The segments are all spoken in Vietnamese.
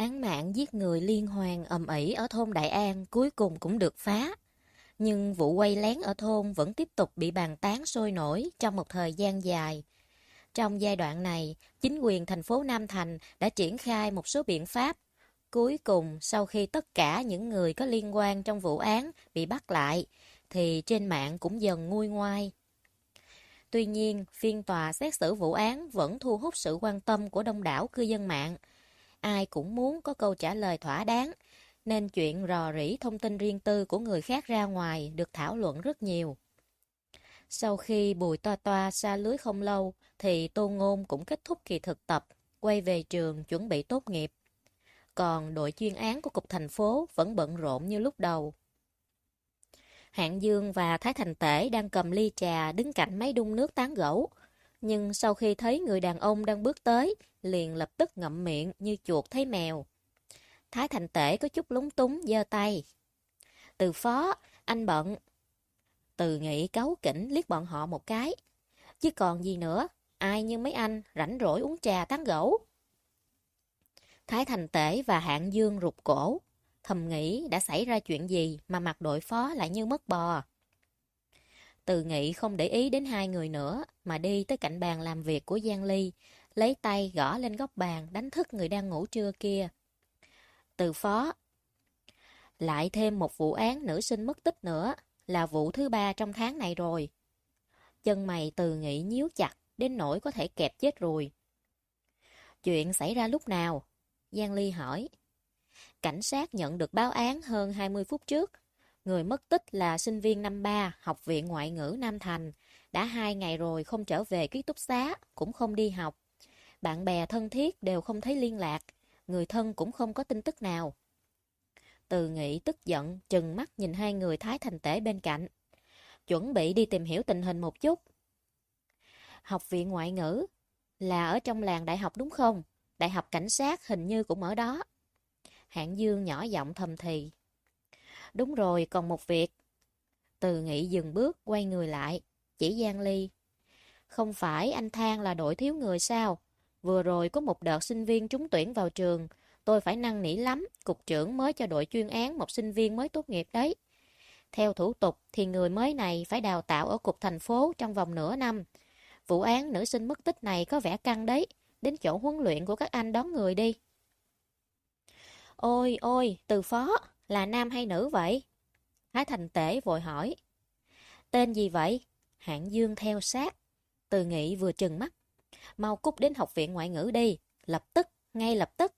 Án mạng giết người liên hoàn ầm ĩ ở thôn Đại An cuối cùng cũng được phá. Nhưng vụ quay lén ở thôn vẫn tiếp tục bị bàn tán sôi nổi trong một thời gian dài. Trong giai đoạn này, chính quyền thành phố Nam Thành đã triển khai một số biện pháp. Cuối cùng, sau khi tất cả những người có liên quan trong vụ án bị bắt lại, thì trên mạng cũng dần nguôi ngoai. Tuy nhiên, phiên tòa xét xử vụ án vẫn thu hút sự quan tâm của đông đảo cư dân mạng. Ai cũng muốn có câu trả lời thỏa đáng, nên chuyện rò rỉ thông tin riêng tư của người khác ra ngoài được thảo luận rất nhiều. Sau khi Bùi Toa Toa xa lưới không lâu, thì Tô Ngôn cũng kết thúc kỳ thực tập, quay về trường chuẩn bị tốt nghiệp. Còn đội chuyên án của Cục Thành phố vẫn bận rộn như lúc đầu. Hạng Dương và Thái Thành Tể đang cầm ly trà đứng cạnh máy đun nước tán gẫu. Nhưng sau khi thấy người đàn ông đang bước tới, liền lập tức ngậm miệng như chuột thấy mèo. Thái Thành Tể có chút lúng túng giơ tay. Từ phó, anh bận. Từ nghị cáu kỉnh liếc bọn họ một cái. Chứ còn gì nữa, ai như mấy anh rảnh rỗi uống trà tán gẫu. Thái Thành Tể và Hạng Dương rụt cổ, thầm nghĩ đã xảy ra chuyện gì mà mặt đội phó lại như mất bò. Từ nghị không để ý đến hai người nữa, mà đi tới cạnh bàn làm việc của Giang Ly, lấy tay gõ lên góc bàn đánh thức người đang ngủ trưa kia. Từ phó Lại thêm một vụ án nữ sinh mất tích nữa, là vụ thứ ba trong tháng này rồi. Chân mày từ nghị nhíu chặt, đến nỗi có thể kẹp chết rồi. Chuyện xảy ra lúc nào? Giang Ly hỏi. Cảnh sát nhận được báo án hơn 20 phút trước. Người mất tích là sinh viên năm 3, học viện ngoại ngữ Nam Thành. Đã hai ngày rồi không trở về ký túc xá, cũng không đi học. Bạn bè thân thiết đều không thấy liên lạc. Người thân cũng không có tin tức nào. Từ nghị tức giận, chừng mắt nhìn hai người thái thành tể bên cạnh. Chuẩn bị đi tìm hiểu tình hình một chút. Học viện ngoại ngữ là ở trong làng đại học đúng không? Đại học cảnh sát hình như cũng ở đó. Hạng Dương nhỏ giọng thầm thì. Đúng rồi, còn một việc. Từ nghị dừng bước, quay người lại, chỉ Giang Ly. Không phải anh Thang là đội thiếu người sao? Vừa rồi có một đợt sinh viên trúng tuyển vào trường. Tôi phải năn nỉ lắm, cục trưởng mới cho đội chuyên án một sinh viên mới tốt nghiệp đấy. Theo thủ tục thì người mới này phải đào tạo ở cục thành phố trong vòng nửa năm. Vụ án nữ sinh mất tích này có vẻ căng đấy. Đến chỗ huấn luyện của các anh đón người đi. Ôi, ôi, từ phó, là nam hay nữ vậy? Thái Thành Tể vội hỏi. Tên gì vậy? Hạng Dương theo sát. Từ nghị vừa chừng mắt. Mau cút đến học viện ngoại ngữ đi. Lập tức, ngay lập tức.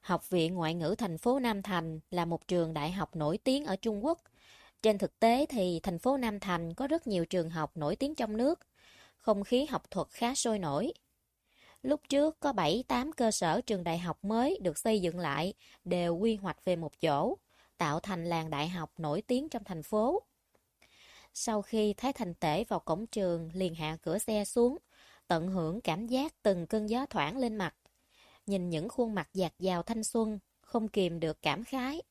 Học viện Ngoại ngữ thành phố Nam Thành là một trường đại học nổi tiếng ở Trung Quốc. Trên thực tế thì thành phố Nam Thành có rất nhiều trường học nổi tiếng trong nước. Không khí học thuật khá sôi nổi. Lúc trước có 7-8 cơ sở trường đại học mới được xây dựng lại, đều quy hoạch về một chỗ, tạo thành làng đại học nổi tiếng trong thành phố. Sau khi Thái Thành Tể vào cổng trường, liền hạ cửa xe xuống, tận hưởng cảm giác từng cơn gió thoảng lên mặt. Nhìn những khuôn mặt dạt dào thanh xuân, không kìm được cảm khái.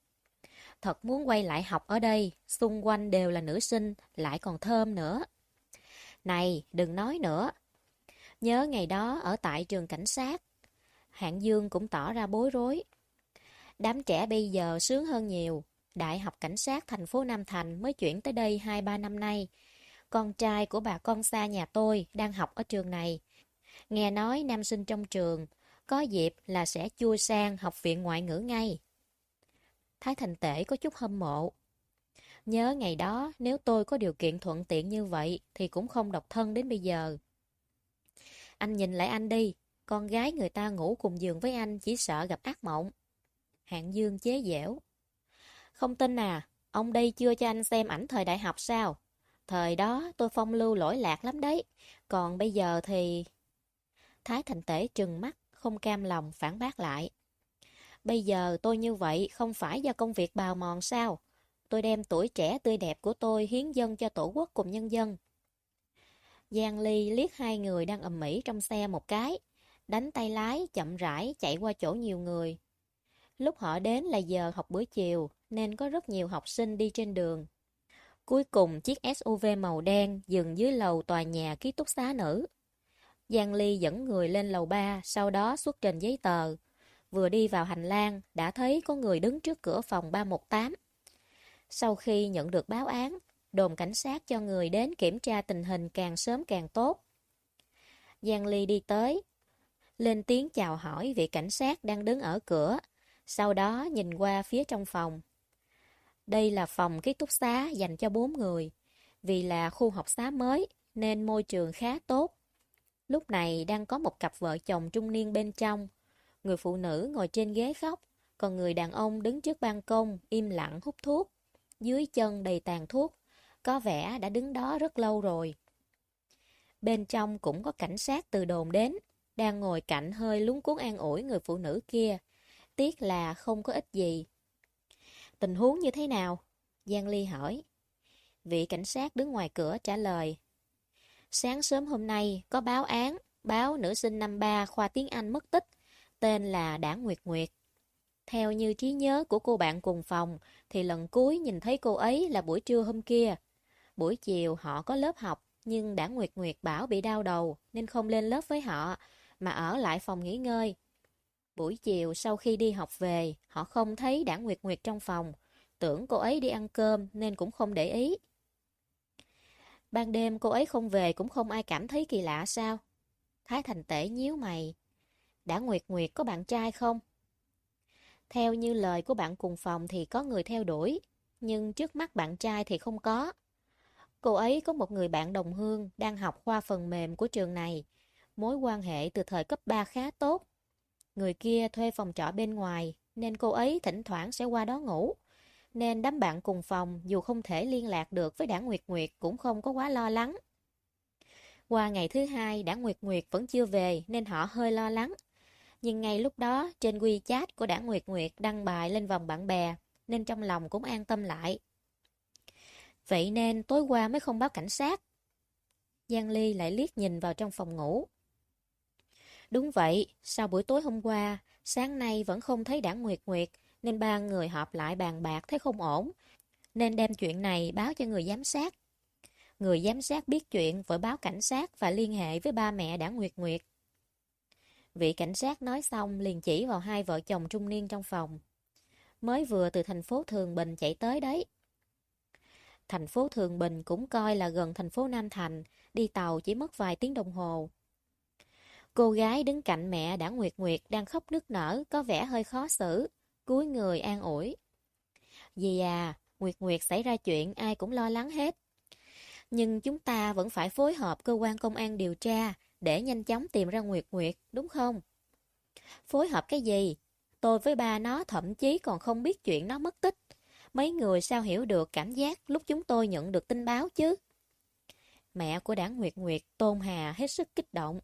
Thật muốn quay lại học ở đây, xung quanh đều là nữ sinh, lại còn thơm nữa. Này, đừng nói nữa, Nhớ ngày đó ở tại trường cảnh sát, Hạng Dương cũng tỏ ra bối rối. Đám trẻ bây giờ sướng hơn nhiều. Đại học cảnh sát thành phố Nam Thành mới chuyển tới đây 2-3 năm nay. Con trai của bà con xa nhà tôi đang học ở trường này. Nghe nói nam sinh trong trường, có dịp là sẽ chui sang học viện ngoại ngữ ngay. Thái Thành Tể có chút hâm mộ. Nhớ ngày đó, nếu tôi có điều kiện thuận tiện như vậy, thì cũng không độc thân đến bây giờ. Anh nhìn lại anh đi, con gái người ta ngủ cùng giường với anh chỉ sợ gặp ác mộng. Hạng Dương chế dẻo. Không tin à, ông đây chưa cho anh xem ảnh thời đại học sao? Thời đó tôi phong lưu lỗi lạc lắm đấy, còn bây giờ thì... Thái Thành Tể trừng mắt, không cam lòng phản bác lại. Bây giờ tôi như vậy không phải do công việc bào mòn sao? Tôi đem tuổi trẻ tươi đẹp của tôi hiến dân cho tổ quốc cùng nhân dân. Giang Ly liếc hai người đang ầm ĩ trong xe một cái, đánh tay lái chậm rãi chạy qua chỗ nhiều người. Lúc họ đến là giờ học buổi chiều, nên có rất nhiều học sinh đi trên đường. Cuối cùng chiếc SUV màu đen dừng dưới lầu tòa nhà ký túc xá nữ. Giang Ly dẫn người lên lầu 3, sau đó xuất trình giấy tờ. Vừa đi vào hành lang, đã thấy có người đứng trước cửa phòng 318. Sau khi nhận được báo án, đồn cảnh sát cho người đến kiểm tra tình hình càng sớm càng tốt. Giang Ly đi tới, lên tiếng chào hỏi vị cảnh sát đang đứng ở cửa, sau đó nhìn qua phía trong phòng. Đây là phòng ký túc xá dành cho bốn người, vì là khu học xá mới nên môi trường khá tốt. Lúc này đang có một cặp vợ chồng trung niên bên trong, người phụ nữ ngồi trên ghế khóc, còn người đàn ông đứng trước ban công im lặng hút thuốc, dưới chân đầy tàn thuốc, có vẻ đã đứng đó rất lâu rồi. Bên trong cũng có cảnh sát từ đồn đến, đang ngồi cạnh hơi lúng cuốn an ủi người phụ nữ kia. Tiếc là không có ích gì. Tình huống như thế nào? Giang Ly hỏi. Vị cảnh sát đứng ngoài cửa trả lời. Sáng sớm hôm nay có báo án, báo nữ sinh năm ba khoa tiếng Anh mất tích, tên là Đảng Nguyệt Nguyệt. Theo như trí nhớ của cô bạn cùng phòng, thì lần cuối nhìn thấy cô ấy là buổi trưa hôm kia. Buổi chiều họ có lớp học, nhưng đã Nguyệt Nguyệt bảo bị đau đầu nên không lên lớp với họ, mà ở lại phòng nghỉ ngơi. Buổi chiều sau khi đi học về, họ không thấy Đảng Nguyệt Nguyệt trong phòng, tưởng cô ấy đi ăn cơm nên cũng không để ý. Ban đêm cô ấy không về cũng không ai cảm thấy kỳ lạ sao? Thái Thành Tể nhíu mày. Đã Nguyệt Nguyệt có bạn trai không? Theo như lời của bạn cùng phòng thì có người theo đuổi, nhưng trước mắt bạn trai thì không có. Cô ấy có một người bạn đồng hương đang học khoa phần mềm của trường này. Mối quan hệ từ thời cấp 3 khá tốt. Người kia thuê phòng trọ bên ngoài, nên cô ấy thỉnh thoảng sẽ qua đó ngủ nên đám bạn cùng phòng dù không thể liên lạc được với đảng Nguyệt Nguyệt cũng không có quá lo lắng. Qua ngày thứ hai, đảng Nguyệt Nguyệt vẫn chưa về nên họ hơi lo lắng. Nhưng ngay lúc đó, trên WeChat của đảng Nguyệt Nguyệt đăng bài lên vòng bạn bè, nên trong lòng cũng an tâm lại. Vậy nên tối qua mới không báo cảnh sát. Giang Ly lại liếc nhìn vào trong phòng ngủ. Đúng vậy, sau buổi tối hôm qua, sáng nay vẫn không thấy đảng Nguyệt Nguyệt, nên ba người họp lại bàn bạc thấy không ổn, nên đem chuyện này báo cho người giám sát. Người giám sát biết chuyện vội báo cảnh sát và liên hệ với ba mẹ đảng Nguyệt Nguyệt. Vị cảnh sát nói xong liền chỉ vào hai vợ chồng trung niên trong phòng. Mới vừa từ thành phố Thường Bình chạy tới đấy. Thành phố Thường Bình cũng coi là gần thành phố Nam Thành, đi tàu chỉ mất vài tiếng đồng hồ. Cô gái đứng cạnh mẹ đã Nguyệt Nguyệt đang khóc nức nở, có vẻ hơi khó xử cúi người an ủi. Dì à, Nguyệt Nguyệt xảy ra chuyện ai cũng lo lắng hết. Nhưng chúng ta vẫn phải phối hợp cơ quan công an điều tra để nhanh chóng tìm ra Nguyệt Nguyệt, đúng không? Phối hợp cái gì? Tôi với ba nó thậm chí còn không biết chuyện nó mất tích. Mấy người sao hiểu được cảm giác lúc chúng tôi nhận được tin báo chứ? Mẹ của đảng Nguyệt Nguyệt, Tôn Hà hết sức kích động.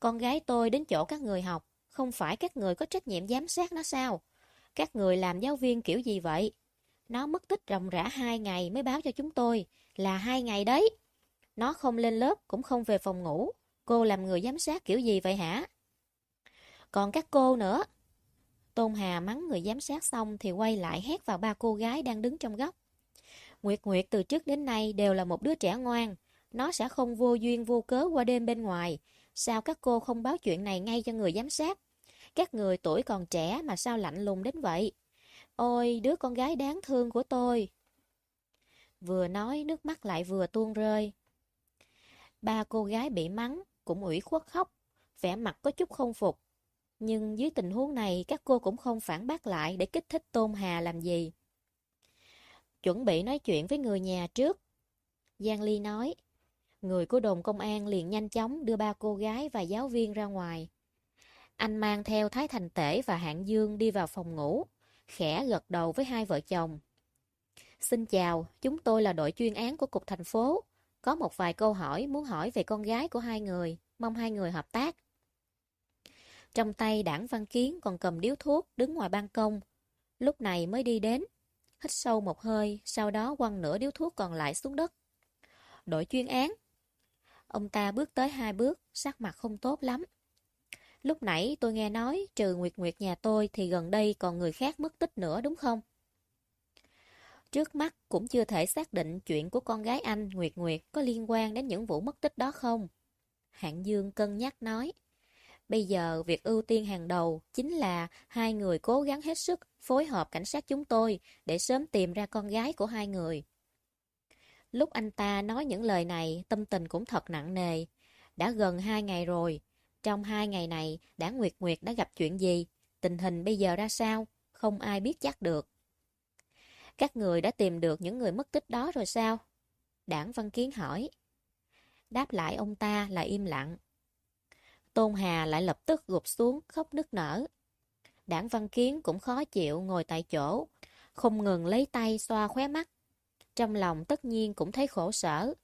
Con gái tôi đến chỗ các người học, không phải các người có trách nhiệm giám sát nó sao? Các người làm giáo viên kiểu gì vậy? Nó mất tích ròng rã hai ngày mới báo cho chúng tôi. Là hai ngày đấy. Nó không lên lớp cũng không về phòng ngủ. Cô làm người giám sát kiểu gì vậy hả? Còn các cô nữa. Tôn Hà mắng người giám sát xong thì quay lại hét vào ba cô gái đang đứng trong góc. Nguyệt Nguyệt từ trước đến nay đều là một đứa trẻ ngoan. Nó sẽ không vô duyên vô cớ qua đêm bên ngoài. Sao các cô không báo chuyện này ngay cho người giám sát? Các người tuổi còn trẻ mà sao lạnh lùng đến vậy? Ôi, đứa con gái đáng thương của tôi. Vừa nói nước mắt lại vừa tuôn rơi. Ba cô gái bị mắng, cũng ủy khuất khóc, vẻ mặt có chút không phục. Nhưng dưới tình huống này các cô cũng không phản bác lại để kích thích Tôn Hà làm gì. Chuẩn bị nói chuyện với người nhà trước. Giang Ly nói. Người của đồn công an liền nhanh chóng đưa ba cô gái và giáo viên ra ngoài. Anh mang theo Thái Thành Tể và Hạng Dương đi vào phòng ngủ, khẽ gật đầu với hai vợ chồng. Xin chào, chúng tôi là đội chuyên án của Cục Thành phố. Có một vài câu hỏi muốn hỏi về con gái của hai người, mong hai người hợp tác. Trong tay đảng văn kiến còn cầm điếu thuốc đứng ngoài ban công. Lúc này mới đi đến. Hít sâu một hơi, sau đó quăng nửa điếu thuốc còn lại xuống đất. Đội chuyên án. Ông ta bước tới hai bước, sắc mặt không tốt lắm. Lúc nãy tôi nghe nói trừ Nguyệt Nguyệt nhà tôi thì gần đây còn người khác mất tích nữa đúng không? Trước mắt cũng chưa thể xác định chuyện của con gái anh Nguyệt Nguyệt có liên quan đến những vụ mất tích đó không? Hạng Dương cân nhắc nói. Bây giờ việc ưu tiên hàng đầu chính là hai người cố gắng hết sức phối hợp cảnh sát chúng tôi để sớm tìm ra con gái của hai người. Lúc anh ta nói những lời này, tâm tình cũng thật nặng nề. Đã gần hai ngày rồi. Trong hai ngày này, đã Nguyệt Nguyệt đã gặp chuyện gì? Tình hình bây giờ ra sao? Không ai biết chắc được. Các người đã tìm được những người mất tích đó rồi sao? Đảng Văn Kiến hỏi. Đáp lại ông ta là im lặng. Tôn Hà lại lập tức gục xuống khóc nức nở. Đảng Văn Kiến cũng khó chịu ngồi tại chỗ, không ngừng lấy tay xoa khóe mắt. Trong lòng tất nhiên cũng thấy khổ sở.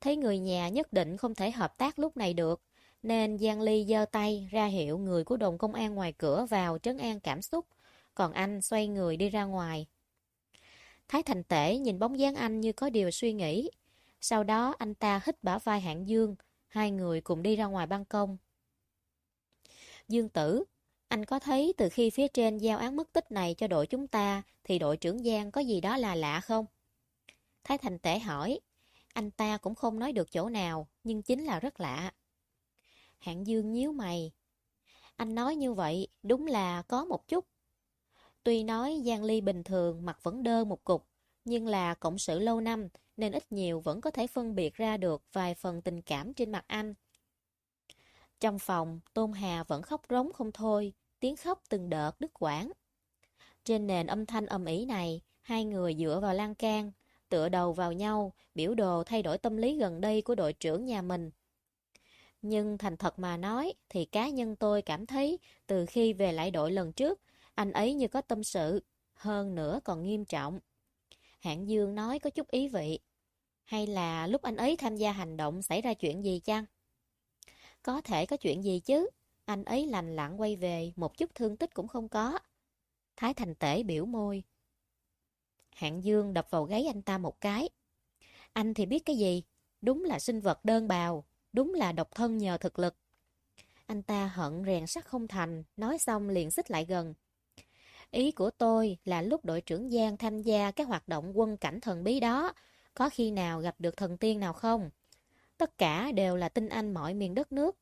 Thấy người nhà nhất định không thể hợp tác lúc này được, nên Giang Ly giơ tay ra hiệu người của đồn công an ngoài cửa vào trấn an cảm xúc, còn anh xoay người đi ra ngoài. Thái Thành Tể nhìn bóng dáng anh như có điều suy nghĩ. Sau đó anh ta hít bả vai hạng dương, hai người cùng đi ra ngoài ban công. Dương tử, anh có thấy từ khi phía trên giao án mất tích này cho đội chúng ta thì đội trưởng Giang có gì đó là lạ không? Thái Thành Tể hỏi, anh ta cũng không nói được chỗ nào, nhưng chính là rất lạ. Hạng Dương nhíu mày. Anh nói như vậy, đúng là có một chút. Tuy nói Giang Ly bình thường mặt vẫn đơ một cục, nhưng là cộng sự lâu năm nên ít nhiều vẫn có thể phân biệt ra được vài phần tình cảm trên mặt anh. Trong phòng, Tôn Hà vẫn khóc rống không thôi, tiếng khóc từng đợt đứt quãng. Trên nền âm thanh âm ỉ này, hai người dựa vào lan can, tựa đầu vào nhau, biểu đồ thay đổi tâm lý gần đây của đội trưởng nhà mình. Nhưng thành thật mà nói thì cá nhân tôi cảm thấy từ khi về lại đội lần trước, anh ấy như có tâm sự, hơn nữa còn nghiêm trọng. Hạng Dương nói có chút ý vị. Hay là lúc anh ấy tham gia hành động xảy ra chuyện gì chăng? Có thể có chuyện gì chứ. Anh ấy lành lặng quay về, một chút thương tích cũng không có. Thái Thành Tể biểu môi. Hạng Dương đập vào gáy anh ta một cái. Anh thì biết cái gì? Đúng là sinh vật đơn bào, đúng là độc thân nhờ thực lực. Anh ta hận rèn sắt không thành, nói xong liền xích lại gần. Ý của tôi là lúc đội trưởng Giang tham gia các hoạt động quân cảnh thần bí đó, có khi nào gặp được thần tiên nào không? Tất cả đều là tin anh mọi miền đất nước.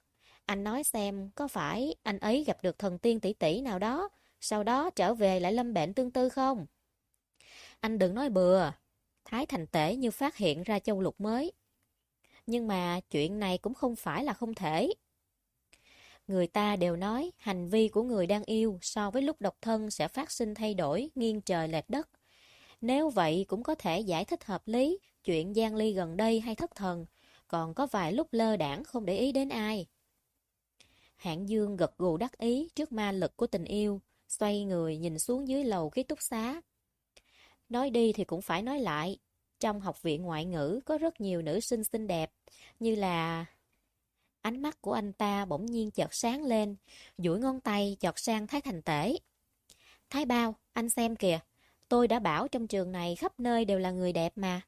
Anh nói xem có phải anh ấy gặp được thần tiên tỷ tỷ nào đó, sau đó trở về lại lâm bệnh tương tư không? Anh đừng nói bừa. Thái Thành Tể như phát hiện ra châu lục mới. Nhưng mà chuyện này cũng không phải là không thể. Người ta đều nói hành vi của người đang yêu so với lúc độc thân sẽ phát sinh thay đổi nghiêng trời lệch đất. Nếu vậy cũng có thể giải thích hợp lý chuyện Giang Ly gần đây hay thất thần, còn có vài lúc lơ đảng không để ý đến ai. Hạng Dương gật gù đắc ý trước ma lực của tình yêu, xoay người nhìn xuống dưới lầu ký túc xá. Nói đi thì cũng phải nói lại, trong học viện ngoại ngữ có rất nhiều nữ sinh xinh đẹp, như là Ánh mắt của anh ta bỗng nhiên chợt sáng lên, duỗi ngón tay chọt sang Thái Thành Tể. Thái Bao, anh xem kìa, tôi đã bảo trong trường này khắp nơi đều là người đẹp mà.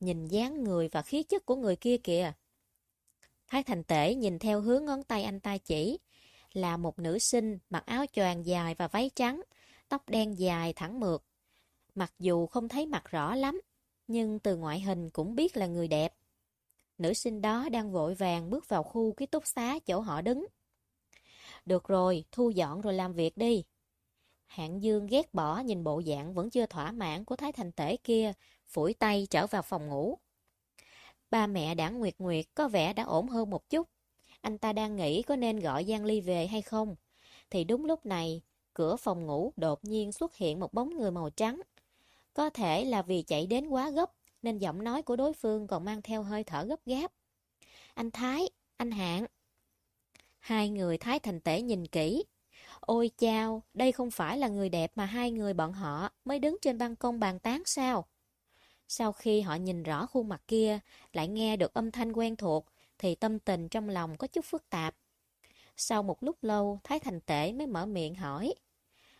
Nhìn dáng người và khí chất của người kia kìa. Thái Thành Tể nhìn theo hướng ngón tay anh ta chỉ, là một nữ sinh mặc áo choàng dài và váy trắng, tóc đen dài thẳng mượt. Mặc dù không thấy mặt rõ lắm, nhưng từ ngoại hình cũng biết là người đẹp. Nữ sinh đó đang vội vàng bước vào khu ký túc xá chỗ họ đứng. Được rồi, thu dọn rồi làm việc đi. Hạng Dương ghét bỏ nhìn bộ dạng vẫn chưa thỏa mãn của Thái Thành Tể kia, phủi tay trở vào phòng ngủ. Ba mẹ đảng Nguyệt Nguyệt có vẻ đã ổn hơn một chút. Anh ta đang nghĩ có nên gọi Giang Ly về hay không. Thì đúng lúc này, cửa phòng ngủ đột nhiên xuất hiện một bóng người màu trắng. Có thể là vì chạy đến quá gấp, nên giọng nói của đối phương còn mang theo hơi thở gấp gáp. Anh Thái, anh Hạng. Hai người Thái thành tể nhìn kỹ. Ôi chao, đây không phải là người đẹp mà hai người bọn họ mới đứng trên ban công bàn tán sao? Sau khi họ nhìn rõ khuôn mặt kia, lại nghe được âm thanh quen thuộc, thì tâm tình trong lòng có chút phức tạp. Sau một lúc lâu, Thái Thành Tể mới mở miệng hỏi.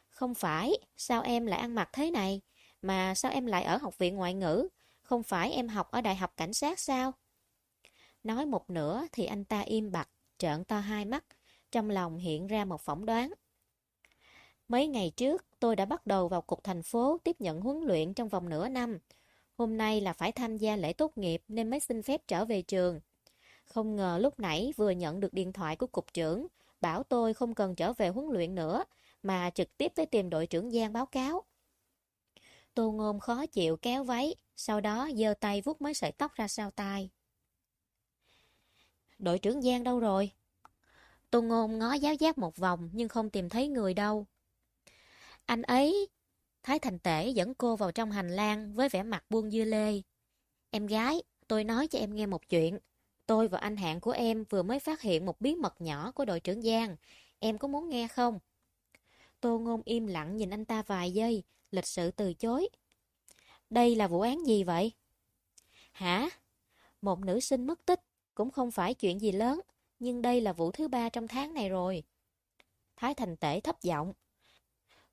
Không phải, sao em lại ăn mặc thế này? Mà sao em lại ở học viện ngoại ngữ? Không phải em học ở đại học cảnh sát sao? Nói một nửa thì anh ta im bặt, trợn to hai mắt, trong lòng hiện ra một phỏng đoán. Mấy ngày trước, tôi đã bắt đầu vào cục thành phố tiếp nhận huấn luyện trong vòng nửa năm. Hôm nay là phải tham gia lễ tốt nghiệp nên mới xin phép trở về trường. Không ngờ lúc nãy vừa nhận được điện thoại của cục trưởng, bảo tôi không cần trở về huấn luyện nữa, mà trực tiếp tới tìm đội trưởng Giang báo cáo. Tô Ngôn khó chịu kéo váy, sau đó giơ tay vuốt mấy sợi tóc ra sau tai. Đội trưởng Giang đâu rồi? Tô Ngôn ngó giáo giác một vòng nhưng không tìm thấy người đâu. Anh ấy... Thái Thành Tể dẫn cô vào trong hành lang với vẻ mặt buông dưa lê. Em gái, tôi nói cho em nghe một chuyện. Tôi và anh hạng của em vừa mới phát hiện một bí mật nhỏ của đội trưởng Giang. Em có muốn nghe không? Tô Ngôn im lặng nhìn anh ta vài giây, lịch sự từ chối. Đây là vụ án gì vậy? Hả? Một nữ sinh mất tích cũng không phải chuyện gì lớn, nhưng đây là vụ thứ ba trong tháng này rồi. Thái Thành Tể thấp giọng,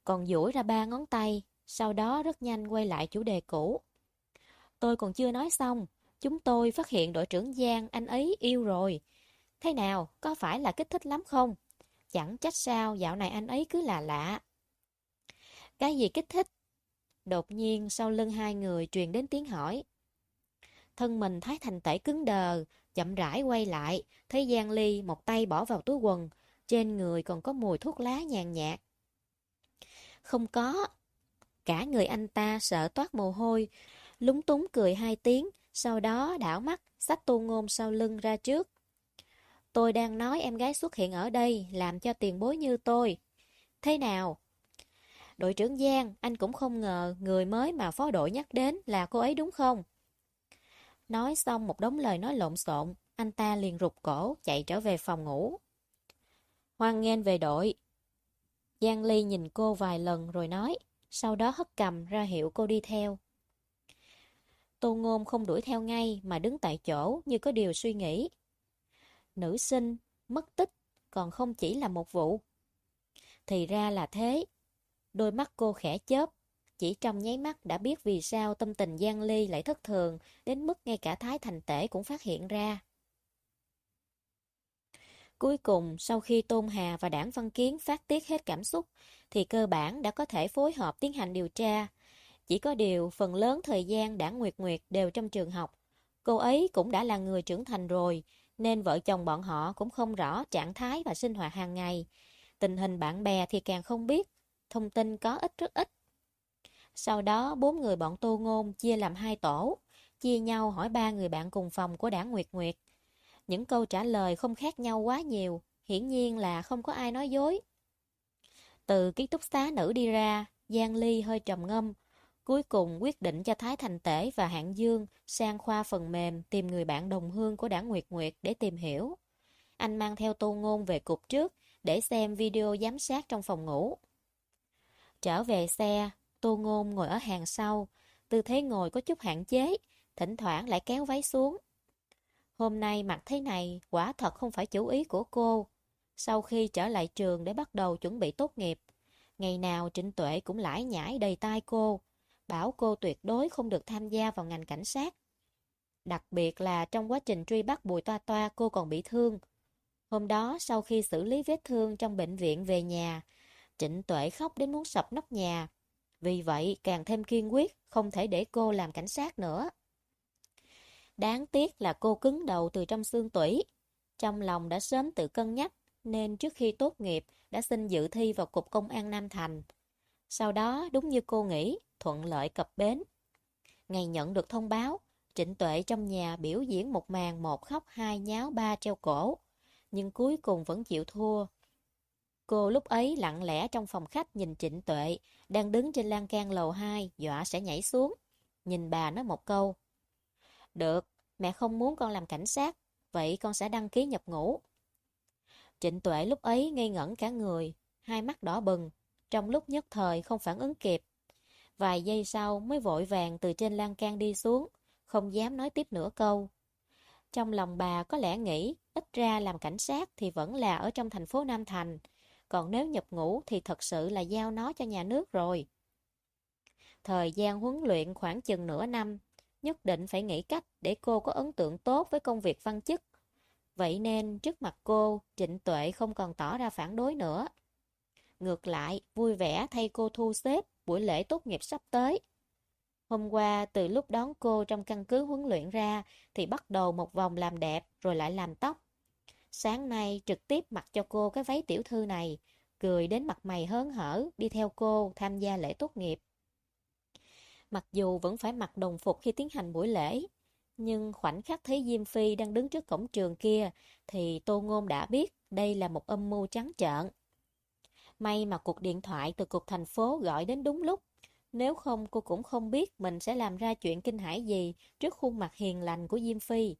còn duỗi ra ba ngón tay, sau đó rất nhanh quay lại chủ đề cũ. Tôi còn chưa nói xong, chúng tôi phát hiện đội trưởng Giang anh ấy yêu rồi. Thế nào, có phải là kích thích lắm không? Chẳng trách sao dạo này anh ấy cứ là lạ. Cái gì kích thích? Đột nhiên sau lưng hai người truyền đến tiếng hỏi. Thân mình Thái Thành tẩy cứng đờ, chậm rãi quay lại, thấy Giang Ly một tay bỏ vào túi quần, trên người còn có mùi thuốc lá nhàn nhạt. Không có. Cả người anh ta sợ toát mồ hôi, lúng túng cười hai tiếng, sau đó đảo mắt, xách tu ngôn sau lưng ra trước. Tôi đang nói em gái xuất hiện ở đây, làm cho tiền bối như tôi. Thế nào? Đội trưởng Giang, anh cũng không ngờ người mới mà phó đội nhắc đến là cô ấy đúng không? Nói xong một đống lời nói lộn xộn, anh ta liền rụt cổ, chạy trở về phòng ngủ. Hoan nghênh về đội. Giang Ly nhìn cô vài lần rồi nói, sau đó hất cầm ra hiệu cô đi theo. Tô Ngôn không đuổi theo ngay mà đứng tại chỗ như có điều suy nghĩ. Nữ sinh, mất tích, còn không chỉ là một vụ. Thì ra là thế. Đôi mắt cô khẽ chớp, chỉ trong nháy mắt đã biết vì sao tâm tình Giang Ly lại thất thường, đến mức ngay cả Thái Thành Tể cũng phát hiện ra. Cuối cùng, sau khi Tôn Hà và đảng Văn Kiến phát tiết hết cảm xúc, thì cơ bản đã có thể phối hợp tiến hành điều tra. Chỉ có điều, phần lớn thời gian đảng Nguyệt Nguyệt đều trong trường học. Cô ấy cũng đã là người trưởng thành rồi, nên vợ chồng bọn họ cũng không rõ trạng thái và sinh hoạt hàng ngày. Tình hình bạn bè thì càng không biết, thông tin có ít rất ít. Sau đó, bốn người bọn Tô Ngôn chia làm hai tổ, chia nhau hỏi ba người bạn cùng phòng của đảng Nguyệt Nguyệt. Những câu trả lời không khác nhau quá nhiều, hiển nhiên là không có ai nói dối. Từ ký túc xá nữ đi ra, Giang Ly hơi trầm ngâm, cuối cùng quyết định cho Thái Thành Tể và Hạng Dương sang khoa phần mềm tìm người bạn đồng hương của đảng Nguyệt Nguyệt để tìm hiểu. Anh mang theo tô ngôn về cục trước để xem video giám sát trong phòng ngủ. Trở về xe, tô ngôn ngồi ở hàng sau, tư thế ngồi có chút hạn chế, thỉnh thoảng lại kéo váy xuống. Hôm nay mặc thế này quả thật không phải chủ ý của cô. Sau khi trở lại trường để bắt đầu chuẩn bị tốt nghiệp, ngày nào Trịnh Tuệ cũng lải nhải đầy tai cô, bảo cô tuyệt đối không được tham gia vào ngành cảnh sát. Đặc biệt là trong quá trình truy bắt Bùi Toa Toa cô còn bị thương. Hôm đó sau khi xử lý vết thương trong bệnh viện về nhà, Trịnh Tuệ khóc đến muốn sập nóc nhà. Vì vậy càng thêm kiên quyết không thể để cô làm cảnh sát nữa. Đáng tiếc là cô cứng đầu từ trong xương tủy. Trong lòng đã sớm tự cân nhắc, nên trước khi tốt nghiệp đã xin dự thi vào Cục Công an Nam Thành. Sau đó, đúng như cô nghĩ, thuận lợi cập bến. Ngày nhận được thông báo, Trịnh Tuệ trong nhà biểu diễn một màn một khóc hai nháo ba treo cổ, nhưng cuối cùng vẫn chịu thua. Cô lúc ấy lặng lẽ trong phòng khách nhìn Trịnh Tuệ, đang đứng trên lan can lầu 2, dọa sẽ nhảy xuống. Nhìn bà nói một câu, được, mẹ không muốn con làm cảnh sát, vậy con sẽ đăng ký nhập ngũ. Trịnh Tuệ lúc ấy ngây ngẩn cả người, hai mắt đỏ bừng, trong lúc nhất thời không phản ứng kịp. Vài giây sau mới vội vàng từ trên lan can đi xuống, không dám nói tiếp nửa câu. Trong lòng bà có lẽ nghĩ, ít ra làm cảnh sát thì vẫn là ở trong thành phố Nam Thành, còn nếu nhập ngũ thì thật sự là giao nó cho nhà nước rồi. Thời gian huấn luyện khoảng chừng nửa năm, nhất định phải nghĩ cách để cô có ấn tượng tốt với công việc văn chức. Vậy nên trước mặt cô, Trịnh Tuệ không còn tỏ ra phản đối nữa. Ngược lại, vui vẻ thay cô thu xếp buổi lễ tốt nghiệp sắp tới. Hôm qua, từ lúc đón cô trong căn cứ huấn luyện ra, thì bắt đầu một vòng làm đẹp, rồi lại làm tóc. Sáng nay, trực tiếp mặc cho cô cái váy tiểu thư này, cười đến mặt mày hớn hở, đi theo cô tham gia lễ tốt nghiệp. Mặc dù vẫn phải mặc đồng phục khi tiến hành buổi lễ, nhưng khoảnh khắc thấy Diêm Phi đang đứng trước cổng trường kia, thì Tô Ngôn đã biết đây là một âm mưu trắng trợn. May mà cuộc điện thoại từ cục thành phố gọi đến đúng lúc. Nếu không cô cũng không biết mình sẽ làm ra chuyện kinh hãi gì trước khuôn mặt hiền lành của Diêm Phi.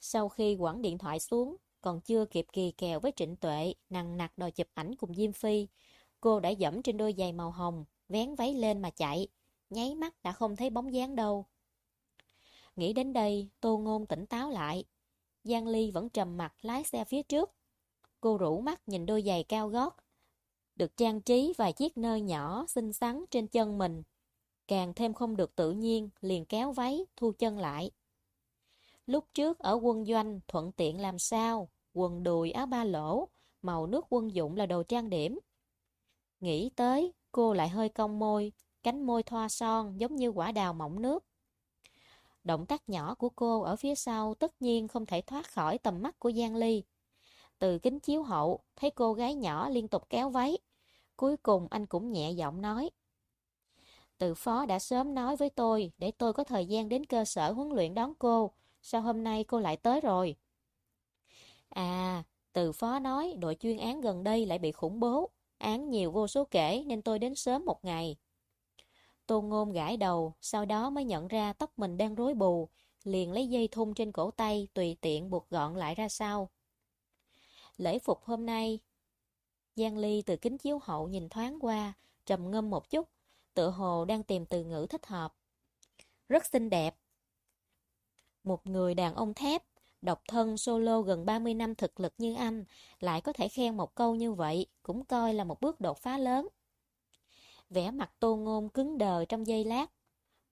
Sau khi quẳng điện thoại xuống, còn chưa kịp kỳ kèo với Trịnh Tuệ, nặng nặc đòi chụp ảnh cùng Diêm Phi. Cô đã dẫm trên đôi giày màu hồng, vén váy lên mà chạy. Nháy mắt đã không thấy bóng dáng đâu. Nghĩ đến đây, Tô Ngôn tỉnh táo lại. Giang Ly vẫn trầm mặt lái xe phía trước. Cô rủ mắt nhìn đôi giày cao gót, được trang trí vài chiếc nơ nhỏ xinh xắn trên chân mình. Càng thêm không được tự nhiên, liền kéo váy, thu chân lại. Lúc trước ở quân doanh thuận tiện làm sao, quần đùi áo ba lỗ, màu nước quân dụng là đồ trang điểm. Nghĩ tới, cô lại hơi cong môi, cánh môi thoa son giống như quả đào mỏng nước. Động tác nhỏ của cô ở phía sau tất nhiên không thể thoát khỏi tầm mắt của Giang Ly. Từ kính chiếu hậu, thấy cô gái nhỏ liên tục kéo váy. Cuối cùng anh cũng nhẹ giọng nói. Từ phó đã sớm nói với tôi để tôi có thời gian đến cơ sở huấn luyện đón cô. Sao hôm nay cô lại tới rồi? À, từ phó nói đội chuyên án gần đây lại bị khủng bố. Án nhiều vô số kể nên tôi đến sớm một ngày. Tô Ngôn gãi đầu, sau đó mới nhận ra tóc mình đang rối bù, liền lấy dây thun trên cổ tay tùy tiện buộc gọn lại ra sau. Lễ phục hôm nay, Giang Ly từ kính chiếu hậu nhìn thoáng qua, trầm ngâm một chút, tựa hồ đang tìm từ ngữ thích hợp. Rất xinh đẹp. Một người đàn ông thép, độc thân solo gần 30 năm thực lực như anh, lại có thể khen một câu như vậy, cũng coi là một bước đột phá lớn. Vẻ mặt tô ngôn cứng đờ trong giây lát.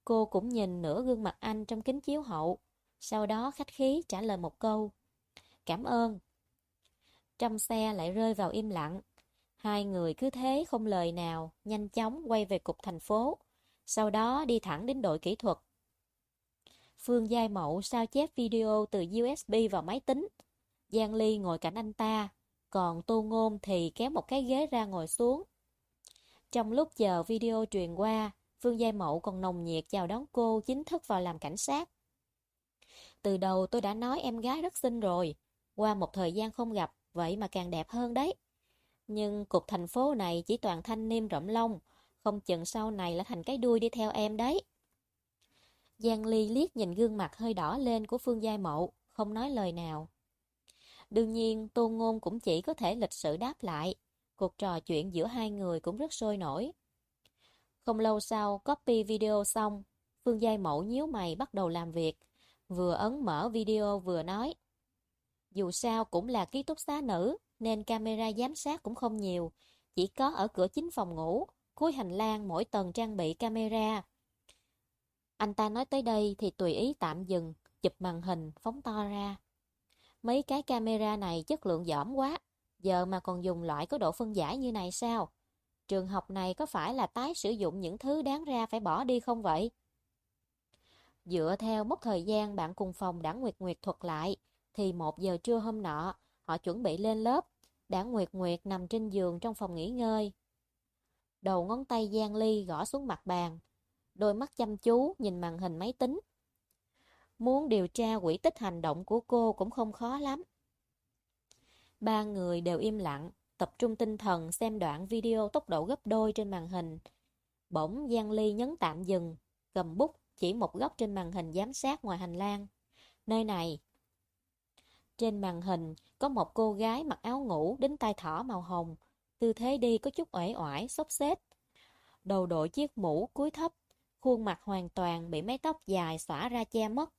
Cô cũng nhìn nửa gương mặt anh trong kính chiếu hậu. Sau đó khách khí trả lời một câu. Cảm ơn. Trong xe lại rơi vào im lặng. Hai người cứ thế không lời nào, nhanh chóng quay về cục thành phố. Sau đó đi thẳng đến đội kỹ thuật. Phương Giai Mậu sao chép video từ USB vào máy tính. Giang Ly ngồi cạnh anh ta, còn Tô Ngôn thì kéo một cái ghế ra ngồi xuống. Trong lúc chờ video truyền qua, Phương Giai Mậu còn nồng nhiệt chào đón cô chính thức vào làm cảnh sát. Từ đầu tôi đã nói em gái rất xinh rồi, qua một thời gian không gặp, vậy mà càng đẹp hơn đấy. Nhưng cục thành phố này chỉ toàn thanh niêm rộng lông, không chừng sau này là thành cái đuôi đi theo em đấy. Giang Ly liếc nhìn gương mặt hơi đỏ lên của Phương Giai Mậu, không nói lời nào. Đương nhiên, Tô Ngôn cũng chỉ có thể lịch sự đáp lại. Cuộc trò chuyện giữa hai người cũng rất sôi nổi. Không lâu sau, copy video xong, Phương Giai mẫu nhíu mày bắt đầu làm việc. Vừa ấn mở video vừa nói. Dù sao cũng là ký túc xá nữ, nên camera giám sát cũng không nhiều. Chỉ có ở cửa chính phòng ngủ, cuối hành lang mỗi tầng trang bị camera. Anh ta nói tới đây thì tùy ý tạm dừng, chụp màn hình, phóng to ra. Mấy cái camera này chất lượng dỏm quá, giờ mà còn dùng loại có độ phân giải như này sao? Trường học này có phải là tái sử dụng những thứ đáng ra phải bỏ đi không vậy? Dựa theo mốc thời gian bạn cùng phòng đảng Nguyệt Nguyệt thuật lại, thì một giờ trưa hôm nọ, họ chuẩn bị lên lớp. Đảng Nguyệt Nguyệt nằm trên giường trong phòng nghỉ ngơi. Đầu ngón tay Giang Ly gõ xuống mặt bàn, đôi mắt chăm chú nhìn màn hình máy tính. Muốn điều tra quỹ tích hành động của cô cũng không khó lắm. Ba người đều im lặng, tập trung tinh thần xem đoạn video tốc độ gấp đôi trên màn hình. Bỗng Giang Ly nhấn tạm dừng, cầm bút chỉ một góc trên màn hình giám sát ngoài hành lang. Nơi này. Trên màn hình có một cô gái mặc áo ngủ đến tay thỏ màu hồng. Tư thế đi có chút uể oải, xốc xếp. Đầu đội chiếc mũ cúi thấp, khuôn mặt hoàn toàn bị mái tóc dài xõa ra che mất.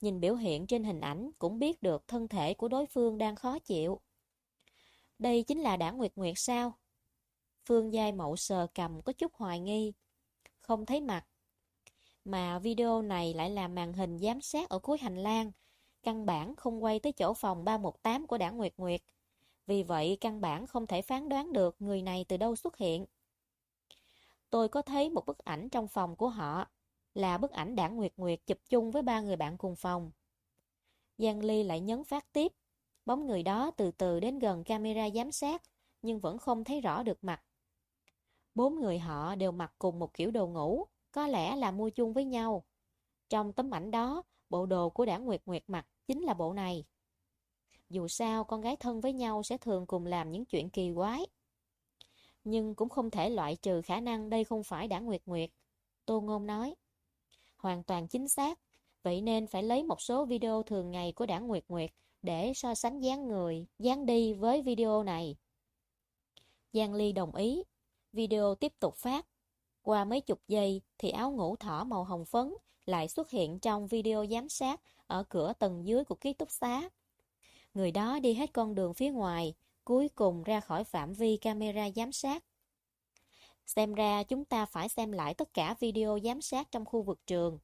Nhìn biểu hiện trên hình ảnh cũng biết được thân thể của đối phương đang khó chịu. Đây chính là đảng Nguyệt Nguyệt sao? Phương Giai Mậu sờ cầm có chút hoài nghi. Không thấy mặt. Mà video này lại là màn hình giám sát ở cuối hành lang. Căn bản không quay tới chỗ phòng 318 của đảng Nguyệt Nguyệt. Vì vậy, căn bản không thể phán đoán được người này từ đâu xuất hiện. Tôi có thấy một bức ảnh trong phòng của họ. là bức ảnh đảng Nguyệt Nguyệt chụp chung với ba người bạn cùng phòng. Giang Ly lại nhấn phát tiếp. Bóng người đó từ từ đến gần camera giám sát, nhưng vẫn không thấy rõ được mặt. Bốn người họ đều mặc cùng một kiểu đồ ngủ, có lẽ là mua chung với nhau. Trong tấm ảnh đó, bộ đồ của đảng Nguyệt Nguyệt mặc chính là bộ này. Dù sao, con gái thân với nhau sẽ thường cùng làm những chuyện kỳ quái. Nhưng cũng không thể loại trừ khả năng đây không phải đảng Nguyệt Nguyệt. Tô Ngôn nói. Hoàn toàn chính xác. Vậy nên phải lấy một số video thường ngày của đảng Nguyệt Nguyệt để so sánh dáng người, dáng đi với video này. Giang Ly đồng ý. Video tiếp tục phát. Qua mấy chục giây thì áo ngủ thỏ màu hồng phấn lại xuất hiện trong video giám sát ở cửa tầng dưới của ký túc xá. Người đó đi hết con đường phía ngoài, cuối cùng ra khỏi phạm vi camera giám sát. Xem ra chúng ta phải xem lại tất cả video giám sát trong khu vực trường.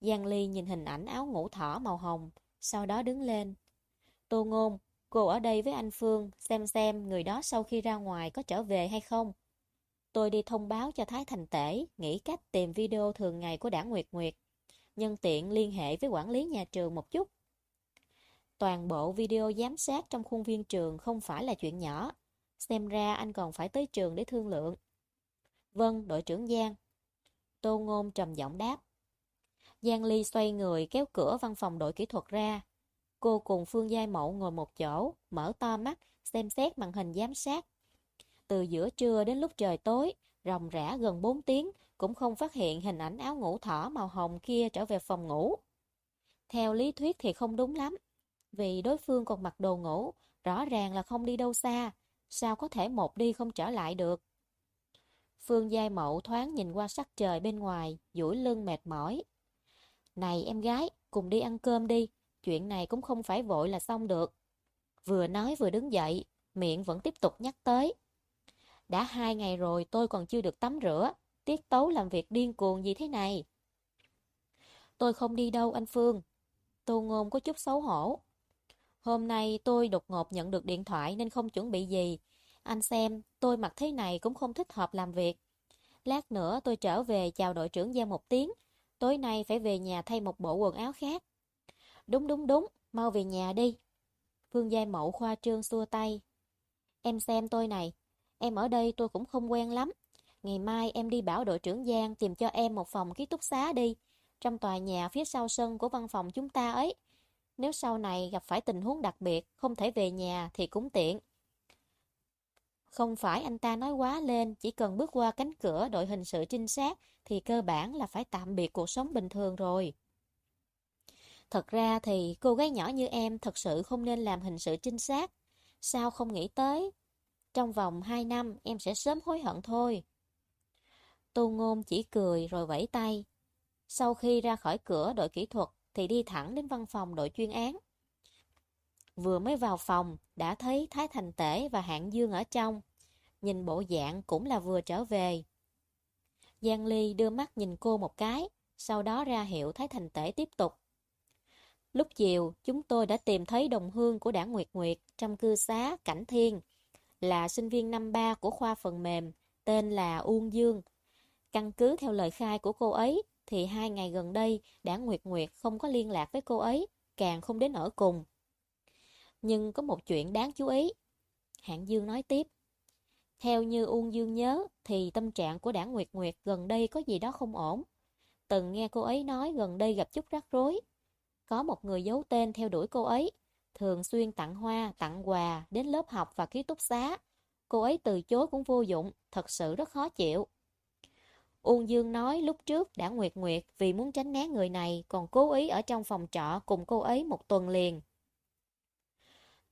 Giang Ly nhìn hình ảnh áo ngủ thỏ màu hồng, sau đó đứng lên. Tô Ngôn, cô ở đây với anh Phương, xem xem người đó sau khi ra ngoài có trở về hay không. Tôi đi thông báo cho Thái Thành Tể, nghĩ cách tìm video thường ngày của đảng Nguyệt Nguyệt. Nhân tiện liên hệ với quản lý nhà trường một chút. Toàn bộ video giám sát trong khuôn viên trường không phải là chuyện nhỏ. Xem ra anh còn phải tới trường để thương lượng. Vâng, đội trưởng Giang. Tô Ngôn trầm giọng đáp. Giang Ly xoay người kéo cửa văn phòng đội kỹ thuật ra. Cô cùng Phương Giai Mậu ngồi một chỗ, mở to mắt, xem xét màn hình giám sát. Từ giữa trưa đến lúc trời tối, ròng rã gần 4 tiếng, cũng không phát hiện hình ảnh áo ngủ thỏ màu hồng kia trở về phòng ngủ. Theo lý thuyết thì không đúng lắm, vì đối phương còn mặc đồ ngủ, rõ ràng là không đi đâu xa, sao có thể một đi không trở lại được. Phương Giai Mậu thoáng nhìn qua sắc trời bên ngoài, duỗi lưng mệt mỏi. Này em gái, cùng đi ăn cơm đi, chuyện này cũng không phải vội là xong được. Vừa nói vừa đứng dậy, miệng vẫn tiếp tục nhắc tới. Đã hai ngày rồi tôi còn chưa được tắm rửa, tiết tấu làm việc điên cuồng gì thế này. Tôi không đi đâu anh Phương. Tô Ngôn có chút xấu hổ. Hôm nay tôi đột ngột nhận được điện thoại nên không chuẩn bị gì. Anh xem, tôi mặc thế này cũng không thích hợp làm việc. Lát nữa tôi trở về chào đội trưởng Gia một tiếng. Tối nay phải về nhà thay một bộ quần áo khác. Đúng đúng đúng, mau về nhà đi. Phương Giai Mậu khoa trương xua tay. Em xem tôi này, em ở đây tôi cũng không quen lắm. Ngày mai em đi bảo đội trưởng Giang tìm cho em một phòng ký túc xá đi. Trong tòa nhà phía sau sân của văn phòng chúng ta ấy. Nếu sau này gặp phải tình huống đặc biệt, không thể về nhà thì cũng tiện. Không phải anh ta nói quá lên, chỉ cần bước qua cánh cửa đội hình sự trinh sát thì cơ bản là phải tạm biệt cuộc sống bình thường rồi. Thật ra thì cô gái nhỏ như em thật sự không nên làm hình sự trinh sát. Sao không nghĩ tới? Trong vòng 2 năm em sẽ sớm hối hận thôi. Tô Ngôn chỉ cười rồi vẫy tay. Sau khi ra khỏi cửa đội kỹ thuật thì đi thẳng đến văn phòng đội chuyên án. Vừa mới vào phòng, đã thấy Thái Thành Tể và Hạng Dương ở trong. Nhìn bộ dạng cũng là vừa trở về. Giang Ly đưa mắt nhìn cô một cái, sau đó ra hiệu Thái Thành Tể tiếp tục. Lúc chiều, chúng tôi đã tìm thấy đồng hương của đảng Nguyệt Nguyệt trong cư xá Cảnh Thiên, là sinh viên năm ba của khoa phần mềm, tên là Uông Dương. Căn cứ theo lời khai của cô ấy, thì hai ngày gần đây đảng Nguyệt Nguyệt không có liên lạc với cô ấy, càng không đến ở cùng. Nhưng có một chuyện đáng chú ý. Hạng Dương nói tiếp. Theo như Uông Dương nhớ, thì tâm trạng của đảng Nguyệt Nguyệt gần đây có gì đó không ổn. Từng nghe cô ấy nói gần đây gặp chút rắc rối. Có một người giấu tên theo đuổi cô ấy, thường xuyên tặng hoa, tặng quà đến lớp học và ký túc xá. Cô ấy từ chối cũng vô dụng, thật sự rất khó chịu. Uông Dương nói lúc trước đã Nguyệt Nguyệt vì muốn tránh né người này còn cố ý ở trong phòng trọ cùng cô ấy một tuần liền.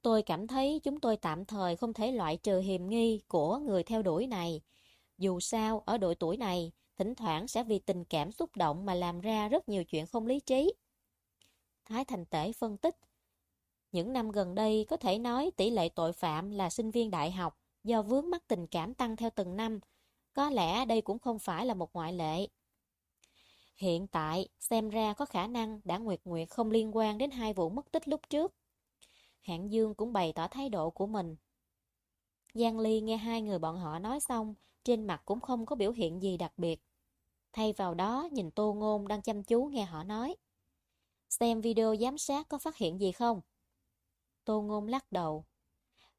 Tôi cảm thấy chúng tôi tạm thời không thể loại trừ hiềm nghi của người theo đuổi này. Dù sao, ở độ tuổi này, thỉnh thoảng sẽ vì tình cảm xúc động mà làm ra rất nhiều chuyện không lý trí. Thái Thành Tể phân tích Những năm gần đây có thể nói tỷ lệ tội phạm là sinh viên đại học do vướng mắc tình cảm tăng theo từng năm. Có lẽ đây cũng không phải là một ngoại lệ. Hiện tại, xem ra có khả năng đã Nguyệt Nguyệt không liên quan đến hai vụ mất tích lúc trước. Hạng Dương cũng bày tỏ thái độ của mình. Giang Ly nghe hai người bọn họ nói xong, trên mặt cũng không có biểu hiện gì đặc biệt. Thay vào đó nhìn Tô Ngôn đang chăm chú nghe họ nói. Xem video giám sát có phát hiện gì không? Tô Ngôn lắc đầu.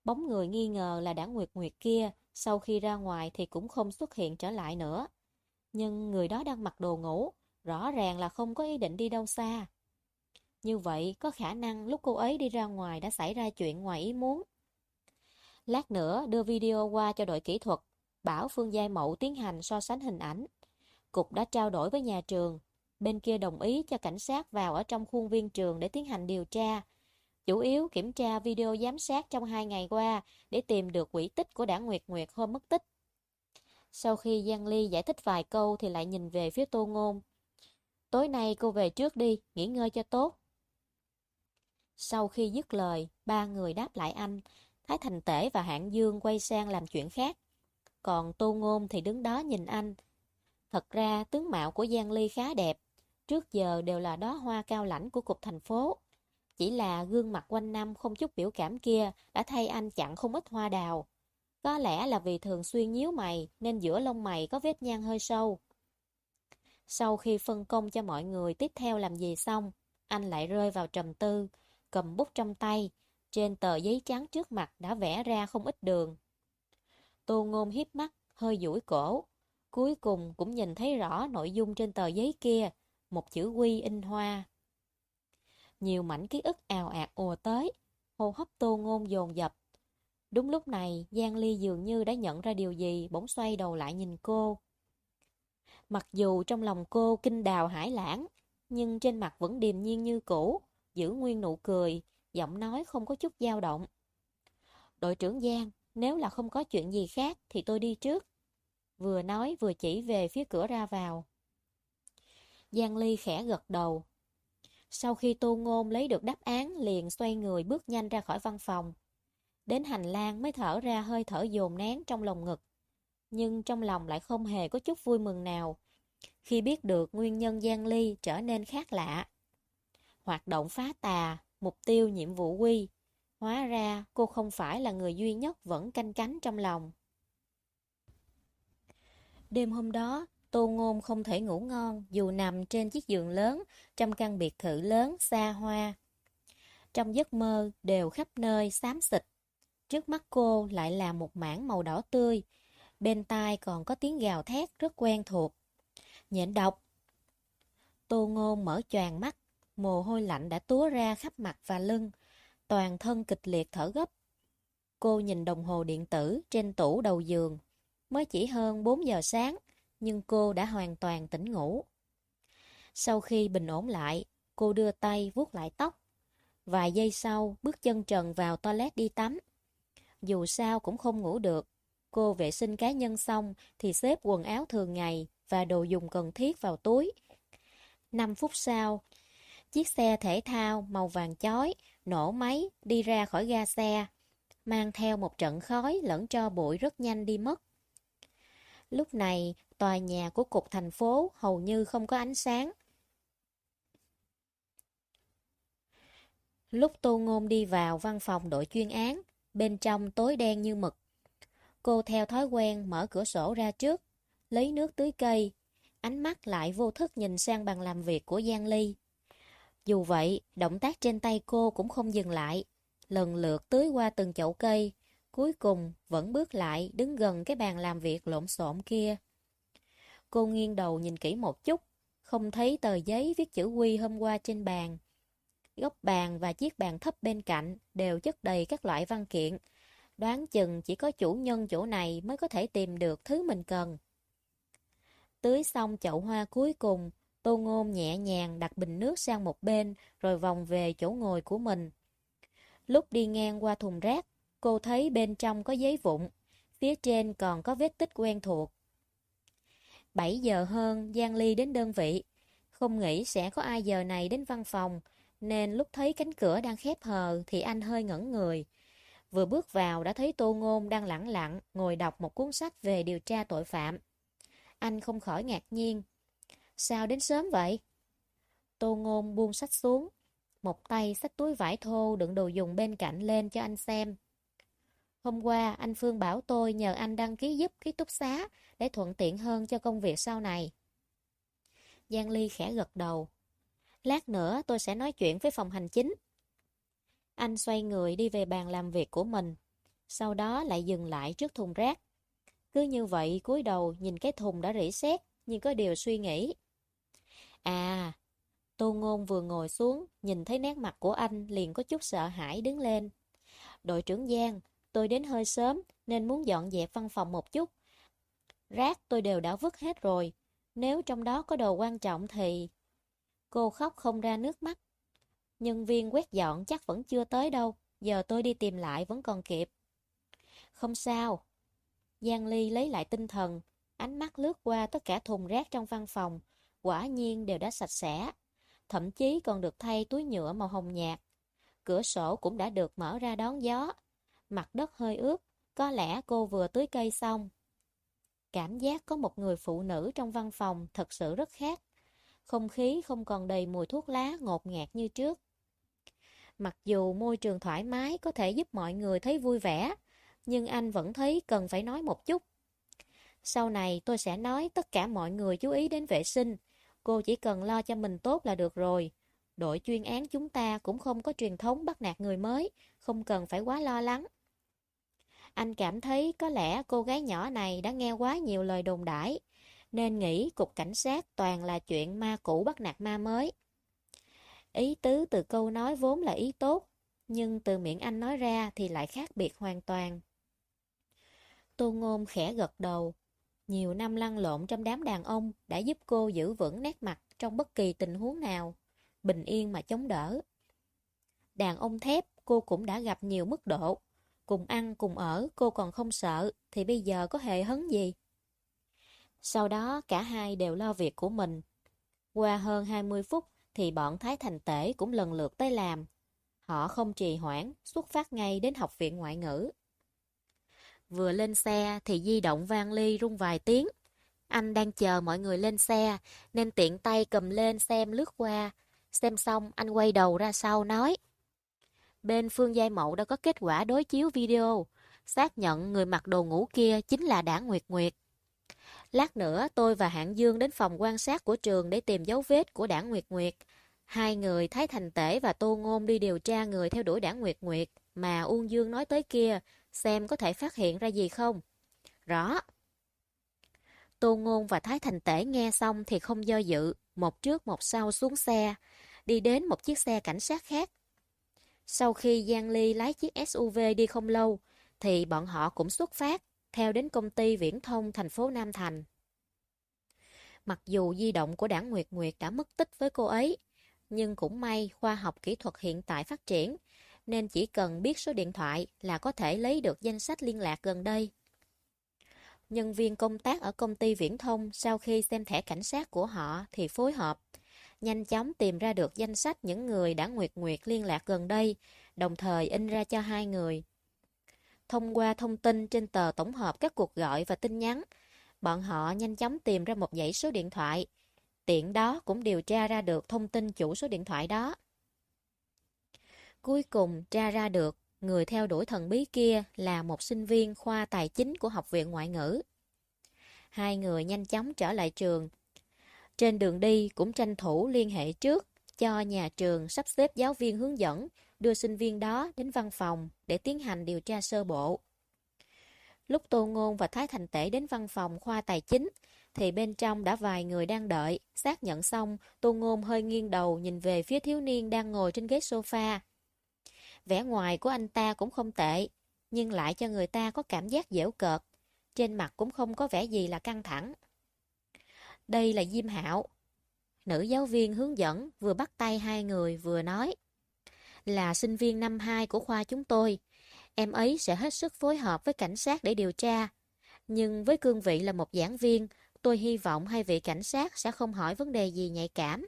Bóng người nghi ngờ là đã Nguyệt Nguyệt kia, sau khi ra ngoài thì cũng không xuất hiện trở lại nữa. Nhưng người đó đang mặc đồ ngủ, rõ ràng là không có ý định đi đâu xa. Như vậy, có khả năng lúc cô ấy đi ra ngoài đã xảy ra chuyện ngoài ý muốn. Lát nữa đưa video qua cho đội kỹ thuật, bảo Phương Giai Mậu tiến hành so sánh hình ảnh. Cục đã trao đổi với nhà trường, bên kia đồng ý cho cảnh sát vào ở trong khuôn viên trường để tiến hành điều tra. Chủ yếu kiểm tra video giám sát trong hai ngày qua để tìm được quỹ tích của đảng Nguyệt Nguyệt hôm mất tích. Sau khi Giang Ly giải thích vài câu thì lại nhìn về phía Tô Ngôn. Tối nay cô về trước đi, nghỉ ngơi cho tốt. Sau khi dứt lời, ba người đáp lại anh. Thái Thành Tể và Hạng Dương quay sang làm chuyện khác. Còn Tô Ngôn thì đứng đó nhìn anh. Thật ra tướng mạo của Giang Ly khá đẹp. Trước giờ đều là đó hoa cao lãnh của cục thành phố. Chỉ là gương mặt quanh năm không chút biểu cảm kia đã thay anh chặn không ít hoa đào. Có lẽ là vì thường xuyên nhíu mày nên giữa lông mày có vết nhăn hơi sâu. Sau khi phân công cho mọi người tiếp theo làm gì xong, anh lại rơi vào trầm tư, cầm bút trong tay, trên tờ giấy trắng trước mặt đã vẽ ra không ít đường. Tô Ngôn hiếp mắt, hơi duỗi cổ. Cuối cùng cũng nhìn thấy rõ nội dung trên tờ giấy kia, một chữ quy in hoa. Nhiều mảnh ký ức ào ạt ùa tới, hô hấp Tô Ngôn dồn dập. Đúng lúc này, Giang Ly dường như đã nhận ra điều gì, bỗng xoay đầu lại nhìn cô. Mặc dù trong lòng cô kinh đào hải lãng, nhưng trên mặt vẫn điềm nhiên như cũ, giữ nguyên nụ cười, giọng nói không có chút dao động. Đội trưởng Giang, nếu là không có chuyện gì khác thì tôi đi trước. Vừa nói vừa chỉ về phía cửa ra vào. Giang Ly khẽ gật đầu. Sau khi Tô Ngôn lấy được đáp án liền xoay người bước nhanh ra khỏi văn phòng. Đến hành lang mới thở ra hơi thở dồn nén trong lồng ngực. Nhưng trong lòng lại không hề có chút vui mừng nào. Khi biết được nguyên nhân Giang Ly trở nên khác lạ. Hoạt động phá tà, mục tiêu nhiệm vụ quy. Hóa ra cô không phải là người duy nhất vẫn canh cánh trong lòng. Đêm hôm đó, Tô Ngôn không thể ngủ ngon dù nằm trên chiếc giường lớn trong căn biệt thự lớn xa hoa. Trong giấc mơ đều khắp nơi xám xịt. Trước mắt cô lại là một mảng màu đỏ tươi. Bên tai còn có tiếng gào thét rất quen thuộc. Nhện độc. Tô Ngôn mở choàng mắt, mồ hôi lạnh đã túa ra khắp mặt và lưng, toàn thân kịch liệt thở gấp. Cô nhìn đồng hồ điện tử trên tủ đầu giường. Mới chỉ hơn 4 giờ sáng, nhưng cô đã hoàn toàn tỉnh ngủ. Sau khi bình ổn lại, cô đưa tay vuốt lại tóc. Vài giây sau, bước chân trần vào toilet đi tắm. Dù sao cũng không ngủ được. Cô vệ sinh cá nhân xong thì xếp quần áo thường ngày và đồ dùng cần thiết vào túi. 5 phút sau, chiếc xe thể thao màu vàng chói nổ máy đi ra khỏi ga xe, mang theo một trận khói lẫn cho bụi rất nhanh đi mất. Lúc này, tòa nhà của cục thành phố hầu như không có ánh sáng. Lúc Tô Ngôn đi vào văn phòng đội chuyên án, bên trong tối đen như mực. Cô theo thói quen mở cửa sổ ra trước, lấy nước tưới cây, ánh mắt lại vô thức nhìn sang bàn làm việc của Giang Ly. Dù vậy, động tác trên tay cô cũng không dừng lại, lần lượt tưới qua từng chậu cây, cuối cùng vẫn bước lại đứng gần cái bàn làm việc lộn xộn kia. Cô nghiêng đầu nhìn kỹ một chút, không thấy tờ giấy viết chữ quy hôm qua trên bàn. Góc bàn và chiếc bàn thấp bên cạnh đều chất đầy các loại văn kiện. Đoán chừng chỉ có chủ nhân chỗ này mới có thể tìm được thứ mình cần. Tưới xong chậu hoa cuối cùng, Tô Ngôn nhẹ nhàng đặt bình nước sang một bên rồi vòng về chỗ ngồi của mình. Lúc đi ngang qua thùng rác, cô thấy bên trong có giấy vụn, phía trên còn có vết tích quen thuộc. 7 giờ hơn, Giang Ly đến đơn vị. Không nghĩ sẽ có ai giờ này đến văn phòng, nên lúc thấy cánh cửa đang khép hờ thì anh hơi ngẩn người. Vừa bước vào đã thấy Tô Ngôn đang lặng lặng ngồi đọc một cuốn sách về điều tra tội phạm. Anh không khỏi ngạc nhiên. Sao đến sớm vậy? Tô Ngôn buông sách xuống. Một tay sách túi vải thô đựng đồ dùng bên cạnh lên cho anh xem. Hôm qua anh Phương bảo tôi nhờ anh đăng ký giúp ký túc xá để thuận tiện hơn cho công việc sau này. Giang Ly khẽ gật đầu. Lát nữa tôi sẽ nói chuyện với phòng hành chính. Anh xoay người đi về bàn làm việc của mình. Sau đó lại dừng lại trước thùng rác. Cứ như vậy cúi đầu nhìn cái thùng đã rỉ sét nhưng có điều suy nghĩ. À, Tô Ngôn vừa ngồi xuống, nhìn thấy nét mặt của anh liền có chút sợ hãi đứng lên. Đội trưởng Giang, tôi đến hơi sớm, nên muốn dọn dẹp văn phòng một chút. Rác tôi đều đã vứt hết rồi. Nếu trong đó có đồ quan trọng thì... Cô khóc không ra nước mắt. Nhân viên quét dọn chắc vẫn chưa tới đâu. Giờ tôi đi tìm lại vẫn còn kịp. Không sao. Giang Ly lấy lại tinh thần. Ánh mắt lướt qua tất cả thùng rác trong văn phòng. Quả nhiên đều đã sạch sẽ. Thậm chí còn được thay túi nhựa màu hồng nhạt. Cửa sổ cũng đã được mở ra đón gió. Mặt đất hơi ướt. Có lẽ cô vừa tưới cây xong. Cảm giác có một người phụ nữ trong văn phòng thật sự rất khác. Không khí không còn đầy mùi thuốc lá ngột ngạt như trước. Mặc dù môi trường thoải mái có thể giúp mọi người thấy vui vẻ, nhưng anh vẫn thấy cần phải nói một chút. Sau này tôi sẽ nói tất cả mọi người chú ý đến vệ sinh. Cô chỉ cần lo cho mình tốt là được rồi. Đội chuyên án chúng ta cũng không có truyền thống bắt nạt người mới, không cần phải quá lo lắng. Anh cảm thấy có lẽ cô gái nhỏ này đã nghe quá nhiều lời đồn đãi, nên nghĩ cục cảnh sát toàn là chuyện ma cũ bắt nạt ma mới. Ý tứ từ câu nói vốn là ý tốt, nhưng từ miệng anh nói ra thì lại khác biệt hoàn toàn. Tô Ngôn khẽ gật đầu. Nhiều năm lăn lộn trong đám đàn ông đã giúp cô giữ vững nét mặt trong bất kỳ tình huống nào, bình yên mà chống đỡ. Đàn ông thép cô cũng đã gặp nhiều mức độ, cùng ăn cùng ở cô còn không sợ, thì bây giờ có hề hấn gì? Sau đó cả hai đều lo việc của mình. Qua hơn 20 phút thì bọn Thái Thành Tể cũng lần lượt tới làm. Họ không trì hoãn, xuất phát ngay đến học viện ngoại ngữ. Vừa lên xe thì di động vang ly rung vài tiếng. Anh đang chờ mọi người lên xe nên tiện tay cầm lên xem lướt qua. Xem xong anh quay đầu ra sau nói bên Phương Giai Mậu đã có kết quả đối chiếu video, xác nhận người mặc đồ ngủ kia chính là Đảng Nguyệt Nguyệt. Lát nữa tôi và Hạng Dương đến phòng quan sát của trường để tìm dấu vết của Đảng Nguyệt Nguyệt. Hai người Thái Thành Tể và Tô Ngôn đi điều tra người theo đuổi Đảng Nguyệt Nguyệt mà Uông Dương nói tới kia, xem có thể phát hiện ra gì không. Rõ. Tô Ngôn và Thái Thành Tể nghe xong thì không do dự, một trước một sau xuống xe, đi đến một chiếc xe cảnh sát khác sau khi Giang Ly lái chiếc SUV đi không lâu, thì bọn họ cũng xuất phát, theo đến công ty viễn thông thành phố Nam Thành. Mặc dù di động của đảng Nguyệt Nguyệt đã mất tích với cô ấy, nhưng cũng may khoa học kỹ thuật hiện tại phát triển, nên chỉ cần biết số điện thoại là có thể lấy được danh sách liên lạc gần đây. Nhân viên công tác ở công ty viễn thông sau khi xem thẻ cảnh sát của họ thì phối hợp, nhanh chóng tìm ra được danh sách những người đã Nguyệt Nguyệt liên lạc gần đây, đồng thời in ra cho hai người. Thông qua thông tin trên tờ tổng hợp các cuộc gọi và tin nhắn, bọn họ nhanh chóng tìm ra một dãy số điện thoại. Tiện đó cũng điều tra ra được thông tin chủ số điện thoại đó. Cuối cùng tra ra được người theo đuổi thần bí kia là một sinh viên khoa tài chính của Học viện Ngoại ngữ. Hai người nhanh chóng trở lại trường trên đường đi cũng tranh thủ liên hệ trước cho nhà trường sắp xếp giáo viên hướng dẫn đưa sinh viên đó đến văn phòng để tiến hành điều tra sơ bộ. Lúc Tô Ngôn và Thái Thành Tể đến văn phòng khoa tài chính thì bên trong đã vài người đang đợi. Xác nhận xong, Tô Ngôn hơi nghiêng đầu nhìn về phía thiếu niên đang ngồi trên ghế sofa. Vẻ ngoài của anh ta cũng không tệ, nhưng lại cho người ta có cảm giác dễu cợt. Trên mặt cũng không có vẻ gì là căng thẳng. Đây là Diêm Hạo. Nữ giáo viên hướng dẫn vừa bắt tay hai người vừa nói. Là sinh viên năm 2 của khoa chúng tôi. Em ấy sẽ hết sức phối hợp với cảnh sát để điều tra. Nhưng với cương vị là một giảng viên, tôi hy vọng hai vị cảnh sát sẽ không hỏi vấn đề gì nhạy cảm.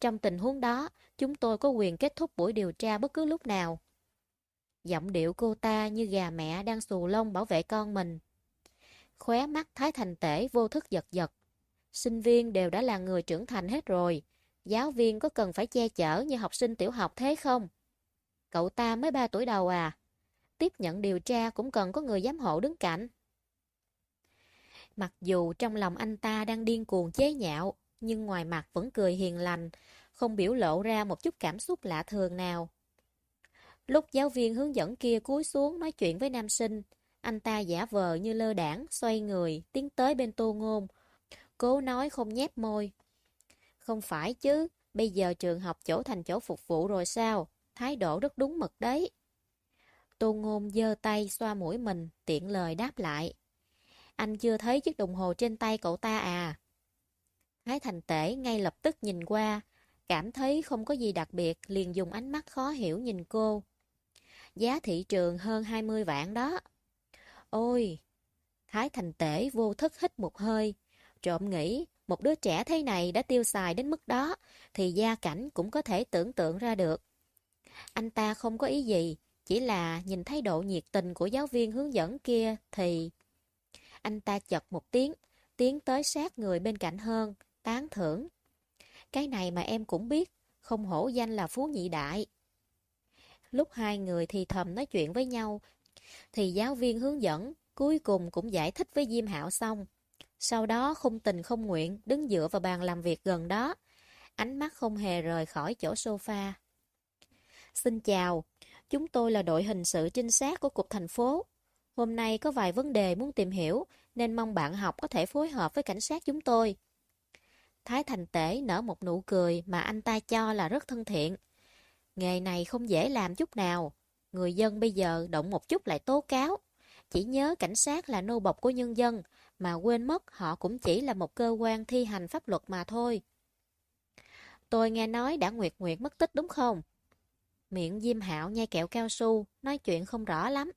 Trong tình huống đó, chúng tôi có quyền kết thúc buổi điều tra bất cứ lúc nào. Giọng điệu cô ta như gà mẹ đang xù lông bảo vệ con mình. Khóe mắt Thái Thành Tể vô thức giật giật. Sinh viên đều đã là người trưởng thành hết rồi. Giáo viên có cần phải che chở như học sinh tiểu học thế không? Cậu ta mới 3 tuổi đầu à? Tiếp nhận điều tra cũng cần có người giám hộ đứng cạnh. Mặc dù trong lòng anh ta đang điên cuồng chế nhạo, nhưng ngoài mặt vẫn cười hiền lành, không biểu lộ ra một chút cảm xúc lạ thường nào. Lúc giáo viên hướng dẫn kia cúi xuống nói chuyện với nam sinh, anh ta giả vờ như lơ đảng, xoay người, tiến tới bên tô ngôn, cố nói không nhép môi. Không phải chứ, bây giờ trường học chỗ thành chỗ phục vụ rồi sao? Thái độ rất đúng mực đấy. Tô ngôn giơ tay xoa mũi mình, tiện lời đáp lại. Anh chưa thấy chiếc đồng hồ trên tay cậu ta à? Thái thành tể ngay lập tức nhìn qua, cảm thấy không có gì đặc biệt, liền dùng ánh mắt khó hiểu nhìn cô. Giá thị trường hơn 20 vạn đó. Ôi! Thái thành tể vô thức hít một hơi, trộm nghĩ một đứa trẻ thế này đã tiêu xài đến mức đó, thì gia cảnh cũng có thể tưởng tượng ra được. Anh ta không có ý gì, chỉ là nhìn thái độ nhiệt tình của giáo viên hướng dẫn kia thì... Anh ta chật một tiếng, tiến tới sát người bên cạnh hơn, tán thưởng. Cái này mà em cũng biết, không hổ danh là Phú Nhị Đại. Lúc hai người thì thầm nói chuyện với nhau, thì giáo viên hướng dẫn cuối cùng cũng giải thích với Diêm Hạo xong. Sau đó không tình không nguyện đứng dựa vào bàn làm việc gần đó, ánh mắt không hề rời khỏi chỗ sofa. Xin chào, chúng tôi là đội hình sự trinh sát của Cục Thành phố. Hôm nay có vài vấn đề muốn tìm hiểu, nên mong bạn học có thể phối hợp với cảnh sát chúng tôi. Thái Thành Tể nở một nụ cười mà anh ta cho là rất thân thiện. Nghề này không dễ làm chút nào. Người dân bây giờ động một chút lại tố cáo. Chỉ nhớ cảnh sát là nô bộc của nhân dân, mà quên mất họ cũng chỉ là một cơ quan thi hành pháp luật mà thôi. Tôi nghe nói đã Nguyệt Nguyệt mất tích đúng không? Miệng Diêm Hạo nhai kẹo cao su, nói chuyện không rõ lắm.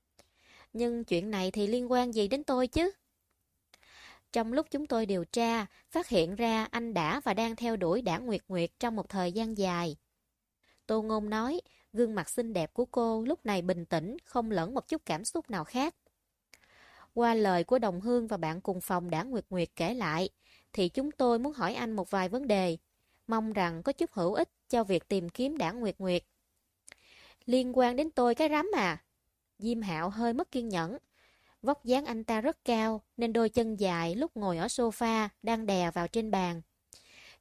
Nhưng chuyện này thì liên quan gì đến tôi chứ? Trong lúc chúng tôi điều tra, phát hiện ra anh đã và đang theo đuổi đảng Nguyệt Nguyệt trong một thời gian dài. Tô Ngôn nói, gương mặt xinh đẹp của cô lúc này bình tĩnh, không lẫn một chút cảm xúc nào khác. Qua lời của đồng hương và bạn cùng phòng đã Nguyệt Nguyệt kể lại, thì chúng tôi muốn hỏi anh một vài vấn đề, mong rằng có chút hữu ích cho việc tìm kiếm đảng Nguyệt Nguyệt. Liên quan đến tôi cái rắm à? Diêm Hạo hơi mất kiên nhẫn. Vóc dáng anh ta rất cao, nên đôi chân dài lúc ngồi ở sofa đang đè vào trên bàn.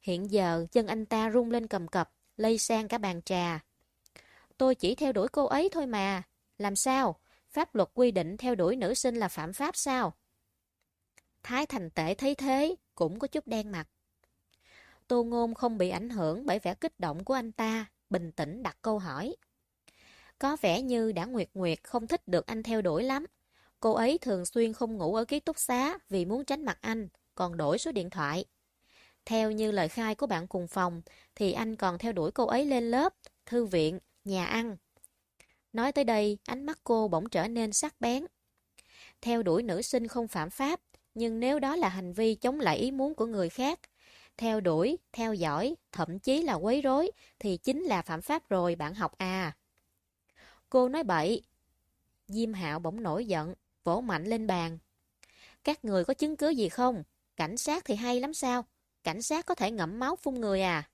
Hiện giờ chân anh ta rung lên cầm cập, lây sang cả bàn trà. Tôi chỉ theo đuổi cô ấy thôi mà. Làm sao? Pháp luật quy định theo đuổi nữ sinh là phạm pháp sao? Thái thành tể thấy thế, cũng có chút đen mặt. Tô Ngôn không bị ảnh hưởng bởi vẻ kích động của anh ta, bình tĩnh đặt câu hỏi. Có vẻ như đã Nguyệt Nguyệt không thích được anh theo đuổi lắm. Cô ấy thường xuyên không ngủ ở ký túc xá vì muốn tránh mặt anh, còn đổi số điện thoại. Theo như lời khai của bạn cùng phòng, thì anh còn theo đuổi cô ấy lên lớp, thư viện, nhà ăn. Nói tới đây, ánh mắt cô bỗng trở nên sắc bén. Theo đuổi nữ sinh không phạm pháp, nhưng nếu đó là hành vi chống lại ý muốn của người khác, theo đuổi, theo dõi, thậm chí là quấy rối, thì chính là phạm pháp rồi bạn học à. Cô nói bậy. Diêm Hạo bỗng nổi giận, vỗ mạnh lên bàn. Các người có chứng cứ gì không? Cảnh sát thì hay lắm sao? Cảnh sát có thể ngậm máu phun người à?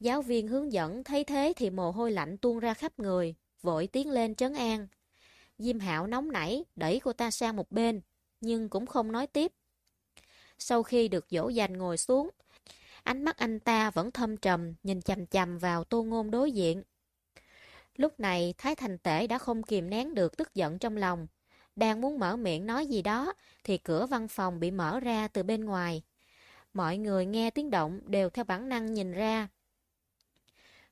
Giáo viên hướng dẫn thấy thế thì mồ hôi lạnh tuôn ra khắp người, vội tiến lên trấn an. Diêm Hạo nóng nảy, đẩy cô ta sang một bên, nhưng cũng không nói tiếp. Sau khi được dỗ dành ngồi xuống, ánh mắt anh ta vẫn thâm trầm, nhìn chầm chầm vào tô ngôn đối diện. Lúc này Thái Thành Tể đã không kìm nén được tức giận trong lòng. Đang muốn mở miệng nói gì đó thì cửa văn phòng bị mở ra từ bên ngoài. Mọi người nghe tiếng động đều theo bản năng nhìn ra.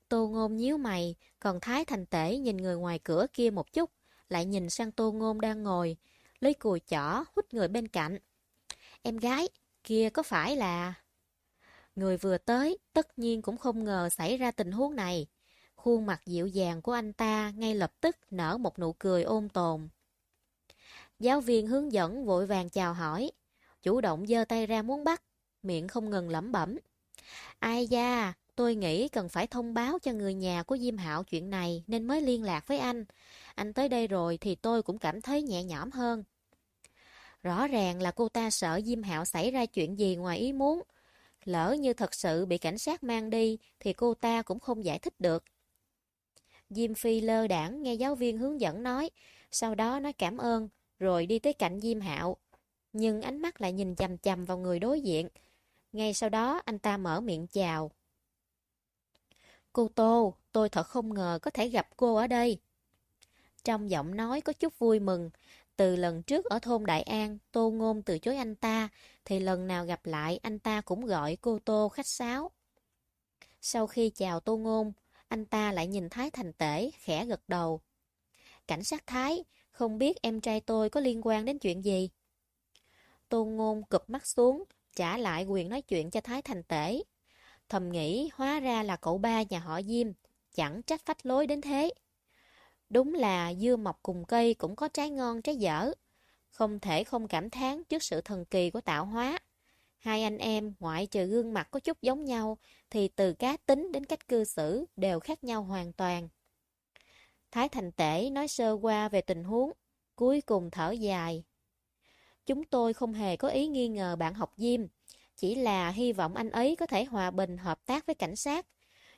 Tô Ngôn nhíu mày, còn Thái Thành Tể nhìn người ngoài cửa kia một chút, lại nhìn sang Tô Ngôn đang ngồi, lấy cùi chỏ hút người bên cạnh. Em gái, kia có phải là... Người vừa tới, tất nhiên cũng không ngờ xảy ra tình huống này. Khuôn mặt dịu dàng của anh ta ngay lập tức nở một nụ cười ôn tồn. Giáo viên hướng dẫn vội vàng chào hỏi, chủ động giơ tay ra muốn bắt, miệng không ngừng lẩm bẩm. Ai da, tôi nghĩ cần phải thông báo cho người nhà của Diêm Hạo chuyện này nên mới liên lạc với anh. Anh tới đây rồi thì tôi cũng cảm thấy nhẹ nhõm hơn. Rõ ràng là cô ta sợ Diêm Hạo xảy ra chuyện gì ngoài ý muốn. Lỡ như thật sự bị cảnh sát mang đi thì cô ta cũng không giải thích được. Diêm Phi lơ đảng nghe giáo viên hướng dẫn nói, sau đó nói cảm ơn, rồi đi tới cạnh Diêm Hạo. Nhưng ánh mắt lại nhìn chầm chầm vào người đối diện. Ngay sau đó anh ta mở miệng chào. Cô Tô, tôi thật không ngờ có thể gặp cô ở đây. Trong giọng nói có chút vui mừng, từ lần trước ở thôn Đại An, Tô Ngôn từ chối anh ta, thì lần nào gặp lại anh ta cũng gọi cô Tô khách sáo. Sau khi chào Tô Ngôn, anh ta lại nhìn Thái Thành Tể, khẽ gật đầu. Cảnh sát Thái, không biết em trai tôi có liên quan đến chuyện gì? Tô Ngôn cụp mắt xuống, trả lại quyền nói chuyện cho Thái Thành Tể. Thầm nghĩ hóa ra là cậu ba nhà họ Diêm, chẳng trách phách lối đến thế. Đúng là dưa mọc cùng cây cũng có trái ngon trái dở. Không thể không cảm thán trước sự thần kỳ của tạo hóa. Hai anh em ngoại trừ gương mặt có chút giống nhau thì từ cá tính đến cách cư xử đều khác nhau hoàn toàn. Thái Thành Tể nói sơ qua về tình huống, cuối cùng thở dài. Chúng tôi không hề có ý nghi ngờ bạn học Diêm, chỉ là hy vọng anh ấy có thể hòa bình hợp tác với cảnh sát.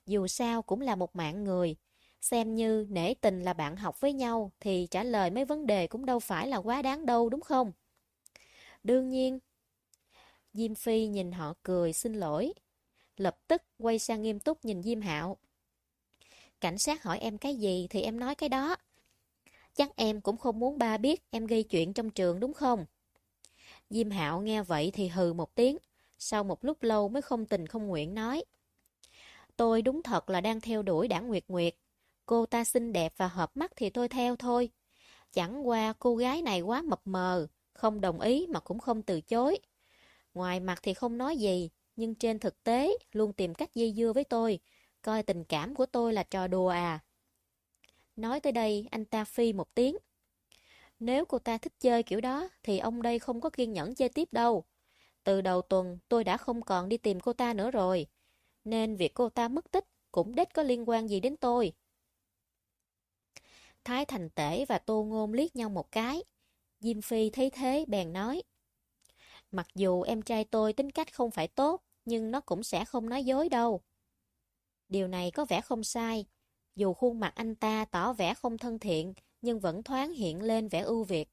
Dù sao cũng là một mạng người, xem như nể tình là bạn học với nhau thì trả lời mấy vấn đề cũng đâu phải là quá đáng đâu đúng không? Đương nhiên. Diêm Phi nhìn họ cười xin lỗi. Lập tức quay sang nghiêm túc nhìn Diêm Hạo. Cảnh sát hỏi em cái gì thì em nói cái đó. Chắc em cũng không muốn ba biết em gây chuyện trong trường đúng không? Diêm Hạo nghe vậy thì hừ một tiếng. Sau một lúc lâu mới không tình không nguyện nói. Tôi đúng thật là đang theo đuổi đảng Nguyệt Nguyệt. Cô ta xinh đẹp và hợp mắt thì tôi theo thôi. Chẳng qua cô gái này quá mập mờ, không đồng ý mà cũng không từ chối. Ngoài mặt thì không nói gì, nhưng trên thực tế luôn tìm cách dây dưa với tôi, coi tình cảm của tôi là trò đùa à. Nói tới đây, anh ta phi một tiếng. Nếu cô ta thích chơi kiểu đó, thì ông đây không có kiên nhẫn chơi tiếp đâu. Từ đầu tuần, tôi đã không còn đi tìm cô ta nữa rồi. Nên việc cô ta mất tích cũng đếch có liên quan gì đến tôi. Thái Thành Tể và Tô Ngôn liếc nhau một cái. Diêm Phi thấy thế bèn nói. Mặc dù em trai tôi tính cách không phải tốt, nhưng nó cũng sẽ không nói dối đâu. Điều này có vẻ không sai. Dù khuôn mặt anh ta tỏ vẻ không thân thiện, nhưng vẫn thoáng hiện lên vẻ ưu việt.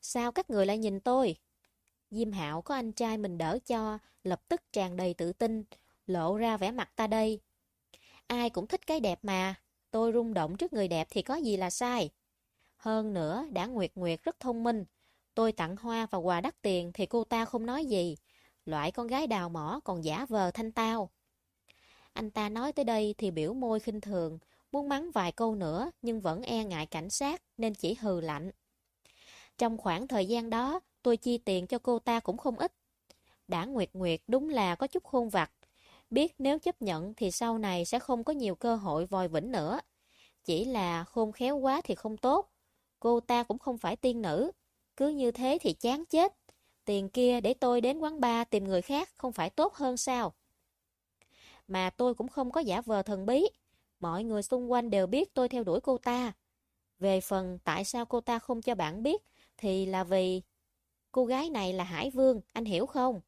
Sao các người lại nhìn tôi? Diêm Hạo có anh trai mình đỡ cho, lập tức tràn đầy tự tin, lộ ra vẻ mặt ta đây. Ai cũng thích cái đẹp mà, tôi rung động trước người đẹp thì có gì là sai. Hơn nữa, đã Nguyệt Nguyệt rất thông minh. Tôi tặng hoa và quà đắt tiền thì cô ta không nói gì. Loại con gái đào mỏ còn giả vờ thanh tao. Anh ta nói tới đây thì biểu môi khinh thường, muốn mắng vài câu nữa nhưng vẫn e ngại cảnh sát nên chỉ hừ lạnh. Trong khoảng thời gian đó, tôi chi tiền cho cô ta cũng không ít. Đã Nguyệt Nguyệt đúng là có chút khôn vặt. Biết nếu chấp nhận thì sau này sẽ không có nhiều cơ hội vòi vĩnh nữa. Chỉ là khôn khéo quá thì không tốt. Cô ta cũng không phải tiên nữ. Cứ như thế thì chán chết. Tiền kia để tôi đến quán bar tìm người khác không phải tốt hơn sao? Mà tôi cũng không có giả vờ thần bí. Mọi người xung quanh đều biết tôi theo đuổi cô ta. Về phần tại sao cô ta không cho bạn biết thì là vì cô gái này là Hải Vương, anh hiểu không?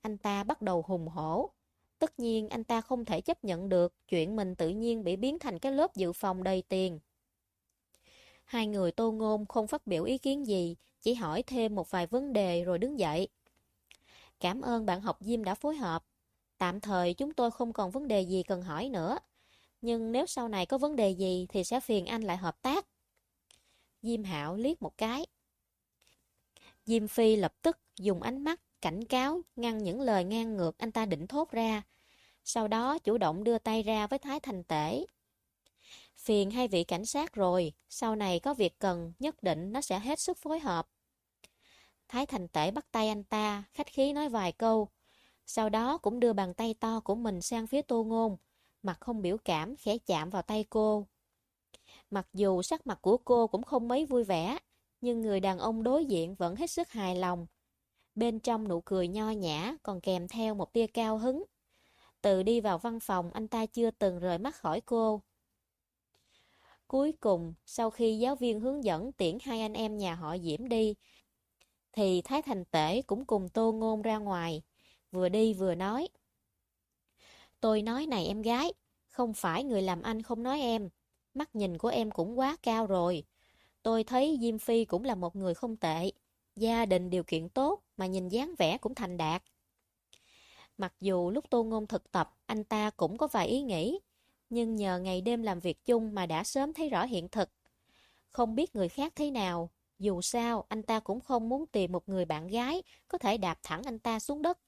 Anh ta bắt đầu hùng hổ. Tất nhiên anh ta không thể chấp nhận được chuyện mình tự nhiên bị biến thành cái lớp dự phòng đầy tiền. Hai người tô ngôn không phát biểu ý kiến gì, chỉ hỏi thêm một vài vấn đề rồi đứng dậy. Cảm ơn bạn học Diêm đã phối hợp. Tạm thời chúng tôi không còn vấn đề gì cần hỏi nữa. Nhưng nếu sau này có vấn đề gì thì sẽ phiền anh lại hợp tác. Diêm Hạo liếc một cái. Diêm Phi lập tức dùng ánh mắt cảnh cáo ngăn những lời ngang ngược anh ta định thốt ra. Sau đó chủ động đưa tay ra với Thái Thành Tể. Phiền hai vị cảnh sát rồi, sau này có việc cần, nhất định nó sẽ hết sức phối hợp. Thái Thành Tể bắt tay anh ta, khách khí nói vài câu. Sau đó cũng đưa bàn tay to của mình sang phía tô ngôn, mặt không biểu cảm, khẽ chạm vào tay cô. Mặc dù sắc mặt của cô cũng không mấy vui vẻ, nhưng người đàn ông đối diện vẫn hết sức hài lòng. Bên trong nụ cười nho nhã còn kèm theo một tia cao hứng. Từ đi vào văn phòng anh ta chưa từng rời mắt khỏi cô. Cuối cùng, sau khi giáo viên hướng dẫn tiễn hai anh em nhà họ Diễm đi, thì Thái Thành Tể cũng cùng Tô Ngôn ra ngoài, vừa đi vừa nói. Tôi nói này em gái, không phải người làm anh không nói em, mắt nhìn của em cũng quá cao rồi. Tôi thấy Diêm Phi cũng là một người không tệ, gia đình điều kiện tốt mà nhìn dáng vẻ cũng thành đạt. Mặc dù lúc Tô Ngôn thực tập, anh ta cũng có vài ý nghĩ, nhưng nhờ ngày đêm làm việc chung mà đã sớm thấy rõ hiện thực. Không biết người khác thế nào, dù sao anh ta cũng không muốn tìm một người bạn gái có thể đạp thẳng anh ta xuống đất.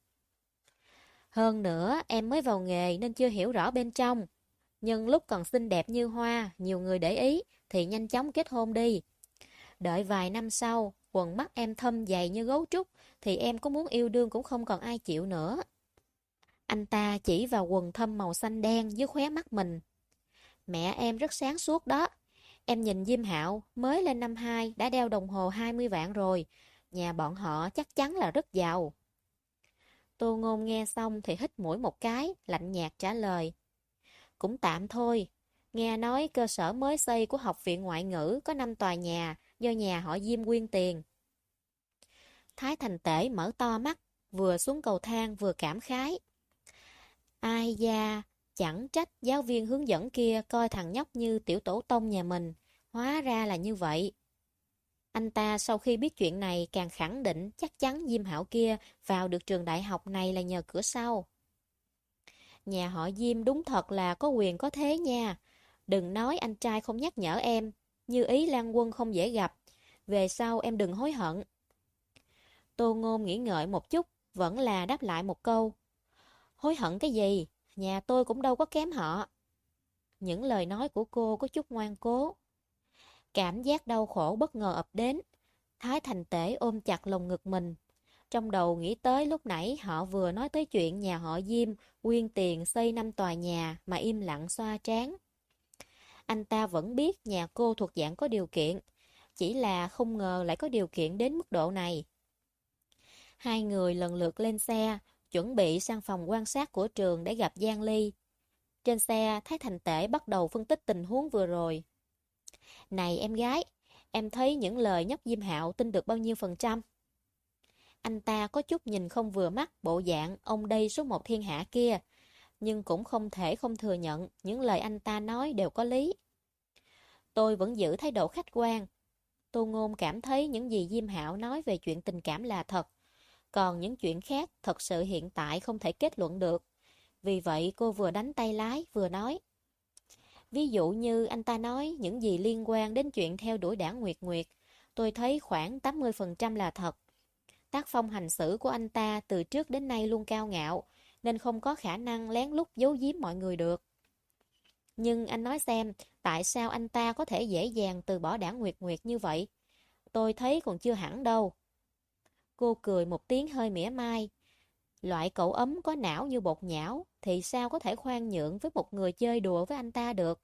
Hơn nữa, em mới vào nghề nên chưa hiểu rõ bên trong. Nhưng lúc còn xinh đẹp như hoa, nhiều người để ý, thì nhanh chóng kết hôn đi. Đợi vài năm sau, quần mắt em thâm dày như gấu trúc, thì em có muốn yêu đương cũng không còn ai chịu nữa. Anh ta chỉ vào quần thâm màu xanh đen dưới khóe mắt mình. Mẹ em rất sáng suốt đó. Em nhìn Diêm Hạo mới lên năm 2 đã đeo đồng hồ 20 vạn rồi. Nhà bọn họ chắc chắn là rất giàu. Tô Ngôn nghe xong thì hít mũi một cái, lạnh nhạt trả lời. Cũng tạm thôi. Nghe nói cơ sở mới xây của Học viện Ngoại ngữ có 5 tòa nhà do nhà họ Diêm quyên tiền. Thái Thành Tể mở to mắt, vừa xuống cầu thang vừa cảm khái. Ai da, chẳng trách giáo viên hướng dẫn kia coi thằng nhóc như tiểu tổ tông nhà mình. Hóa ra là như vậy. Anh ta sau khi biết chuyện này càng khẳng định chắc chắn Diêm Hảo kia vào được trường đại học này là nhờ cửa sau. Nhà họ Diêm đúng thật là có quyền có thế nha. Đừng nói anh trai không nhắc nhở em, như ý Lan Quân không dễ gặp. Về sau em đừng hối hận. Tô Ngôn nghĩ ngợi một chút, vẫn là đáp lại một câu. Hối hận cái gì? Nhà tôi cũng đâu có kém họ. Những lời nói của cô có chút ngoan cố. Cảm giác đau khổ bất ngờ ập đến. Thái Thành Tể ôm chặt lồng ngực mình. Trong đầu nghĩ tới lúc nãy họ vừa nói tới chuyện nhà họ Diêm quyên tiền xây năm tòa nhà mà im lặng xoa trán. Anh ta vẫn biết nhà cô thuộc dạng có điều kiện, chỉ là không ngờ lại có điều kiện đến mức độ này. Hai người lần lượt lên xe, chuẩn bị sang phòng quan sát của trường để gặp Giang Ly. Trên xe, Thái Thành Tể bắt đầu phân tích tình huống vừa rồi. Này em gái, em thấy những lời nhóc Diêm Hạo tin được bao nhiêu phần trăm? Anh ta có chút nhìn không vừa mắt bộ dạng ông đây số một thiên hạ kia, nhưng cũng không thể không thừa nhận những lời anh ta nói đều có lý. Tôi vẫn giữ thái độ khách quan. Tô Ngôn cảm thấy những gì Diêm Hạo nói về chuyện tình cảm là thật, còn những chuyện khác thật sự hiện tại không thể kết luận được. Vì vậy cô vừa đánh tay lái vừa nói. Ví dụ như anh ta nói những gì liên quan đến chuyện theo đuổi đảng Nguyệt Nguyệt, tôi thấy khoảng 80% là thật. Tác phong hành xử của anh ta từ trước đến nay luôn cao ngạo, nên không có khả năng lén lút giấu giếm mọi người được. Nhưng anh nói xem, tại sao anh ta có thể dễ dàng từ bỏ đảng Nguyệt Nguyệt như vậy? Tôi thấy còn chưa hẳn đâu. Cô cười một tiếng hơi mỉa mai. Loại cậu ấm có não như bột nhão thì sao có thể khoan nhượng với một người chơi đùa với anh ta được?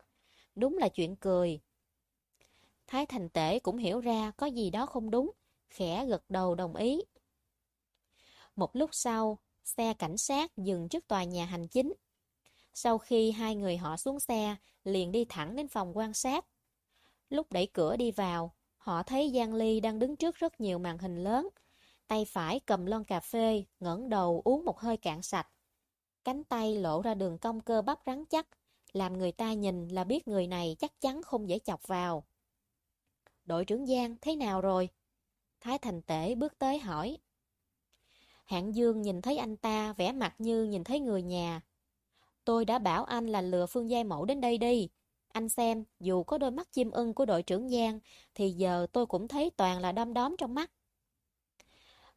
Đúng là chuyện cười. Thái Thành Tể cũng hiểu ra có gì đó không đúng, khẽ gật đầu đồng ý. Một lúc sau, xe cảnh sát dừng trước tòa nhà hành chính. Sau khi hai người họ xuống xe, liền đi thẳng đến phòng quan sát. Lúc đẩy cửa đi vào, họ thấy Giang Ly đang đứng trước rất nhiều màn hình lớn. Tay phải cầm lon cà phê, ngẩng đầu uống một hơi cạn sạch. Cánh tay lộ ra đường cong cơ bắp rắn chắc, làm người ta nhìn là biết người này chắc chắn không dễ chọc vào. Đội trưởng Giang thế nào rồi? Thái Thành Tể bước tới hỏi. Hạng Dương nhìn thấy anh ta vẻ mặt như nhìn thấy người nhà. Tôi đã bảo anh là lừa Phương Giai Mẫu đến đây đi. Anh xem, dù có đôi mắt chim ưng của đội trưởng Giang, thì giờ tôi cũng thấy toàn là đom đóm trong mắt.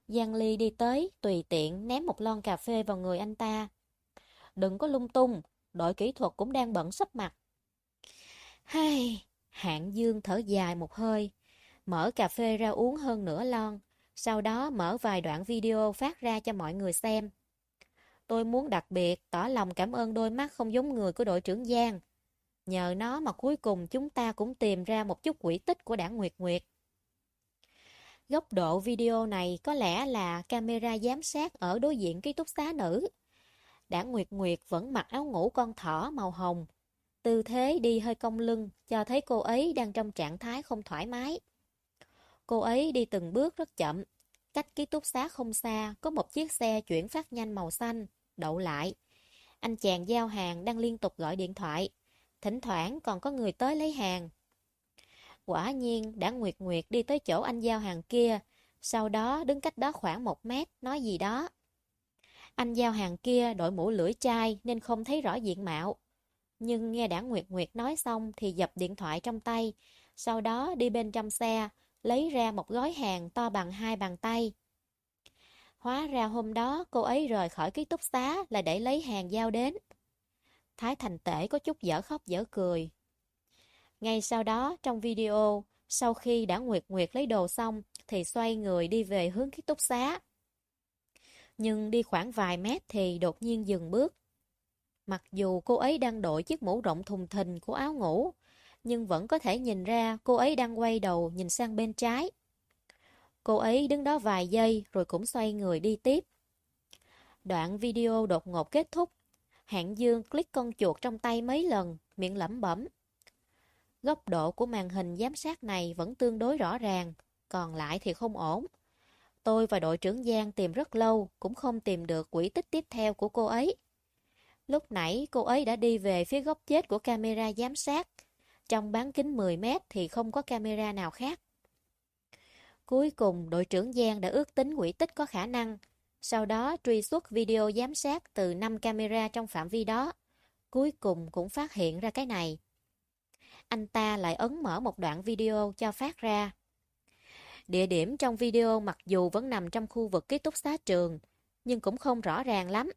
Giang Ly đi tới, tùy tiện ném một lon cà phê vào người anh ta. Đừng có lung tung, đội kỹ thuật cũng đang bận sắp mặt. Hai, hạng dương thở dài một hơi, mở cà phê ra uống hơn nửa lon, sau đó mở vài đoạn video phát ra cho mọi người xem. Tôi muốn đặc biệt tỏ lòng cảm ơn đôi mắt không giống người của đội trưởng Giang. Nhờ nó mà cuối cùng chúng ta cũng tìm ra một chút quỷ tích của đảng Nguyệt Nguyệt. Góc độ video này có lẽ là camera giám sát ở đối diện ký túc xá nữ. Đảng Nguyệt Nguyệt vẫn mặc áo ngủ con thỏ màu hồng. Tư thế đi hơi cong lưng, cho thấy cô ấy đang trong trạng thái không thoải mái. Cô ấy đi từng bước rất chậm. Cách ký túc xá không xa có một chiếc xe chuyển phát nhanh màu xanh, đậu lại. Anh chàng giao hàng đang liên tục gọi điện thoại. Thỉnh thoảng còn có người tới lấy hàng. Quả nhiên đã Nguyệt Nguyệt đi tới chỗ anh giao hàng kia, sau đó đứng cách đó khoảng một mét, nói gì đó. Anh giao hàng kia đội mũ lưỡi chai nên không thấy rõ diện mạo. Nhưng nghe đã Nguyệt Nguyệt nói xong thì dập điện thoại trong tay, sau đó đi bên trong xe, lấy ra một gói hàng to bằng hai bàn tay. Hóa ra hôm đó cô ấy rời khỏi ký túc xá là để lấy hàng giao đến. Thái Thành Tể có chút dở khóc dở cười. Ngay sau đó, trong video, sau khi đã Nguyệt Nguyệt lấy đồ xong, thì xoay người đi về hướng ký túc xá. Nhưng đi khoảng vài mét thì đột nhiên dừng bước. Mặc dù cô ấy đang đội chiếc mũ rộng thùng thình của áo ngủ, nhưng vẫn có thể nhìn ra cô ấy đang quay đầu nhìn sang bên trái. Cô ấy đứng đó vài giây rồi cũng xoay người đi tiếp. Đoạn video đột ngột kết thúc. Hạng Dương click con chuột trong tay mấy lần, miệng lẩm bẩm. Góc độ của màn hình giám sát này vẫn tương đối rõ ràng, còn lại thì không ổn. Tôi và đội trưởng Giang tìm rất lâu, cũng không tìm được quỹ tích tiếp theo của cô ấy. Lúc nãy cô ấy đã đi về phía góc chết của camera giám sát. Trong bán kính 10 mét thì không có camera nào khác. Cuối cùng, đội trưởng Giang đã ước tính quỹ tích có khả năng. Sau đó truy xuất video giám sát từ 5 camera trong phạm vi đó. Cuối cùng cũng phát hiện ra cái này. Anh ta lại ấn mở một đoạn video cho phát ra. Địa điểm trong video mặc dù vẫn nằm trong khu vực ký túc xá trường, nhưng cũng không rõ ràng lắm.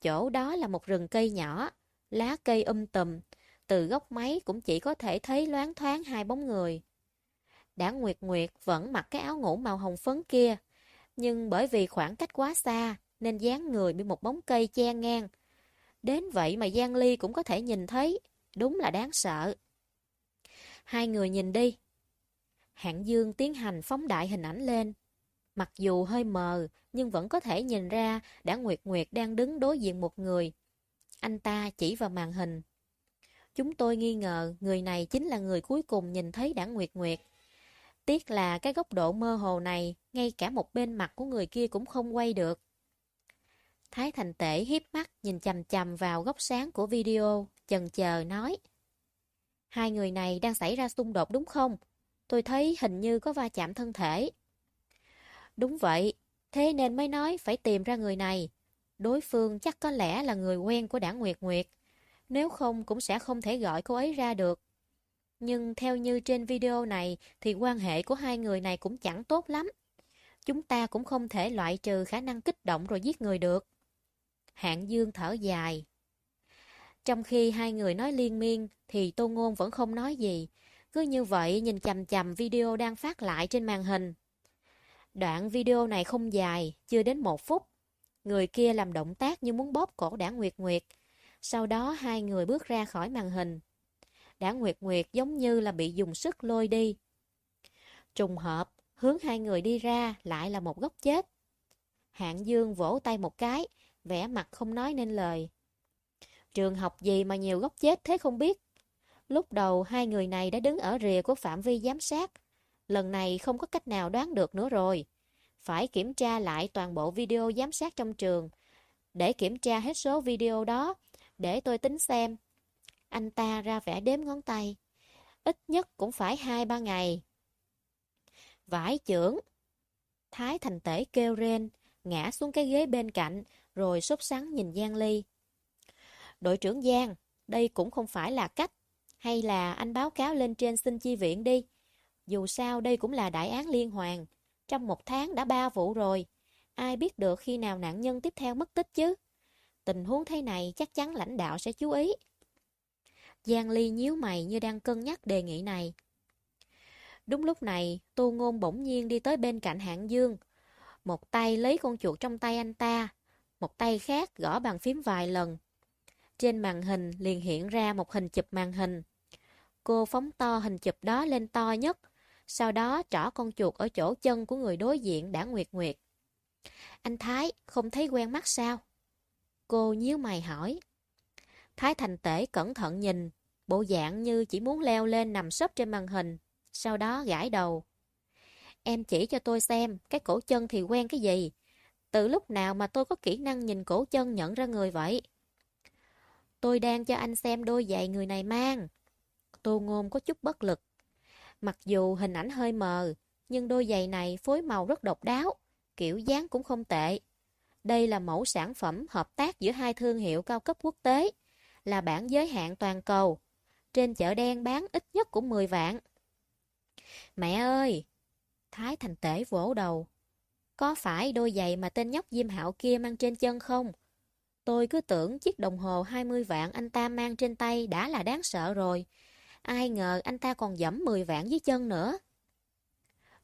Chỗ đó là một rừng cây nhỏ, lá cây um tùm, từ góc máy cũng chỉ có thể thấy loáng thoáng hai bóng người. Đã Nguyệt Nguyệt vẫn mặc cái áo ngủ màu hồng phấn kia, nhưng bởi vì khoảng cách quá xa nên dáng người bị một bóng cây che ngang. Đến vậy mà Giang Ly cũng có thể nhìn thấy, đúng là đáng sợ. Hai người nhìn đi. Hạng Dương tiến hành phóng đại hình ảnh lên. Mặc dù hơi mờ, nhưng vẫn có thể nhìn ra đã Nguyệt Nguyệt đang đứng đối diện một người. Anh ta chỉ vào màn hình. Chúng tôi nghi ngờ người này chính là người cuối cùng nhìn thấy đảng Nguyệt Nguyệt. Tiếc là cái góc độ mơ hồ này, ngay cả một bên mặt của người kia cũng không quay được. Thái Thành Tể hiếp mắt nhìn chầm chầm vào góc sáng của video, chần chờ nói. Hai người này đang xảy ra xung đột đúng không? Tôi thấy hình như có va chạm thân thể. Đúng vậy, thế nên mới nói phải tìm ra người này. Đối phương chắc có lẽ là người quen của đảng Nguyệt Nguyệt. Nếu không cũng sẽ không thể gọi cô ấy ra được. Nhưng theo như trên video này thì quan hệ của hai người này cũng chẳng tốt lắm. Chúng ta cũng không thể loại trừ khả năng kích động rồi giết người được. Hạng Dương thở dài. Trong khi hai người nói liên miên thì Tô Ngôn vẫn không nói gì. Cứ như vậy nhìn chầm chầm video đang phát lại trên màn hình. Đoạn video này không dài, chưa đến một phút. Người kia làm động tác như muốn bóp cổ đã Nguyệt Nguyệt. Sau đó hai người bước ra khỏi màn hình. Đã Nguyệt Nguyệt giống như là bị dùng sức lôi đi. Trùng hợp, hướng hai người đi ra lại là một góc chết. Hạng Dương vỗ tay một cái, vẻ mặt không nói nên lời. Trường học gì mà nhiều góc chết thế không biết. Lúc đầu hai người này đã đứng ở rìa của phạm vi giám sát. Lần này không có cách nào đoán được nữa rồi. Phải kiểm tra lại toàn bộ video giám sát trong trường. Để kiểm tra hết số video đó, để tôi tính xem. Anh ta ra vẻ đếm ngón tay. Ít nhất cũng phải hai ba ngày. Vải trưởng. Thái thành tể kêu rên, ngã xuống cái ghế bên cạnh, rồi sốt sắng nhìn Giang Ly. Đội trưởng Giang, đây cũng không phải là cách. Hay là anh báo cáo lên trên xin chi viện đi. Dù sao đây cũng là đại án liên hoàn. Trong một tháng đã ba vụ rồi. Ai biết được khi nào nạn nhân tiếp theo mất tích chứ? Tình huống thế này chắc chắn lãnh đạo sẽ chú ý. Giang Ly nhíu mày như đang cân nhắc đề nghị này. Đúng lúc này, Tô Ngôn bỗng nhiên đi tới bên cạnh hạng dương. Một tay lấy con chuột trong tay anh ta, một tay khác gõ bàn phím vài lần. Trên màn hình liền hiện ra một hình chụp màn hình. Cô phóng to hình chụp đó lên to nhất, sau đó trỏ con chuột ở chỗ chân của người đối diện đã nguyệt nguyệt. Anh Thái, không thấy quen mắt sao? Cô nhíu mày hỏi. Thái Thành Tể cẩn thận nhìn, bộ dạng như chỉ muốn leo lên nằm sấp trên màn hình, sau đó gãi đầu. Em chỉ cho tôi xem, cái cổ chân thì quen cái gì? Từ lúc nào mà tôi có kỹ năng nhìn cổ chân nhận ra người vậy? Tôi đang cho anh xem đôi giày người này mang. Tô Ngôn có chút bất lực. Mặc dù hình ảnh hơi mờ, nhưng đôi giày này phối màu rất độc đáo, kiểu dáng cũng không tệ. Đây là mẫu sản phẩm hợp tác giữa hai thương hiệu cao cấp quốc tế, là bản giới hạn toàn cầu. Trên chợ đen bán ít nhất cũng 10 vạn. Mẹ ơi! Thái Thành Tể vỗ đầu. Có phải đôi giày mà tên nhóc Diêm Hạo kia mang trên chân không? Tôi cứ tưởng chiếc đồng hồ 20 vạn anh ta mang trên tay đã là đáng sợ rồi. Ai ngờ anh ta còn dẫm 10 vạn dưới chân nữa.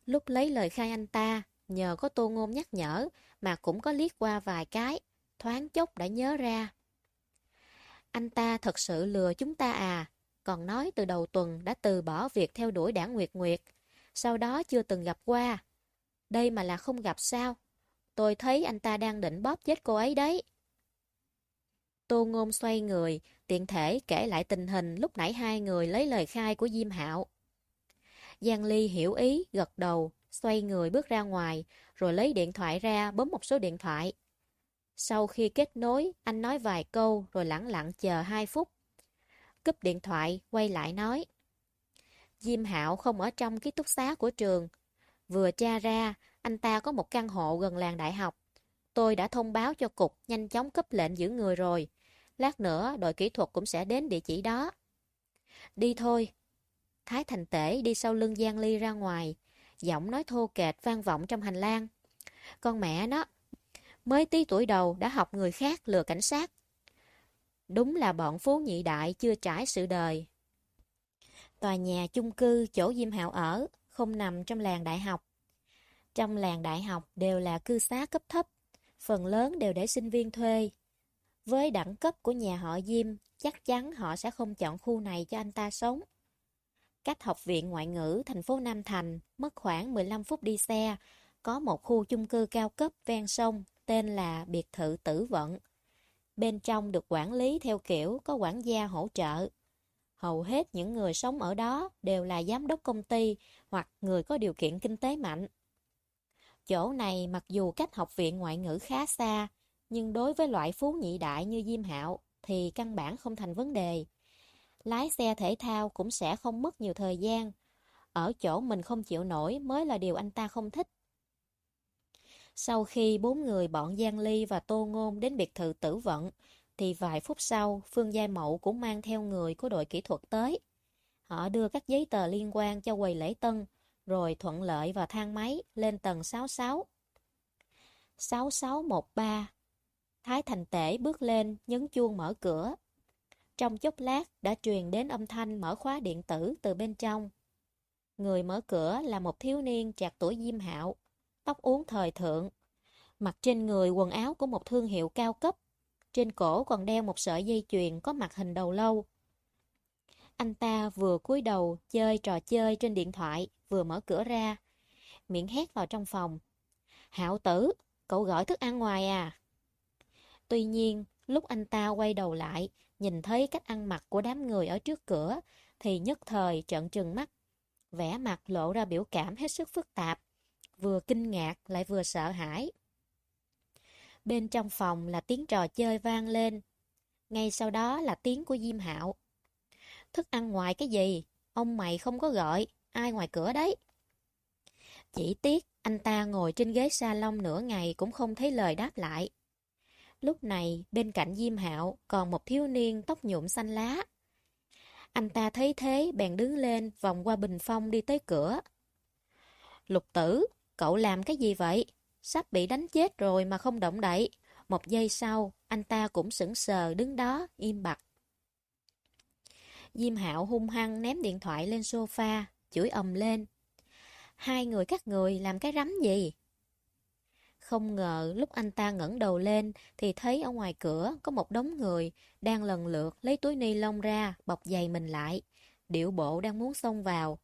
Lúc lấy lời khai anh ta, nhờ có tô ngôn nhắc nhở mà cũng có liếc qua vài cái, thoáng chốc đã nhớ ra. Anh ta thật sự lừa chúng ta à, còn nói từ đầu tuần đã từ bỏ việc theo đuổi đảng Nguyệt Nguyệt, sau đó chưa từng gặp qua. Đây mà là không gặp sao? Tôi thấy anh ta đang định bóp chết cô ấy đấy. Tô Ngôn xoay người, tiện thể kể lại tình hình lúc nãy hai người lấy lời khai của Diêm Hạo. Giang Ly hiểu ý, gật đầu, xoay người bước ra ngoài, rồi lấy điện thoại ra bấm một số điện thoại. Sau khi kết nối, anh nói vài câu rồi lặng lặng chờ 2 phút. Cúp điện thoại, quay lại nói. Diêm Hạo không ở trong ký túc xá của trường. Vừa tra ra, anh ta có một căn hộ gần làng đại học. Tôi đã thông báo cho cục nhanh chóng cấp lệnh giữ người rồi. Lát nữa đội kỹ thuật cũng sẽ đến địa chỉ đó. Đi thôi. Thái Thành Tể đi sau lưng Giang Ly ra ngoài. Giọng nói thô kệch vang vọng trong hành lang. Con mẹ nó, mới tí tuổi đầu đã học người khác lừa cảnh sát. Đúng là bọn phú nhị đại chưa trải sự đời. Tòa nhà chung cư chỗ Diêm Hạo ở không nằm trong làng đại học. Trong làng đại học đều là cư xá cấp thấp, phần lớn đều để sinh viên thuê. Với đẳng cấp của nhà họ Diêm, chắc chắn họ sẽ không chọn khu này cho anh ta sống. Cách học viện ngoại ngữ thành phố Nam Thành mất khoảng 15 phút đi xe, có một khu chung cư cao cấp ven sông tên là biệt thự tử vận. Bên trong được quản lý theo kiểu có quản gia hỗ trợ. Hầu hết những người sống ở đó đều là giám đốc công ty hoặc người có điều kiện kinh tế mạnh. Chỗ này mặc dù cách học viện ngoại ngữ khá xa, nhưng đối với loại phú nhị đại như Diêm Hạo thì căn bản không thành vấn đề. Lái xe thể thao cũng sẽ không mất nhiều thời gian. Ở chỗ mình không chịu nổi mới là điều anh ta không thích. Sau khi bốn người bọn Giang Ly và Tô Ngôn đến biệt thự tử vận, thì vài phút sau, Phương Giai Mậu cũng mang theo người của đội kỹ thuật tới. Họ đưa các giấy tờ liên quan cho quầy lễ tân, rồi thuận lợi vào thang máy lên tầng 66. 6613 Thái Thành Tể bước lên, nhấn chuông mở cửa. Trong chốc lát đã truyền đến âm thanh mở khóa điện tử từ bên trong. Người mở cửa là một thiếu niên chạc tuổi diêm hạo, tóc uốn thời thượng, mặc trên người quần áo của một thương hiệu cao cấp, trên cổ còn đeo một sợi dây chuyền có mặt hình đầu lâu. Anh ta vừa cúi đầu chơi trò chơi trên điện thoại, vừa mở cửa ra, miệng hét vào trong phòng. Hạo tử, cậu gọi thức ăn ngoài à? Tuy nhiên, lúc anh ta quay đầu lại, nhìn thấy cách ăn mặc của đám người ở trước cửa, thì nhất thời trợn trừng mắt. Vẻ mặt lộ ra biểu cảm hết sức phức tạp, vừa kinh ngạc lại vừa sợ hãi. Bên trong phòng là tiếng trò chơi vang lên. Ngay sau đó là tiếng của Diêm Hạo. Thức ăn ngoài cái gì? Ông mày không có gọi, ai ngoài cửa đấy? Chỉ tiếc, anh ta ngồi trên ghế salon nửa ngày cũng không thấy lời đáp lại. Lúc này, bên cạnh Diêm Hạo còn một thiếu niên tóc nhuộm xanh lá. Anh ta thấy thế, bèn đứng lên, vòng qua bình phong đi tới cửa. Lục tử, cậu làm cái gì vậy? Sắp bị đánh chết rồi mà không động đậy. Một giây sau, anh ta cũng sững sờ đứng đó, im bặt. Diêm Hạo hung hăng ném điện thoại lên sofa, chửi ầm lên. Hai người các người làm cái rắm gì? Không ngờ lúc anh ta ngẩng đầu lên thì thấy ở ngoài cửa có một đống người đang lần lượt lấy túi ni lông ra bọc giày mình lại. Điệu bộ đang muốn xông vào.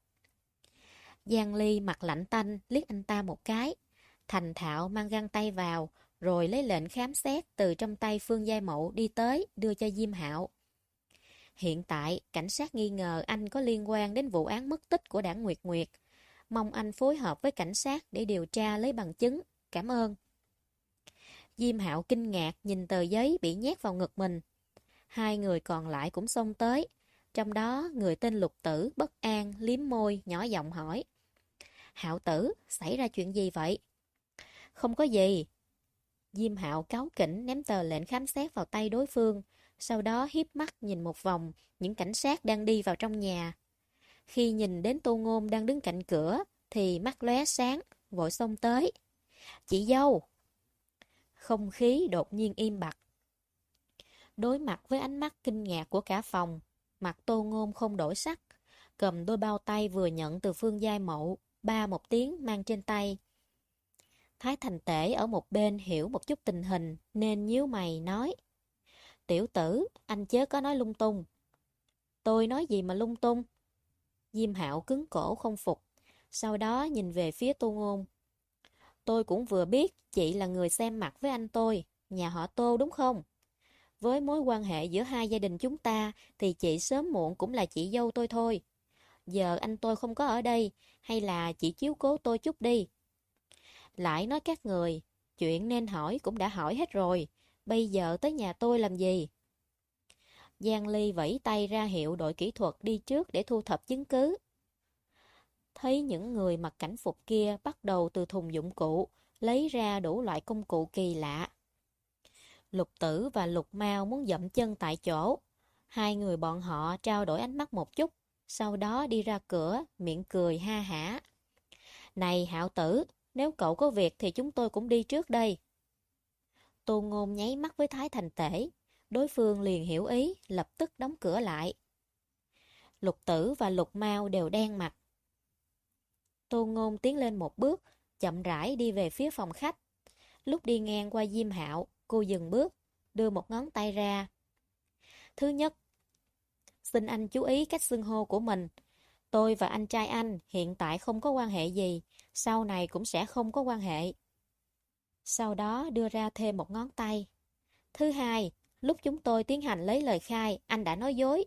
Giang Ly mặt lạnh tanh liếc anh ta một cái. Thành thạo mang găng tay vào rồi lấy lệnh khám xét từ trong tay Phương Giai Mậu đi tới đưa cho Diêm Hạo. Hiện tại, cảnh sát nghi ngờ anh có liên quan đến vụ án mất tích của đảng Nguyệt Nguyệt. Mong anh phối hợp với cảnh sát để điều tra lấy bằng chứng. Cảm ơn. Diêm Hạo kinh ngạc nhìn tờ giấy bị nhét vào ngực mình. Hai người còn lại cũng xông tới. Trong đó, người tên Lục Tử bất an, liếm môi, nhỏ giọng hỏi. Hạo tử, xảy ra chuyện gì vậy? Không có gì. Diêm Hạo cáu kỉnh ném tờ lệnh khám xét vào tay đối phương, sau đó hiếp mắt nhìn một vòng những cảnh sát đang đi vào trong nhà. Khi nhìn đến Tô Ngôn đang đứng cạnh cửa, thì mắt lóe sáng, vội xông tới. Chị dâu! Không khí đột nhiên im bặt. Đối mặt với ánh mắt kinh ngạc của cả phòng, mặt Tô Ngôn không đổi sắc, cầm đôi bao tay vừa nhận từ phương giai mậu, ba một tiếng mang trên tay. Thái Thành Tể ở một bên hiểu một chút tình hình nên nhíu mày nói Tiểu tử, anh chớ có nói lung tung. Tôi nói gì mà lung tung? Diêm Hạo cứng cổ không phục, sau đó nhìn về phía Tô Ngôn. Tôi cũng vừa biết chị là người xem mặt với anh tôi, nhà họ Tô đúng không? Với mối quan hệ giữa hai gia đình chúng ta thì chị sớm muộn cũng là chị dâu tôi thôi. Giờ anh tôi không có ở đây, hay là chị chiếu cố tôi chút đi. Lại nói các người, chuyện nên hỏi cũng đã hỏi hết rồi, bây giờ tới nhà tôi làm gì? Giang Ly vẫy tay ra hiệu đội kỹ thuật đi trước để thu thập chứng cứ. Thấy những người mặc cảnh phục kia bắt đầu từ thùng dụng cụ, lấy ra đủ loại công cụ kỳ lạ. Lục tử và lục mau muốn dậm chân tại chỗ. Hai người bọn họ trao đổi ánh mắt một chút, sau đó đi ra cửa, miệng cười ha hả. Này hạo tử, nếu cậu có việc thì chúng tôi cũng đi trước đây. Tô Ngôn nháy mắt với Thái Thành Tể. Đối phương liền hiểu ý, lập tức đóng cửa lại. Lục tử và lục mau đều đen mặt. Tô Ngôn tiến lên một bước, chậm rãi đi về phía phòng khách. Lúc đi ngang qua Diêm Hạo, cô dừng bước, đưa một ngón tay ra. Thứ nhất, xin anh chú ý cách xưng hô của mình. Tôi và anh trai anh hiện tại không có quan hệ gì, sau này cũng sẽ không có quan hệ. Sau đó đưa ra thêm một ngón tay. Thứ hai, lúc chúng tôi tiến hành lấy lời khai, anh đã nói dối.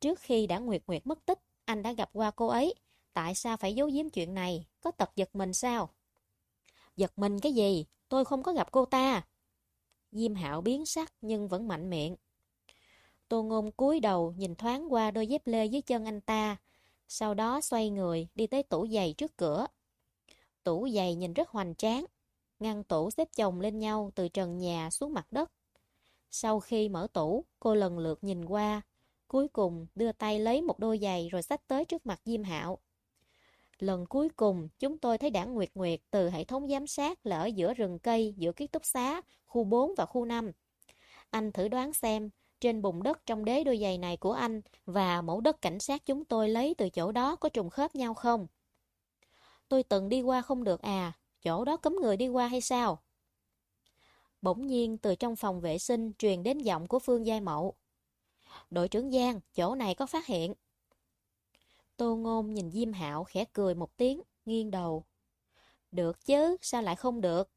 Trước khi đã Nguyệt Nguyệt mất tích, anh đã gặp qua cô ấy. Tại sao phải giấu giếm chuyện này? Có tật giật mình sao? Giật mình cái gì? Tôi không có gặp cô ta. Diêm Hạo biến sắc nhưng vẫn mạnh miệng. Tô Ngôn cúi đầu nhìn thoáng qua đôi dép lê dưới chân anh ta, sau đó xoay người đi tới tủ giày trước cửa. Tủ giày nhìn rất hoành tráng, ngăn tủ xếp chồng lên nhau từ trần nhà xuống mặt đất. Sau khi mở tủ, cô lần lượt nhìn qua, cuối cùng đưa tay lấy một đôi giày rồi xách tới trước mặt Diêm Hạo. Lần cuối cùng, chúng tôi thấy đảng Nguyệt Nguyệt từ hệ thống giám sát là ở giữa rừng cây giữa ký túc xá, khu 4 và khu 5. Anh thử đoán xem, trên bùn đất trong đế đôi giày này của anh và mẫu đất cảnh sát chúng tôi lấy từ chỗ đó có trùng khớp nhau không? Tôi từng đi qua không được à, chỗ đó cấm người đi qua hay sao? Bỗng nhiên từ trong phòng vệ sinh truyền đến giọng của Phương Giai Mậu. Đội trưởng Giang, chỗ này có phát hiện. Tô Ngôn nhìn Diêm Hạo khẽ cười một tiếng, nghiêng đầu. Được chứ, sao lại không được?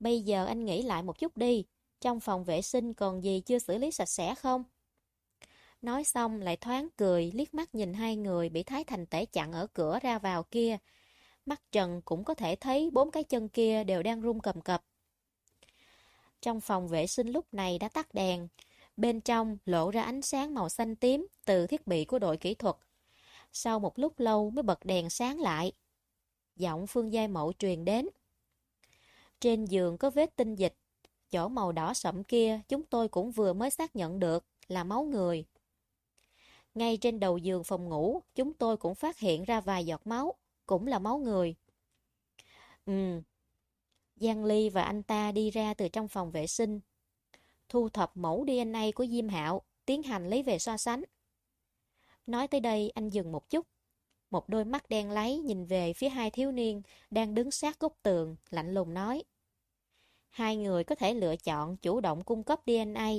Bây giờ anh nghĩ lại một chút đi, trong phòng vệ sinh còn gì chưa xử lý sạch sẽ không? Nói xong lại thoáng cười, liếc mắt nhìn hai người bị Thái Thành Tể chặn ở cửa ra vào kia. Mắt Trần cũng có thể thấy bốn cái chân kia đều đang rung cầm cập. Trong phòng vệ sinh lúc này đã tắt đèn. Bên trong lộ ra ánh sáng màu xanh tím từ thiết bị của đội kỹ thuật. Sau một lúc lâu mới bật đèn sáng lại. Giọng Phương Giai Mậu truyền đến. Trên giường có vết tinh dịch. Chỗ màu đỏ sậm kia chúng tôi cũng vừa mới xác nhận được là máu người. Ngay trên đầu giường phòng ngủ, chúng tôi cũng phát hiện ra vài giọt máu, cũng là máu người. Ừ, Giang Ly và anh ta đi ra từ trong phòng vệ sinh, thu thập mẫu DNA của Diêm Hạo, tiến hành lấy về so sánh. Nói tới đây anh dừng một chút. Một đôi mắt đen lấy nhìn về phía hai thiếu niên đang đứng sát gốc tường, lạnh lùng nói. Hai người có thể lựa chọn chủ động cung cấp DNA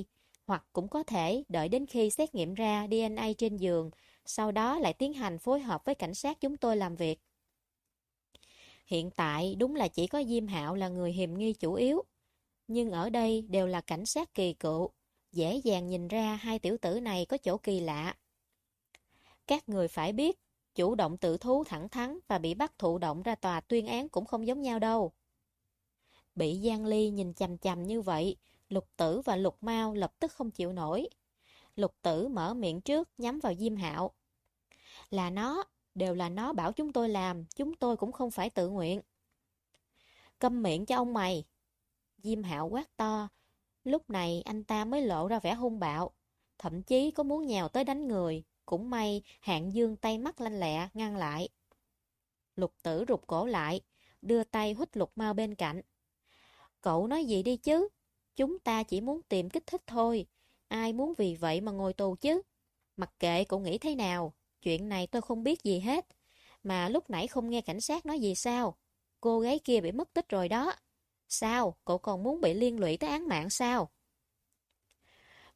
hoặc cũng có thể đợi đến khi xét nghiệm ra DNA trên giường, sau đó lại tiến hành phối hợp với cảnh sát chúng tôi làm việc. Hiện tại đúng là chỉ có Diêm Hạo là người hiềm nghi chủ yếu. Nhưng ở đây đều là cảnh sát kỳ cựu, dễ dàng nhìn ra hai tiểu tử này có chỗ kỳ lạ. Các người phải biết, chủ động tự thú thẳng thắn và bị bắt thụ động ra tòa tuyên án cũng không giống nhau đâu. Bị Giang Ly nhìn chầm chầm như vậy, Lục Tử và Lục Mau lập tức không chịu nổi. Lục Tử mở miệng trước nhắm vào Diêm Hạo. Là nó, đều là nó bảo chúng tôi làm, chúng tôi cũng không phải tự nguyện. Câm miệng cho ông mày. Diêm Hạo quát to. Lúc này anh ta mới lộ ra vẻ hung bạo, thậm chí có muốn nhào tới đánh người. Cũng may hạng dương tay mắt lanh lẹ ngăn lại. Lục tử rụt cổ lại, đưa tay hút lục mau bên cạnh. Cậu nói gì đi chứ? Chúng ta chỉ muốn tìm kích thích thôi. Ai muốn vì vậy mà ngồi tù chứ? Mặc kệ cậu nghĩ thế nào, chuyện này tôi không biết gì hết. Mà lúc nãy không nghe cảnh sát nói gì sao? Cô gái kia bị mất tích rồi đó. Sao? Cậu còn muốn bị liên lụy tới án mạng sao?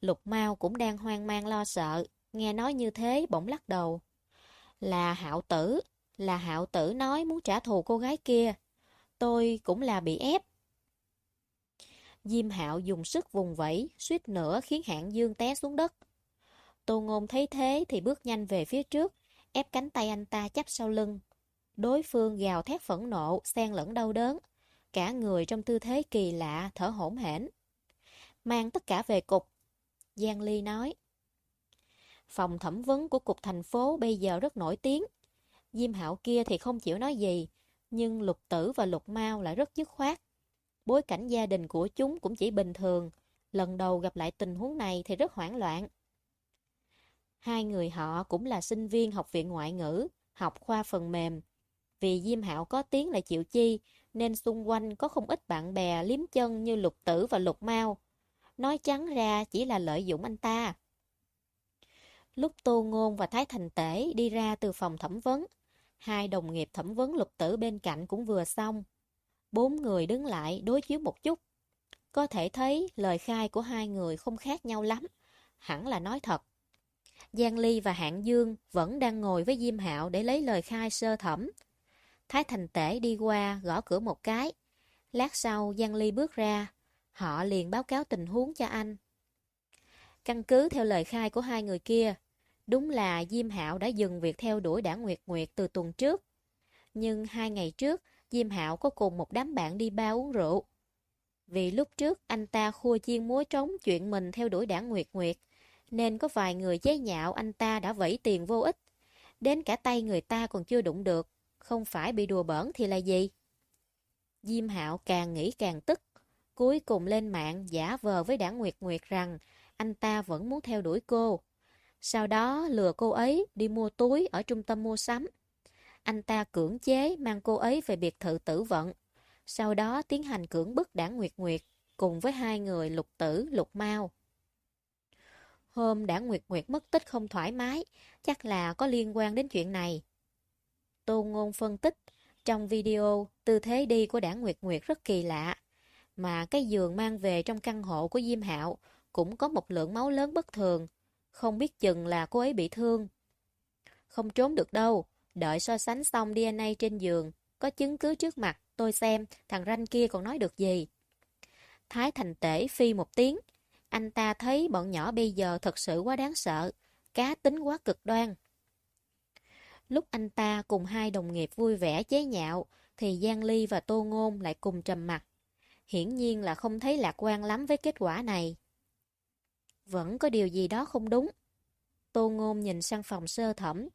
Lục Mau cũng đang hoang mang lo sợ, nghe nói như thế bỗng lắc đầu. Là hạo tử, là hạo tử nói muốn trả thù cô gái kia. Tôi cũng là bị ép. Diêm hạo dùng sức vùng vẫy, suýt nữa khiến hạng dương té xuống đất. Tô ngôn thấy thế thì bước nhanh về phía trước, ép cánh tay anh ta chắp sau lưng. Đối phương gào thét phẫn nộ, xen lẫn đau đớn. Cả người trong tư thế kỳ lạ, thở hổn hển. Mang tất cả về cục. Giang Ly nói. Phòng thẩm vấn của cục thành phố bây giờ rất nổi tiếng. Diêm hạo kia thì không chịu nói gì, nhưng lục tử và lục mau lại rất dứt khoát. Bối cảnh gia đình của chúng cũng chỉ bình thường. Lần đầu gặp lại tình huống này thì rất hoảng loạn. Hai người họ cũng là sinh viên học viện ngoại ngữ, học khoa phần mềm. Vì Diêm Hạo có tiếng là chịu chi, nên xung quanh có không ít bạn bè liếm chân như lục tử và lục mau. Nói trắng ra chỉ là lợi dụng anh ta. Lúc Tô Ngôn và Thái Thành Tể đi ra từ phòng thẩm vấn, hai đồng nghiệp thẩm vấn lục tử bên cạnh cũng vừa xong. Bốn người đứng lại đối chiếu một chút. Có thể thấy lời khai của hai người không khác nhau lắm. Hẳn là nói thật. Giang Ly và Hạng Dương vẫn đang ngồi với Diêm Hạo để lấy lời khai sơ thẩm. Thái Thành Tể đi qua gõ cửa một cái. Lát sau Giang Ly bước ra. Họ liền báo cáo tình huống cho anh. Căn cứ theo lời khai của hai người kia, đúng là Diêm Hạo đã dừng việc theo đuổi đảng Nguyệt Nguyệt từ tuần trước. Nhưng hai ngày trước, Diêm Hạo có cùng một đám bạn đi ba uống rượu. Vì lúc trước anh ta khua chiên múa trống chuyện mình theo đuổi đảng Nguyệt Nguyệt, nên có vài người chế nhạo anh ta đã vẫy tiền vô ích. Đến cả tay người ta còn chưa đụng được, không phải bị đùa bỡn thì là gì? Diêm Hạo càng nghĩ càng tức, cuối cùng lên mạng giả vờ với đảng Nguyệt Nguyệt rằng anh ta vẫn muốn theo đuổi cô. Sau đó lừa cô ấy đi mua túi ở trung tâm mua sắm. Anh ta cưỡng chế mang cô ấy về biệt thự tử vận. Sau đó tiến hành cưỡng bức đảng Nguyệt Nguyệt cùng với hai người lục tử, lục mau. Hôm đảng Nguyệt Nguyệt mất tích không thoải mái, chắc là có liên quan đến chuyện này. Tô Ngôn phân tích, trong video, tư thế đi của đảng Nguyệt Nguyệt rất kỳ lạ, mà cái giường mang về trong căn hộ của Diêm Hạo cũng có một lượng máu lớn bất thường, không biết chừng là cô ấy bị thương. Không trốn được đâu, đợi so sánh xong DNA trên giường, có chứng cứ trước mặt, tôi xem thằng ranh kia còn nói được gì. Thái Thành Tể phi một tiếng, anh ta thấy bọn nhỏ bây giờ thật sự quá đáng sợ, cá tính quá cực đoan. Lúc anh ta cùng hai đồng nghiệp vui vẻ chế nhạo, thì Giang Ly và Tô Ngôn lại cùng trầm mặt. Hiển nhiên là không thấy lạc quan lắm với kết quả này. Vẫn có điều gì đó không đúng. Tô Ngôn nhìn sang phòng sơ thẩm.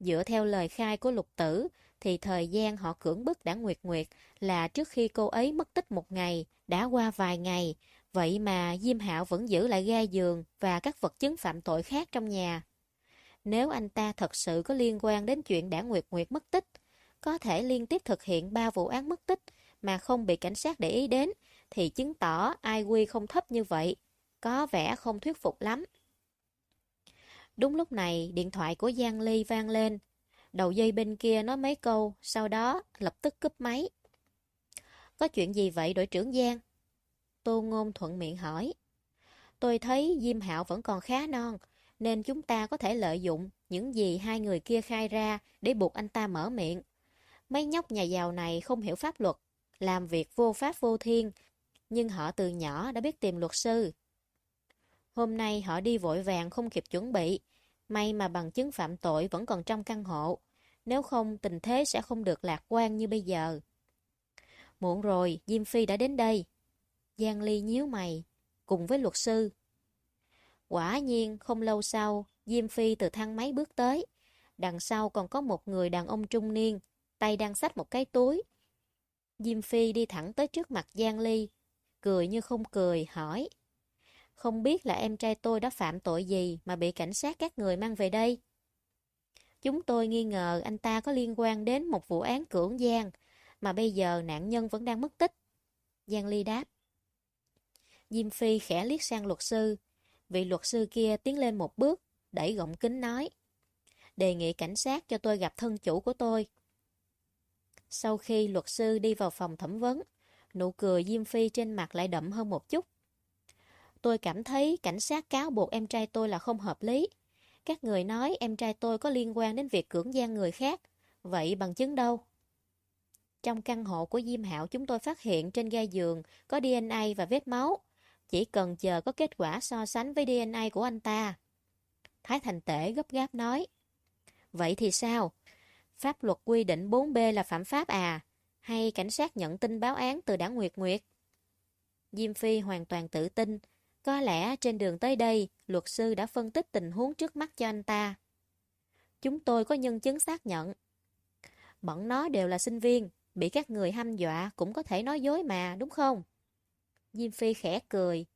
Dựa theo lời khai của lục tử, thì thời gian họ cưỡng bức đã Nguyệt Nguyệt là trước khi cô ấy mất tích một ngày, đã qua vài ngày. Vậy mà Diêm Hạo vẫn giữ lại ga giường và các vật chứng phạm tội khác trong nhà. Nếu anh ta thật sự có liên quan đến chuyện đã Nguyệt Nguyệt mất tích, có thể liên tiếp thực hiện ba vụ án mất tích mà không bị cảnh sát để ý đến, thì chứng tỏ ai quy không thấp như vậy. Có vẻ không thuyết phục lắm. Đúng lúc này, điện thoại của Giang Ly vang lên. Đầu dây bên kia nói mấy câu, sau đó lập tức cúp máy. Có chuyện gì vậy đội trưởng Giang? Tô Ngôn thuận miệng hỏi. Tôi thấy Diêm Hạo vẫn còn khá non, nên chúng ta có thể lợi dụng những gì hai người kia khai ra để buộc anh ta mở miệng. Mấy nhóc nhà giàu này không hiểu pháp luật, làm việc vô pháp vô thiên, nhưng họ từ nhỏ đã biết tìm luật sư. Hôm nay họ đi vội vàng không kịp chuẩn bị, may mà bằng chứng phạm tội vẫn còn trong căn hộ, nếu không tình thế sẽ không được lạc quan như bây giờ. Muộn rồi, Diêm Phi đã đến đây. Giang Ly nhíu mày, cùng với luật sư. Quả nhiên, không lâu sau, Diêm Phi từ thang máy bước tới. Đằng sau còn có một người đàn ông trung niên, tay đang xách một cái túi. Diêm Phi đi thẳng tới trước mặt Giang Ly. cười như không cười, hỏi. Không biết là em trai tôi đã phạm tội gì mà bị cảnh sát các người mang về đây? Chúng tôi nghi ngờ anh ta có liên quan đến một vụ án cưỡng gian, mà bây giờ nạn nhân vẫn đang mất tích. Giang Ly đáp. Diêm Phi khẽ liếc sang luật sư. Vị luật sư kia tiến lên một bước, đẩy gọng kính nói. Đề nghị cảnh sát cho tôi gặp thân chủ của tôi. Sau khi luật sư đi vào phòng thẩm vấn, nụ cười Diêm Phi trên mặt lại đậm hơn một chút. Tôi cảm thấy cảnh sát cáo buộc em trai tôi là không hợp lý. Các người nói em trai tôi có liên quan đến việc cưỡng gian người khác. Vậy bằng chứng đâu? Trong căn hộ của Diêm Hạo chúng tôi phát hiện trên ga giường có DNA và vết máu. Chỉ cần chờ có kết quả so sánh với DNA của anh ta. Thái Thành Tể gấp gáp nói. Vậy thì sao? Pháp luật quy định 4B là phạm pháp à? Hay cảnh sát nhận tin báo án từ đảng Nguyệt Nguyệt? Diêm Phi hoàn toàn tự tin. Có lẽ trên đường tới đây, luật sư đã phân tích tình huống trước mắt cho anh ta. Chúng tôi có nhân chứng xác nhận. Bọn nó đều là sinh viên, bị các người hăm dọa cũng có thể nói dối mà, đúng không? Diêm Phi khẽ cười.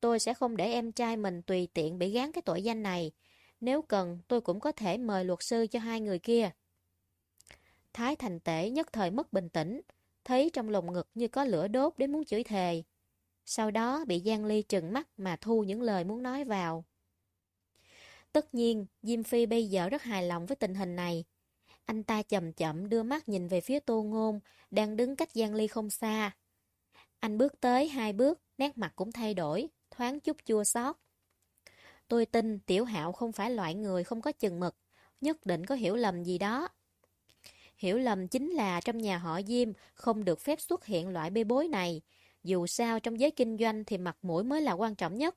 Tôi sẽ không để em trai mình tùy tiện bị gán cái tội danh này. Nếu cần, tôi cũng có thể mời luật sư cho hai người kia. Thái thành tể nhất thời mất bình tĩnh, thấy trong lồng ngực như có lửa đốt đến muốn chửi thề. Sau đó bị Giang Ly trừng mắt mà thu những lời muốn nói vào. Tất nhiên, Diêm Phi bây giờ rất hài lòng với tình hình này. Anh ta chậm chậm đưa mắt nhìn về phía Tô Ngôn, đang đứng cách Giang Ly không xa. Anh bước tới hai bước, nét mặt cũng thay đổi, thoáng chút chua xót. Tôi tin Tiểu Hạo không phải loại người không có chừng mực, nhất định có hiểu lầm gì đó. Hiểu lầm chính là trong nhà họ Diêm không được phép xuất hiện loại bê bối này. Dù sao trong giới kinh doanh thì mặt mũi mới là quan trọng nhất.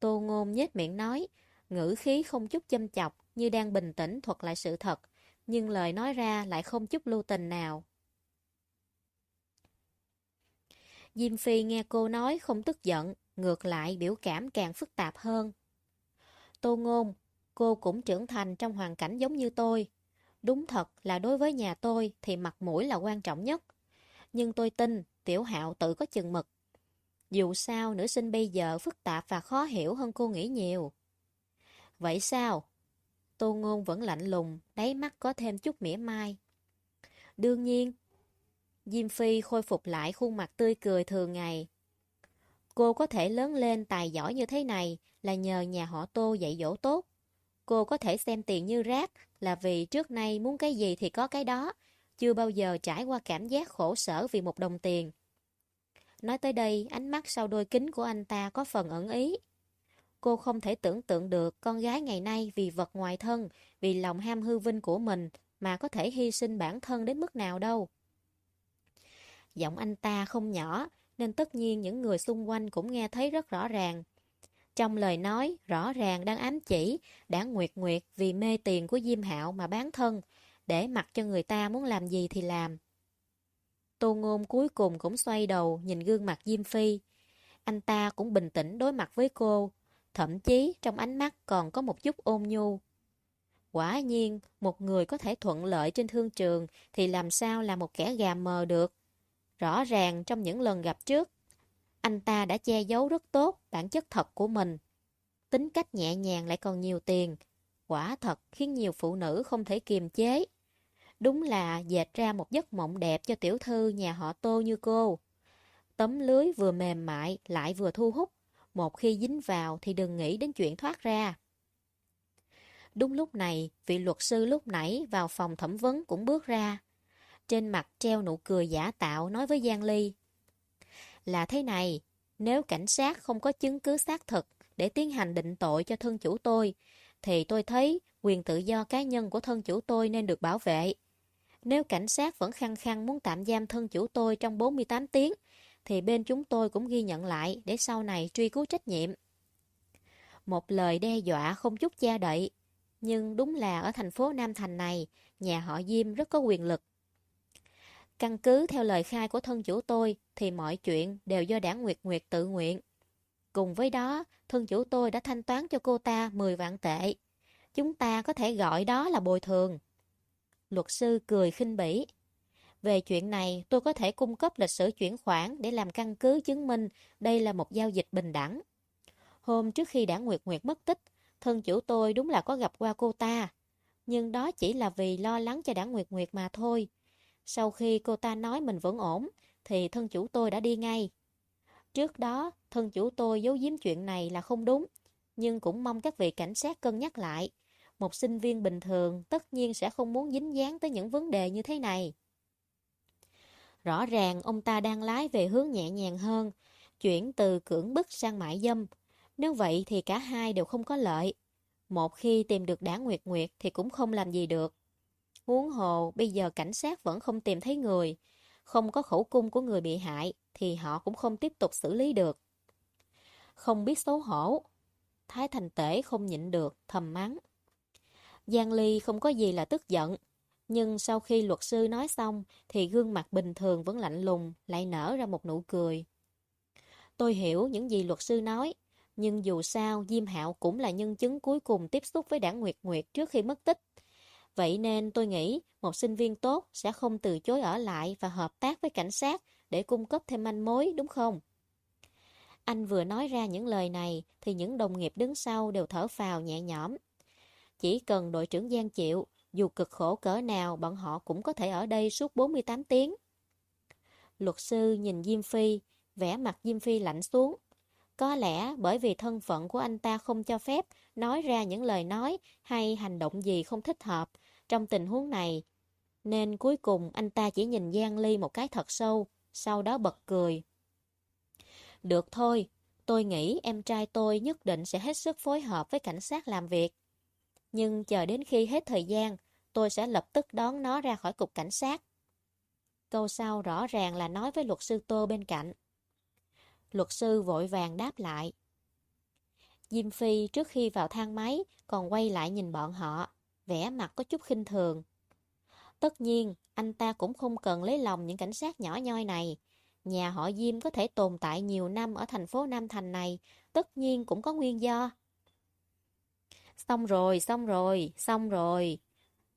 Tô Ngôn nhếch miệng nói, ngữ khí không chút châm chọc như đang bình tĩnh thuật lại sự thật, nhưng lời nói ra lại không chút lưu tình nào. Diêm Phi nghe cô nói không tức giận, ngược lại biểu cảm càng phức tạp hơn. Tô Ngôn, cô cũng trưởng thành trong hoàn cảnh giống như tôi. Đúng thật là đối với nhà tôi thì mặt mũi là quan trọng nhất. Nhưng tôi tin Tiểu Hạo tự có chừng mực. Dù sao nữ sinh bây giờ phức tạp và khó hiểu hơn cô nghĩ nhiều. Vậy sao? Tô Ngôn vẫn lạnh lùng, đáy mắt có thêm chút mỉa mai. Đương nhiên. Diêm Phi khôi phục lại khuôn mặt tươi cười thường ngày. Cô có thể lớn lên tài giỏi như thế này là nhờ nhà họ Tô dạy dỗ tốt. Cô có thể xem tiền như rác là vì trước nay muốn cái gì thì có cái đó, chưa bao giờ trải qua cảm giác khổ sở vì một đồng tiền. Nói tới đây, ánh mắt sau đôi kính của anh ta có phần ẩn ý. Cô không thể tưởng tượng được con gái ngày nay vì vật ngoài thân, vì lòng ham hư vinh của mình mà có thể hy sinh bản thân đến mức nào đâu. Giọng anh ta không nhỏ, nên tất nhiên những người xung quanh cũng nghe thấy rất rõ ràng. Trong lời nói, rõ ràng đang ám chỉ, đã nguyệt nguyệt vì mê tiền của Diêm Hạo mà bán thân, để mặc cho người ta muốn làm gì thì làm. Tô Ngôn cuối cùng cũng xoay đầu nhìn gương mặt Diêm Phi. Anh ta cũng bình tĩnh đối mặt với cô, thậm chí trong ánh mắt còn có một chút ôn nhu. Quả nhiên, một người có thể thuận lợi trên thương trường thì làm sao là một kẻ gà mờ được. Rõ ràng trong những lần gặp trước, anh ta đã che giấu rất tốt bản chất thật của mình. Tính cách nhẹ nhàng lại còn nhiều tiền. Quả thật khiến nhiều phụ nữ không thể kiềm chế. Đúng là dệt ra một giấc mộng đẹp cho tiểu thư nhà họ tô như cô. Tấm lưới vừa mềm mại lại vừa thu hút. Một khi dính vào thì đừng nghĩ đến chuyện thoát ra. Đúng lúc này, vị luật sư lúc nãy vào phòng thẩm vấn cũng bước ra. Trên mặt treo nụ cười giả tạo nói với Giang Ly. Là thế này, nếu cảnh sát không có chứng cứ xác thực để tiến hành định tội cho thân chủ tôi, thì tôi thấy quyền tự do cá nhân của thân chủ tôi nên được bảo vệ. Nếu cảnh sát vẫn khăng khăng muốn tạm giam thân chủ tôi trong 48 tiếng, thì bên chúng tôi cũng ghi nhận lại để sau này truy cứu trách nhiệm. Một lời đe dọa không chút che đậy, nhưng đúng là ở thành phố Nam Thành này, nhà họ Diêm rất có quyền lực. Căn cứ theo lời khai của thân chủ tôi thì mọi chuyện đều do đảng Nguyệt Nguyệt tự nguyện. Cùng với đó, thân chủ tôi đã thanh toán cho cô ta 10 vạn tệ. Chúng ta có thể gọi đó là bồi thường. Luật sư cười khinh bỉ. Về chuyện này, tôi có thể cung cấp lịch sử chuyển khoản để làm căn cứ chứng minh đây là một giao dịch bình đẳng. Hôm trước khi đã Nguyệt Nguyệt mất tích, thân chủ tôi đúng là có gặp qua cô ta. Nhưng đó chỉ là vì lo lắng cho đã Nguyệt Nguyệt mà thôi. Sau khi cô ta nói mình vẫn ổn, thì thân chủ tôi đã đi ngay. Trước đó, thân chủ tôi giấu giếm chuyện này là không đúng, nhưng cũng mong các vị cảnh sát cân nhắc lại. Một sinh viên bình thường tất nhiên sẽ không muốn dính dáng tới những vấn đề như thế này. Rõ ràng ông ta đang lái về hướng nhẹ nhàng hơn, chuyển từ cưỡng bức sang mại dâm. Nếu vậy thì cả hai đều không có lợi. Một khi tìm được đảng Nguyệt Nguyệt thì cũng không làm gì được. Huống hồ, bây giờ cảnh sát vẫn không tìm thấy người. Không có khẩu cung của người bị hại thì họ cũng không tiếp tục xử lý được. Không biết xấu hổ. Thái Thành Tể không nhịn được, thầm mắng. Giang Ly không có gì là tức giận. Nhưng sau khi luật sư nói xong thì gương mặt bình thường vẫn lạnh lùng, lại nở ra một nụ cười. Tôi hiểu những gì luật sư nói, nhưng dù sao Diêm Hạo cũng là nhân chứng cuối cùng tiếp xúc với đảng Nguyệt Nguyệt trước khi mất tích. Vậy nên tôi nghĩ một sinh viên tốt sẽ không từ chối ở lại và hợp tác với cảnh sát để cung cấp thêm manh mối, đúng không? Anh vừa nói ra những lời này thì những đồng nghiệp đứng sau đều thở phào nhẹ nhõm. Chỉ cần đội trưởng Giang chịu, dù cực khổ cỡ nào bọn họ cũng có thể ở đây suốt 48 tiếng. Luật sư nhìn Diêm Phi, vẽ mặt Diêm Phi lạnh xuống. Có lẽ bởi vì thân phận của anh ta không cho phép nói ra những lời nói hay hành động gì không thích hợp trong tình huống này. Nên cuối cùng anh ta chỉ nhìn Giang Ly một cái thật sâu, sau đó bật cười. Được thôi, tôi nghĩ em trai tôi nhất định sẽ hết sức phối hợp với cảnh sát làm việc. Nhưng chờ đến khi hết thời gian, tôi sẽ lập tức đón nó ra khỏi cục cảnh sát. Câu sau rõ ràng là nói với luật sư Tô bên cạnh. Luật sư vội vàng đáp lại. Diêm Phi trước khi vào thang máy còn quay lại nhìn bọn họ, vẻ mặt có chút khinh thường. Tất nhiên, anh ta cũng không cần lấy lòng những cảnh sát nhỏ nhoi này. Nhà họ Diêm có thể tồn tại nhiều năm ở thành phố Nam Thành này, tất nhiên cũng có nguyên do. Xong rồi, xong rồi, xong rồi.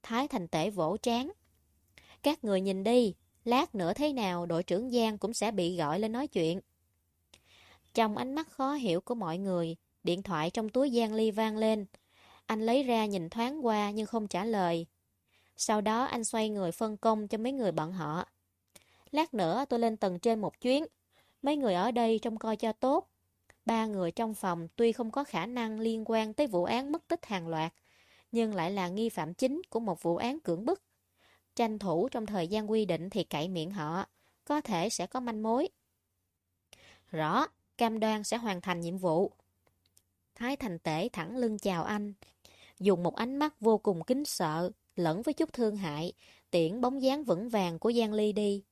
Thái Thành Tể vỗ trán. Các người nhìn đi, lát nữa thế nào đội trưởng Giang cũng sẽ bị gọi lên nói chuyện. Trong ánh mắt khó hiểu của mọi người, điện thoại trong túi Giang Ly vang lên. Anh lấy ra nhìn thoáng qua nhưng không trả lời. Sau đó anh xoay người phân công cho mấy người bọn họ. Lát nữa tôi lên tầng trên một chuyến. Mấy người ở đây trông coi cho tốt. Ba người trong phòng tuy không có khả năng liên quan tới vụ án mất tích hàng loạt, nhưng lại là nghi phạm chính của một vụ án cưỡng bức. Tranh thủ trong thời gian quy định thì cậy miệng họ, có thể sẽ có manh mối. Rõ, cam đoan sẽ hoàn thành nhiệm vụ. Thái Thành Tể thẳng lưng chào anh, dùng một ánh mắt vô cùng kính sợ, lẫn với chút thương hại, tiễn bóng dáng vững vàng của Giang Ly đi.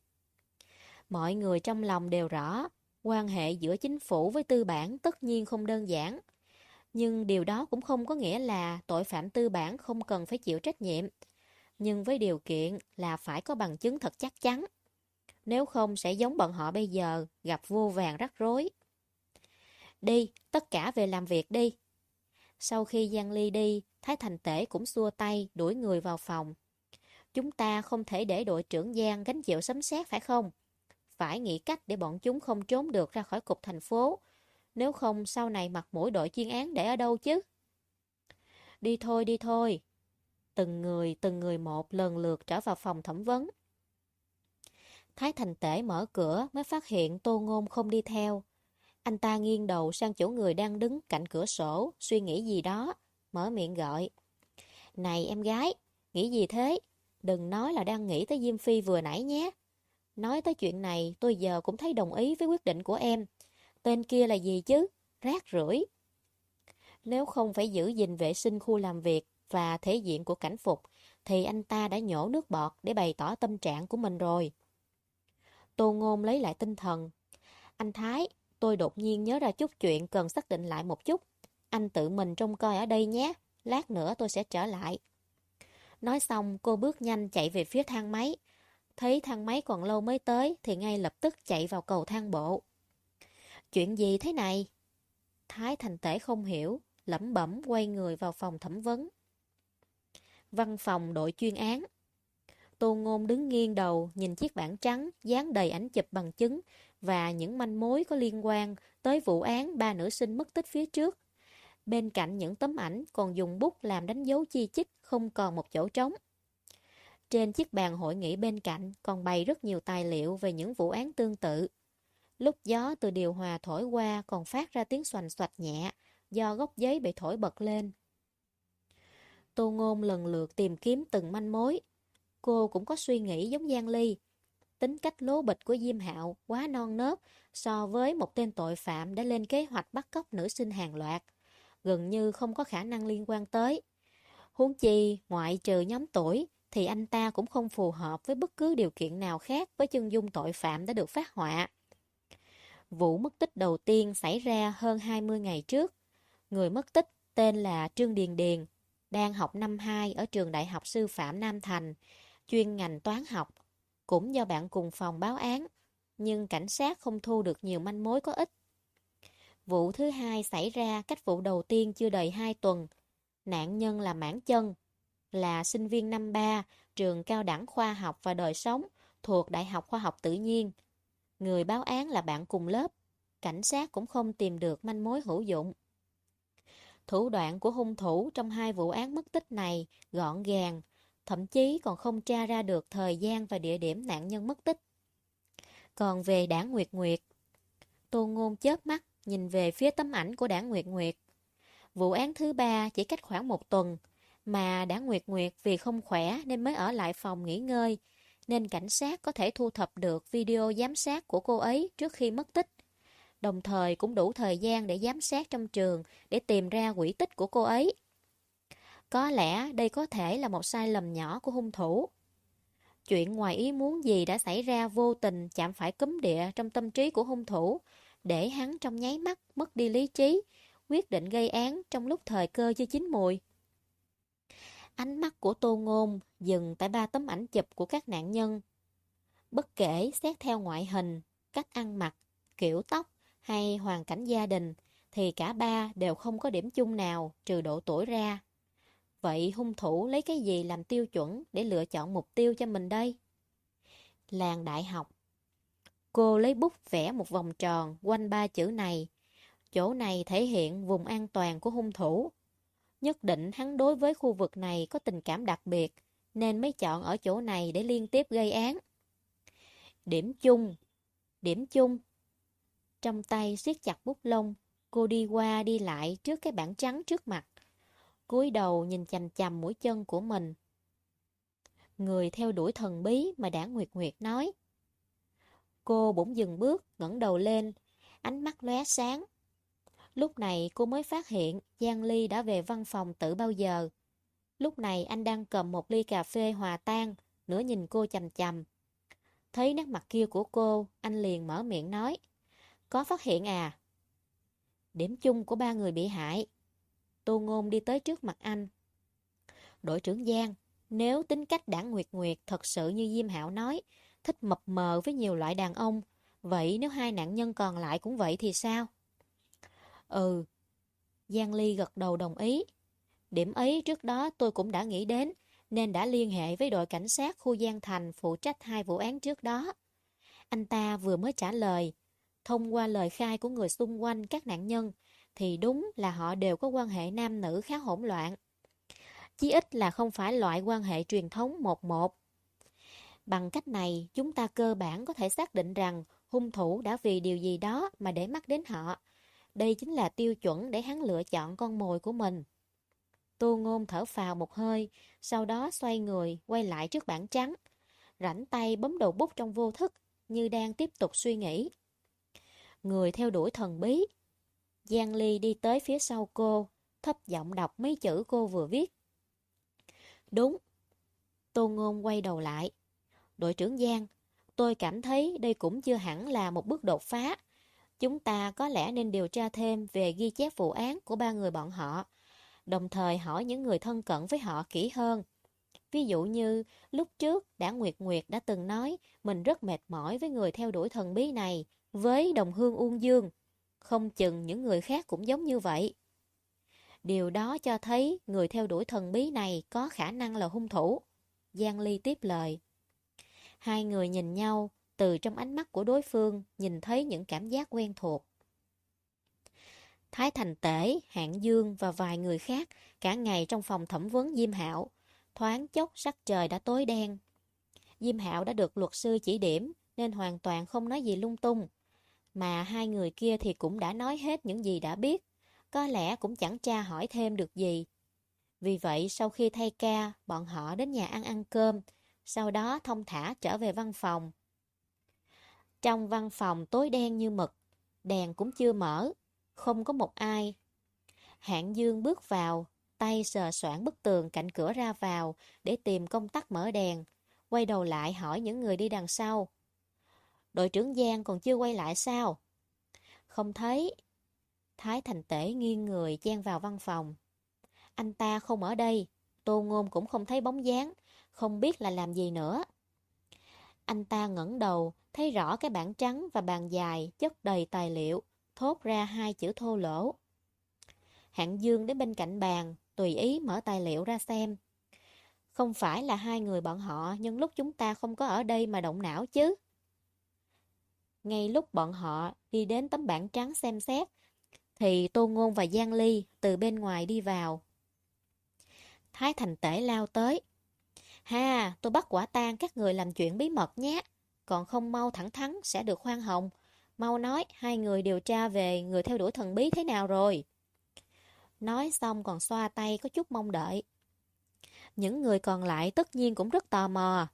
Mọi người trong lòng đều rõ, quan hệ giữa chính phủ với tư bản tất nhiên không đơn giản. Nhưng điều đó cũng không có nghĩa là tội phạm tư bản không cần phải chịu trách nhiệm. Nhưng với điều kiện là phải có bằng chứng thật chắc chắn. Nếu không sẽ giống bọn họ bây giờ, gặp vô vàng rắc rối. Đi, tất cả về làm việc đi. Sau khi Giang Ly đi, Thái Thành Tể cũng xua tay, đuổi người vào phòng. Chúng ta không thể để đội trưởng Giang gánh chịu sấm sét phải không? Phải nghĩ cách để bọn chúng không trốn được ra khỏi cục thành phố. Nếu không sau này mặt mũi đội chuyên án để ở đâu chứ? Đi thôi, đi thôi. Từng người, từng người một lần lượt trở vào phòng thẩm vấn. Thái Thành Tể mở cửa mới phát hiện Tô Ngôn không đi theo. Anh ta nghiêng đầu sang chỗ người đang đứng cạnh cửa sổ, suy nghĩ gì đó, mở miệng gọi. Này em gái, nghĩ gì thế? Đừng nói là đang nghĩ tới Diêm Phi vừa nãy nhé. Nói tới chuyện này, tôi giờ cũng thấy đồng ý với quyết định của em. Tên kia là gì chứ? Rác rưởi. Nếu không phải giữ gìn vệ sinh khu làm việc và thể diện của cảnh phục, thì anh ta đã nhổ nước bọt để bày tỏ tâm trạng của mình rồi. Tô Ngôn lấy lại tinh thần. Anh Thái, tôi đột nhiên nhớ ra chút chuyện cần xác định lại một chút. Anh tự mình trông coi ở đây nhé. Lát nữa tôi sẽ trở lại. Nói xong, cô bước nhanh chạy về phía thang máy. Thấy thang máy còn lâu mới tới thì ngay lập tức chạy vào cầu thang bộ. Chuyện gì thế này? Thái thành tể không hiểu, lẩm bẩm quay người vào phòng thẩm vấn. Văn phòng đội chuyên án. Tô Ngôn đứng nghiêng đầu, nhìn chiếc bảng trắng, dán đầy ảnh chụp bằng chứng và những manh mối có liên quan tới vụ án ba nữ sinh mất tích phía trước. Bên cạnh những tấm ảnh còn dùng bút làm đánh dấu chi chích không còn một chỗ trống. Trên chiếc bàn hội nghị bên cạnh còn bày rất nhiều tài liệu về những vụ án tương tự. Lúc gió từ điều hòa thổi qua còn phát ra tiếng xoành xoạch nhẹ do gốc giấy bị thổi bật lên. Tô Ngôn lần lượt tìm kiếm từng manh mối. Cô cũng có suy nghĩ giống Giang Ly. Tính cách lố bịch của Diêm Hạo quá non nớt so với một tên tội phạm đã lên kế hoạch bắt cóc nữ sinh hàng loạt. Gần như không có khả năng liên quan tới. Huống chi, ngoại trừ nhóm tuổi, thì anh ta cũng không phù hợp với bất cứ điều kiện nào khác với chân dung tội phạm đã được phát họa. Vụ mất tích đầu tiên xảy ra hơn 20 ngày trước. Người mất tích tên là Trương Điền Điền, đang học năm 2 ở trường Đại học Sư phạm Nam Thành, chuyên ngành toán học, cũng do bạn cùng phòng báo án, nhưng cảnh sát không thu được nhiều manh mối có ích. Vụ thứ hai xảy ra cách vụ đầu tiên chưa đầy 2 tuần. Nạn nhân là Mãn Chân, là sinh viên năm 3, trường cao đẳng khoa học và đời sống thuộc Đại học Khoa học Tự nhiên. Người báo án là bạn cùng lớp. Cảnh sát cũng không tìm được manh mối hữu dụng. Thủ đoạn của hung thủ trong hai vụ án mất tích này gọn gàng, thậm chí còn không tra ra được thời gian và địa điểm nạn nhân mất tích. Còn về đảng Nguyệt Nguyệt, Tô Ngôn chớp mắt nhìn về phía tấm ảnh của đảng Nguyệt Nguyệt. Vụ án thứ ba chỉ cách khoảng một tuần, mà đã Nguyệt Nguyệt vì không khỏe nên mới ở lại phòng nghỉ ngơi, nên cảnh sát có thể thu thập được video giám sát của cô ấy trước khi mất tích. Đồng thời cũng đủ thời gian để giám sát trong trường để tìm ra quỷ tích của cô ấy. Có lẽ đây có thể là một sai lầm nhỏ của hung thủ. Chuyện ngoài ý muốn gì đã xảy ra vô tình chạm phải cấm địa trong tâm trí của hung thủ, để hắn trong nháy mắt mất đi lý trí, quyết định gây án trong lúc thời cơ chưa chín mùi. Ánh mắt của Tô Ngôn dừng tại ba tấm ảnh chụp của các nạn nhân. Bất kể xét theo ngoại hình, cách ăn mặc, kiểu tóc hay hoàn cảnh gia đình, thì cả ba đều không có điểm chung nào trừ độ tuổi ra. Vậy hung thủ lấy cái gì làm tiêu chuẩn để lựa chọn mục tiêu cho mình đây? Làng đại học Cô lấy bút vẽ một vòng tròn quanh ba chữ này. Chỗ này thể hiện vùng an toàn của hung thủ. Nhất định hắn đối với khu vực này có tình cảm đặc biệt, nên mới chọn ở chỗ này để liên tiếp gây án. Điểm chung Điểm chung Trong tay siết chặt bút lông, cô đi qua đi lại trước cái bảng trắng trước mặt. cúi đầu nhìn chằm chằm mũi chân của mình. Người theo đuổi thần bí mà đã Nguyệt Nguyệt nói. Cô bỗng dừng bước, ngẩng đầu lên, ánh mắt lóe sáng, Lúc này cô mới phát hiện Giang Ly đã về văn phòng từ bao giờ. Lúc này anh đang cầm một ly cà phê hòa tan, nửa nhìn cô chầm chầm. Thấy nét mặt kia của cô, anh liền mở miệng nói. Có phát hiện à? Điểm chung của ba người bị hại. Tô Ngôn đi tới trước mặt anh. Đội trưởng Giang, nếu tính cách đảng Nguyệt Nguyệt thật sự như Diêm Hạo nói, thích mập mờ với nhiều loại đàn ông, vậy nếu hai nạn nhân còn lại cũng vậy thì sao? Ừ. Giang Ly gật đầu đồng ý. Điểm ấy trước đó tôi cũng đã nghĩ đến, nên đã liên hệ với đội cảnh sát khu Giang Thành phụ trách hai vụ án trước đó. Anh ta vừa mới trả lời, thông qua lời khai của người xung quanh các nạn nhân, thì đúng là họ đều có quan hệ nam nữ khá hỗn loạn. Chí ít là không phải loại quan hệ truyền thống một một. Bằng cách này, chúng ta cơ bản có thể xác định rằng hung thủ đã vì điều gì đó mà để mắt đến họ, đây chính là tiêu chuẩn để hắn lựa chọn con mồi của mình. Tô ngôn thở phào một hơi, sau đó xoay người, quay lại trước bảng trắng. Rảnh tay bấm đầu bút trong vô thức, như đang tiếp tục suy nghĩ. Người theo đuổi thần bí. Giang Ly đi tới phía sau cô, thấp giọng đọc mấy chữ cô vừa viết. Đúng. Tô ngôn quay đầu lại. Đội trưởng Giang, tôi cảm thấy đây cũng chưa hẳn là một bước đột phá. Chúng ta có lẽ nên điều tra thêm về ghi chép vụ án của ba người bọn họ, đồng thời hỏi những người thân cận với họ kỹ hơn. Ví dụ như, lúc trước đã Nguyệt Nguyệt đã từng nói mình rất mệt mỏi với người theo đuổi thần bí này, với đồng hương Uông Dương. Không chừng những người khác cũng giống như vậy. Điều đó cho thấy người theo đuổi thần bí này có khả năng là hung thủ. Giang Ly tiếp lời. Hai người nhìn nhau, từ trong ánh mắt của đối phương nhìn thấy những cảm giác quen thuộc. Thái Thành Tể, Hạng Dương và vài người khác cả ngày trong phòng thẩm vấn Diêm Hạo. Thoáng chốc sắc trời đã tối đen. Diêm Hạo đã được luật sư chỉ điểm nên hoàn toàn không nói gì lung tung. Mà hai người kia thì cũng đã nói hết những gì đã biết. Có lẽ cũng chẳng tra hỏi thêm được gì. Vì vậy sau khi thay ca, bọn họ đến nhà ăn ăn cơm, sau đó thông thả trở về văn phòng. Trong văn phòng tối đen như mực, đèn cũng chưa mở, không có một ai. Hạng Dương bước vào, tay sờ soạn bức tường cạnh cửa ra vào để tìm công tắc mở đèn, quay đầu lại hỏi những người đi đằng sau. Đội trưởng Giang còn chưa quay lại sao? Không thấy. Thái Thành Tể nghiêng người chen vào văn phòng. Anh ta không ở đây, Tô Ngôn cũng không thấy bóng dáng, không biết là làm gì nữa. Anh ta ngẩng đầu, thấy rõ cái bảng trắng và bàn dài chất đầy tài liệu, thốt ra hai chữ thô lỗ. Hạng Dương đến bên cạnh bàn, tùy ý mở tài liệu ra xem. Không phải là hai người bọn họ nhưng lúc chúng ta không có ở đây mà động não chứ. Ngay lúc bọn họ đi đến tấm bảng trắng xem xét, thì Tô Ngôn và Giang Ly từ bên ngoài đi vào. Thái Thành Tể lao tới. Ha, tôi bắt quả tang các người làm chuyện bí mật nhé. Còn không mau thẳng thắn sẽ được khoan hồng. Mau nói hai người điều tra về người theo đuổi thần bí thế nào rồi. Nói xong còn xoa tay có chút mong đợi. Những người còn lại tất nhiên cũng rất tò mò.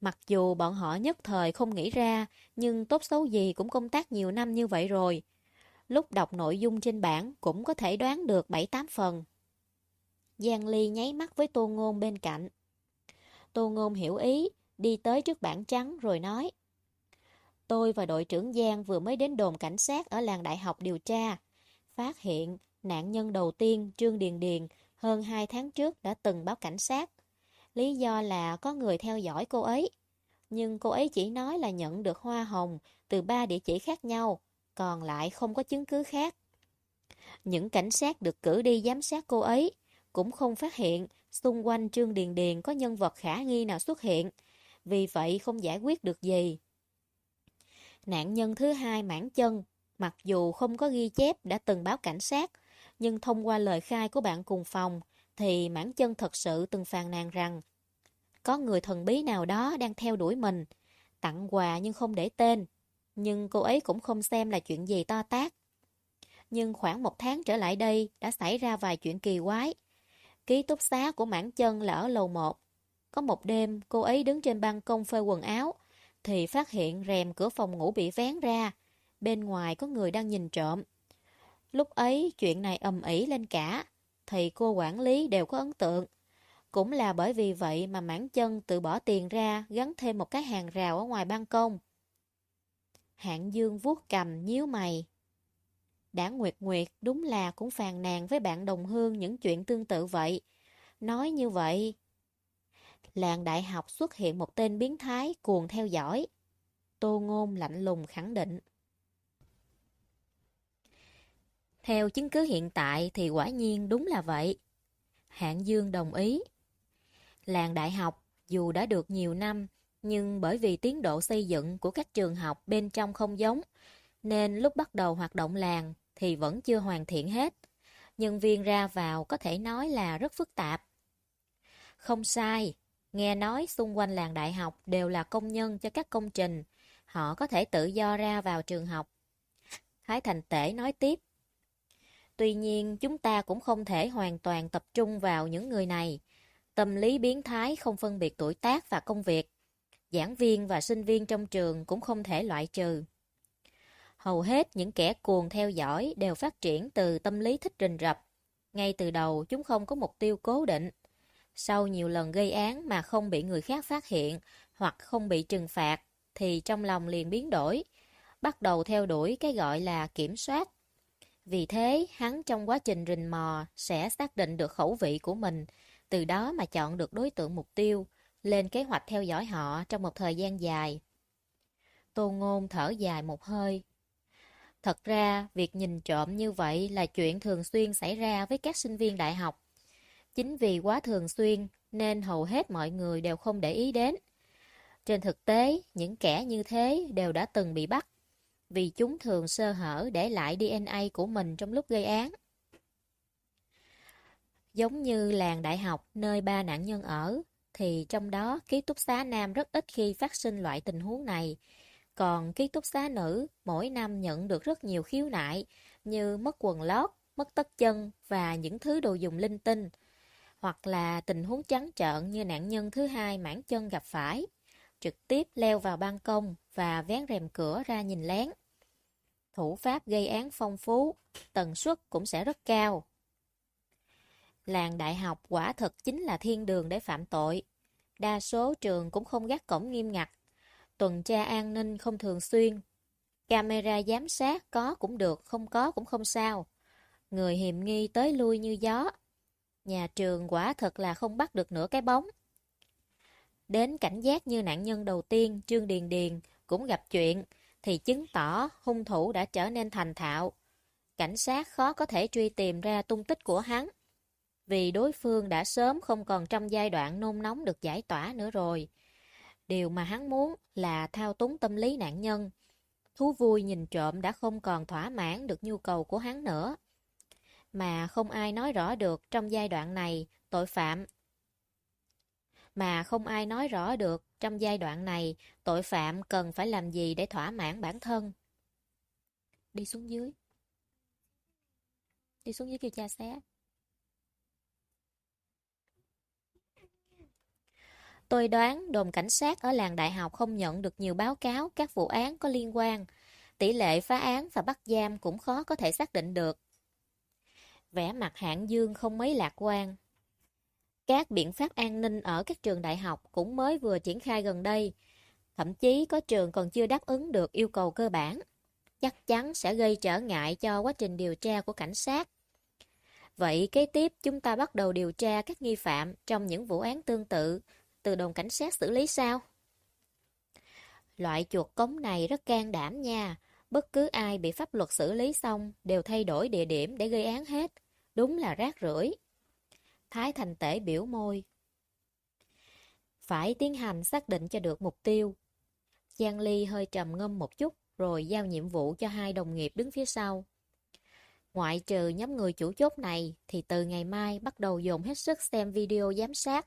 Mặc dù bọn họ nhất thời không nghĩ ra, nhưng tốt xấu gì cũng công tác nhiều năm như vậy rồi. Lúc đọc nội dung trên bảng cũng có thể đoán được 7-8 phần. Giang Ly nháy mắt với Tô Ngôn bên cạnh. Tô Ngôn hiểu ý, đi tới trước bảng trắng rồi nói. Tôi và đội trưởng Giang vừa mới đến đồn cảnh sát ở làng đại học điều tra. Phát hiện nạn nhân đầu tiên Trương Điền Điền hơn 2 tháng trước đã từng báo cảnh sát. Lý do là có người theo dõi cô ấy. Nhưng cô ấy chỉ nói là nhận được hoa hồng từ ba địa chỉ khác nhau, còn lại không có chứng cứ khác. Những cảnh sát được cử đi giám sát cô ấy cũng không phát hiện xung quanh Trương Điền Điền có nhân vật khả nghi nào xuất hiện, vì vậy không giải quyết được gì. Nạn nhân thứ hai mãn chân, mặc dù không có ghi chép đã từng báo cảnh sát, nhưng thông qua lời khai của bạn cùng phòng, thì mãn chân thật sự từng phàn nàn rằng có người thần bí nào đó đang theo đuổi mình, tặng quà nhưng không để tên, nhưng cô ấy cũng không xem là chuyện gì to tác. Nhưng khoảng một tháng trở lại đây đã xảy ra vài chuyện kỳ quái. Ký túc xá của mãn chân là ở lầu 1. Có một đêm cô ấy đứng trên ban công phơi quần áo, thì phát hiện rèm cửa phòng ngủ bị vén ra. Bên ngoài có người đang nhìn trộm. Lúc ấy chuyện này ầm ĩ lên cả. Thì cô quản lý đều có ấn tượng. Cũng là bởi vì vậy mà mãn chân tự bỏ tiền ra gắn thêm một cái hàng rào ở ngoài ban công. Hạng Dương vuốt cầm nhíu mày. Đã Nguyệt Nguyệt đúng là cũng phàn nàn với bạn đồng hương những chuyện tương tự vậy. Nói như vậy, làng đại học xuất hiện một tên biến thái cuồng theo dõi. Tô Ngôn lạnh lùng khẳng định. Theo chứng cứ hiện tại thì quả nhiên đúng là vậy. Hạng Dương đồng ý. Làng đại học dù đã được nhiều năm, nhưng bởi vì tiến độ xây dựng của các trường học bên trong không giống, nên lúc bắt đầu hoạt động làng thì vẫn chưa hoàn thiện hết. Nhân viên ra vào có thể nói là rất phức tạp. Không sai, nghe nói xung quanh làng đại học đều là công nhân cho các công trình, họ có thể tự do ra vào trường học. Thái Thành Tể nói tiếp. Tuy nhiên, chúng ta cũng không thể hoàn toàn tập trung vào những người này. Tâm lý biến thái không phân biệt tuổi tác và công việc. Giảng viên và sinh viên trong trường cũng không thể loại trừ. Hầu hết những kẻ cuồng theo dõi đều phát triển từ tâm lý thích rình rập. Ngay từ đầu chúng không có mục tiêu cố định. Sau nhiều lần gây án mà không bị người khác phát hiện hoặc không bị trừng phạt thì trong lòng liền biến đổi, bắt đầu theo đuổi cái gọi là kiểm soát. Vì thế, hắn trong quá trình rình mò sẽ xác định được khẩu vị của mình, từ đó mà chọn được đối tượng mục tiêu, lên kế hoạch theo dõi họ trong một thời gian dài. Tô Ngôn thở dài một hơi, Thật ra, việc nhìn trộm như vậy là chuyện thường xuyên xảy ra với các sinh viên đại học. Chính vì quá thường xuyên nên hầu hết mọi người đều không để ý đến. Trên thực tế, những kẻ như thế đều đã từng bị bắt, vì chúng thường sơ hở để lại DNA của mình trong lúc gây án. Giống như làng đại học nơi ba nạn nhân ở, thì trong đó ký túc xá nam rất ít khi phát sinh loại tình huống này. Còn ký túc xá nữ mỗi năm nhận được rất nhiều khiếu nại như mất quần lót, mất tất chân và những thứ đồ dùng linh tinh, hoặc là tình huống trắng trợn như nạn nhân thứ hai mãn chân gặp phải, trực tiếp leo vào ban công và vén rèm cửa ra nhìn lén. Thủ pháp gây án phong phú, tần suất cũng sẽ rất cao. Làng đại học quả thực chính là thiên đường để phạm tội. Đa số trường cũng không gác cổng nghiêm ngặt. Tuần tra an ninh không thường xuyên. Camera giám sát có cũng được, không có cũng không sao. Người hiểm nghi tới lui như gió. Nhà trường quả thật là không bắt được nửa cái bóng. Đến cảnh giác như nạn nhân đầu tiên, Trương Điền Điền, cũng gặp chuyện, thì chứng tỏ hung thủ đã trở nên thành thạo. Cảnh sát khó có thể truy tìm ra tung tích của hắn vì đối phương đã sớm không còn trong giai đoạn nôn nóng được giải tỏa nữa rồi. Điều mà hắn muốn là thao túng tâm lý nạn nhân. Thú vui nhìn trộm đã không còn thỏa mãn được nhu cầu của hắn nữa. Mà không ai nói rõ được trong giai đoạn này tội phạm mà không ai nói rõ được trong giai đoạn này tội phạm cần phải làm gì để thỏa mãn bản thân. Đi xuống dưới. Đi xuống dưới kêu cha xé. Tôi đoán đồn cảnh sát ở làng đại học không nhận được nhiều báo cáo các vụ án có liên quan. Tỷ lệ phá án và bắt giam cũng khó có thể xác định được. Vẻ mặt hạng dương không mấy lạc quan. Các biện pháp an ninh ở các trường đại học cũng mới vừa triển khai gần đây. Thậm chí có trường còn chưa đáp ứng được yêu cầu cơ bản. Chắc chắn sẽ gây trở ngại cho quá trình điều tra của cảnh sát. Vậy kế tiếp chúng ta bắt đầu điều tra các nghi phạm trong những vụ án tương tự từ đồn cảnh sát xử lý sao? Loại chuột cống này rất can đảm nha. Bất cứ ai bị pháp luật xử lý xong đều thay đổi địa điểm để gây án hết. Đúng là rác rưởi. Thái Thành Tể biểu môi. Phải tiến hành xác định cho được mục tiêu. Giang Ly hơi trầm ngâm một chút rồi giao nhiệm vụ cho hai đồng nghiệp đứng phía sau. Ngoại trừ nhóm người chủ chốt này, thì từ ngày mai bắt đầu dồn hết sức xem video giám sát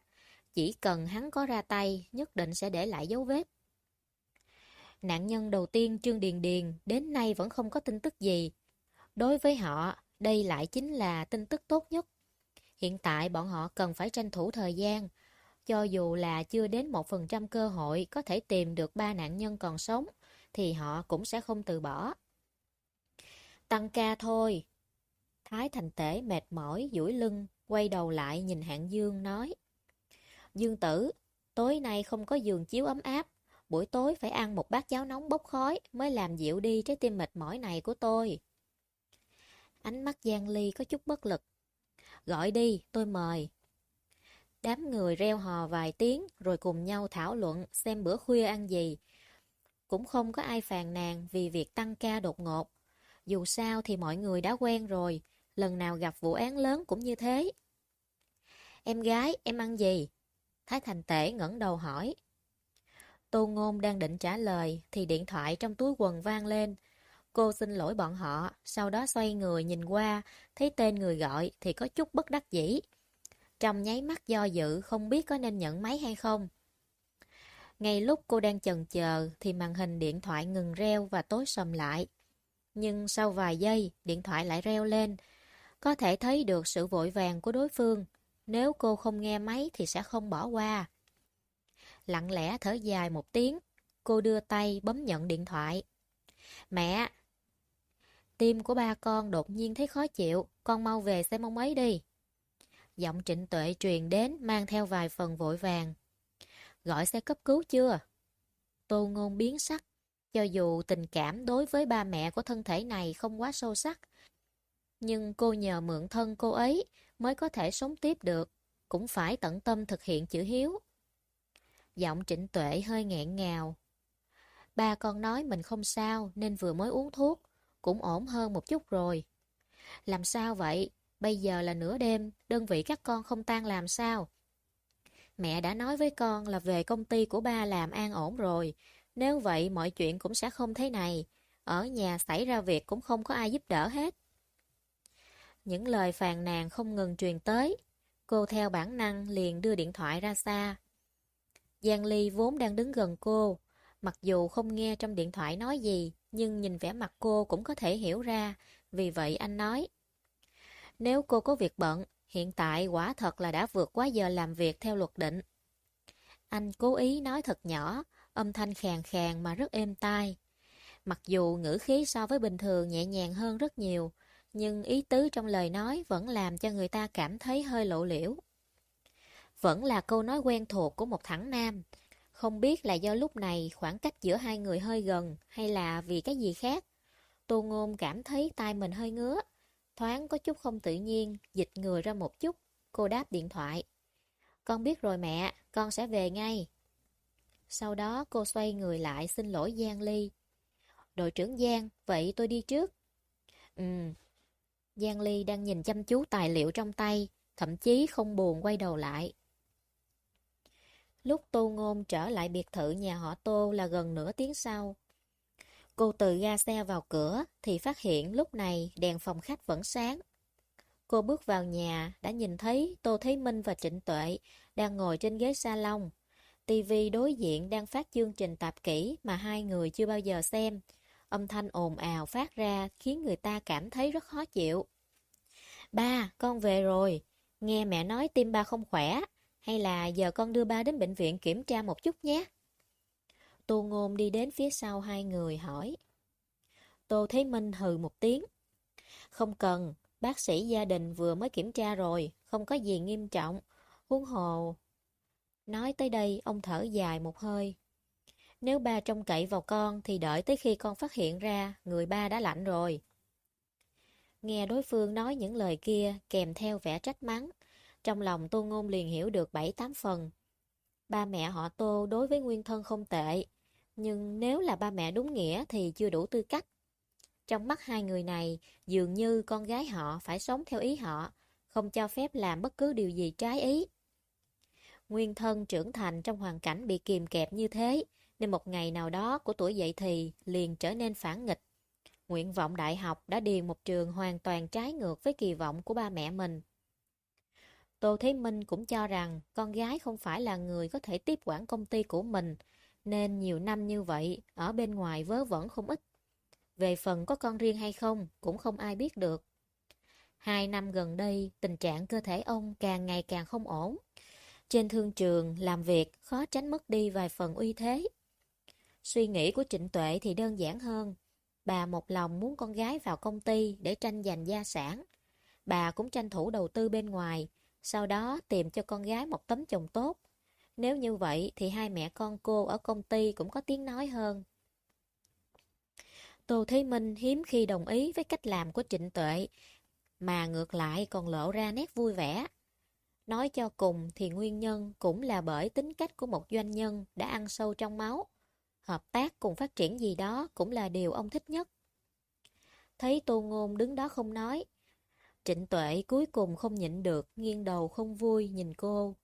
chỉ cần hắn có ra tay, nhất định sẽ để lại dấu vết. Nạn nhân đầu tiên Trương Điền Điền đến nay vẫn không có tin tức gì. Đối với họ, đây lại chính là tin tức tốt nhất. Hiện tại bọn họ cần phải tranh thủ thời gian. Cho dù là chưa đến 1% cơ hội có thể tìm được ba nạn nhân còn sống, thì họ cũng sẽ không từ bỏ. Tăng ca thôi. Thái Thành Tể mệt mỏi, duỗi lưng, quay đầu lại nhìn Hạng Dương nói. Dương tử, tối nay không có giường chiếu ấm áp, buổi tối phải ăn một bát cháo nóng bốc khói mới làm dịu đi trái tim mệt mỏi này của tôi. Ánh mắt Giang Ly có chút bất lực. Gọi đi, tôi mời. Đám người reo hò vài tiếng rồi cùng nhau thảo luận xem bữa khuya ăn gì. Cũng không có ai phàn nàn vì việc tăng ca đột ngột. Dù sao thì mọi người đã quen rồi, lần nào gặp vụ án lớn cũng như thế. Em gái, em ăn gì? Thái Thành Tể ngẩng đầu hỏi. Tô Ngôn đang định trả lời thì điện thoại trong túi quần vang lên. Cô xin lỗi bọn họ, sau đó xoay người nhìn qua, thấy tên người gọi thì có chút bất đắc dĩ. Trong nháy mắt do dự không biết có nên nhận máy hay không. Ngay lúc cô đang chần chờ thì màn hình điện thoại ngừng reo và tối sầm lại. Nhưng sau vài giây, điện thoại lại reo lên. Có thể thấy được sự vội vàng của đối phương. Nếu cô không nghe máy thì sẽ không bỏ qua. Lặng lẽ thở dài một tiếng, cô đưa tay bấm nhận điện thoại. Mẹ! Tim của ba con đột nhiên thấy khó chịu, con mau về xem ông ấy đi. Giọng trịnh tuệ truyền đến mang theo vài phần vội vàng. Gọi xe cấp cứu chưa? Tô ngôn biến sắc. Cho dù tình cảm đối với ba mẹ của thân thể này không quá sâu sắc, nhưng cô nhờ mượn thân cô ấy mới có thể sống tiếp được, cũng phải tận tâm thực hiện chữ hiếu. Giọng trịnh tuệ hơi nghẹn ngào. Ba con nói mình không sao nên vừa mới uống thuốc, cũng ổn hơn một chút rồi. Làm sao vậy? Bây giờ là nửa đêm, đơn vị các con không tan làm sao? Mẹ đã nói với con là về công ty của ba làm an ổn rồi. Nếu vậy mọi chuyện cũng sẽ không thế này. Ở nhà xảy ra việc cũng không có ai giúp đỡ hết. Những lời phàn nàn không ngừng truyền tới. Cô theo bản năng liền đưa điện thoại ra xa. Giang Ly vốn đang đứng gần cô. Mặc dù không nghe trong điện thoại nói gì, nhưng nhìn vẻ mặt cô cũng có thể hiểu ra. Vì vậy anh nói. Nếu cô có việc bận, hiện tại quả thật là đã vượt quá giờ làm việc theo luật định. Anh cố ý nói thật nhỏ, âm thanh khàn khàn mà rất êm tai. Mặc dù ngữ khí so với bình thường nhẹ nhàng hơn rất nhiều, nhưng ý tứ trong lời nói vẫn làm cho người ta cảm thấy hơi lộ liễu. Vẫn là câu nói quen thuộc của một thẳng nam. Không biết là do lúc này khoảng cách giữa hai người hơi gần hay là vì cái gì khác. Tô Ngôn cảm thấy tai mình hơi ngứa. Thoáng có chút không tự nhiên, dịch người ra một chút. Cô đáp điện thoại. Con biết rồi mẹ, con sẽ về ngay. Sau đó cô xoay người lại xin lỗi Giang Ly. Đội trưởng Giang, vậy tôi đi trước. Ừ. Giang Ly đang nhìn chăm chú tài liệu trong tay, thậm chí không buồn quay đầu lại. Lúc Tô Ngôn trở lại biệt thự nhà họ Tô là gần nửa tiếng sau. Cô từ ga xe vào cửa thì phát hiện lúc này đèn phòng khách vẫn sáng. Cô bước vào nhà đã nhìn thấy Tô Thế Minh và Trịnh Tuệ đang ngồi trên ghế salon. TV đối diện đang phát chương trình tạp kỹ mà hai người chưa bao giờ xem. Âm thanh ồn ào phát ra khiến người ta cảm thấy rất khó chịu. Ba, con về rồi. Nghe mẹ nói tim ba không khỏe. Hay là giờ con đưa ba đến bệnh viện kiểm tra một chút nhé. Tô Ngôn đi đến phía sau hai người hỏi. Tô Thế Minh hừ một tiếng. Không cần, bác sĩ gia đình vừa mới kiểm tra rồi, không có gì nghiêm trọng. Huống hồ... Nói tới đây, ông thở dài một hơi. Nếu ba trông cậy vào con thì đợi tới khi con phát hiện ra người ba đã lạnh rồi. Nghe đối phương nói những lời kia kèm theo vẻ trách mắng. Trong lòng Tô Ngôn liền hiểu được 7-8 phần. Ba mẹ họ Tô đối với nguyên thân không tệ, nhưng nếu là ba mẹ đúng nghĩa thì chưa đủ tư cách. Trong mắt hai người này, dường như con gái họ phải sống theo ý họ, không cho phép làm bất cứ điều gì trái ý. Nguyên thân trưởng thành trong hoàn cảnh bị kìm kẹp như thế, nên một ngày nào đó của tuổi dậy thì liền trở nên phản nghịch. Nguyện vọng đại học đã điền một trường hoàn toàn trái ngược với kỳ vọng của ba mẹ mình. Tô Thế Minh cũng cho rằng con gái không phải là người có thể tiếp quản công ty của mình, nên nhiều năm như vậy, ở bên ngoài vớ vẩn không ít. Về phần có con riêng hay không, cũng không ai biết được. Hai năm gần đây, tình trạng cơ thể ông càng ngày càng không ổn. Trên thương trường, làm việc khó tránh mất đi vài phần uy thế. Suy nghĩ của Trịnh Tuệ thì đơn giản hơn. Bà một lòng muốn con gái vào công ty để tranh giành gia sản. Bà cũng tranh thủ đầu tư bên ngoài, sau đó tìm cho con gái một tấm chồng tốt. Nếu như vậy thì hai mẹ con cô ở công ty cũng có tiếng nói hơn. Tô Thế Minh hiếm khi đồng ý với cách làm của Trịnh Tuệ, mà ngược lại còn lộ ra nét vui vẻ. Nói cho cùng thì nguyên nhân cũng là bởi tính cách của một doanh nhân đã ăn sâu trong máu. Hợp tác cùng phát triển gì đó cũng là điều ông thích nhất. Thấy Tô Ngôn đứng đó không nói, Trịnh Tuệ cuối cùng không nhịn được, nghiêng đầu không vui nhìn cô.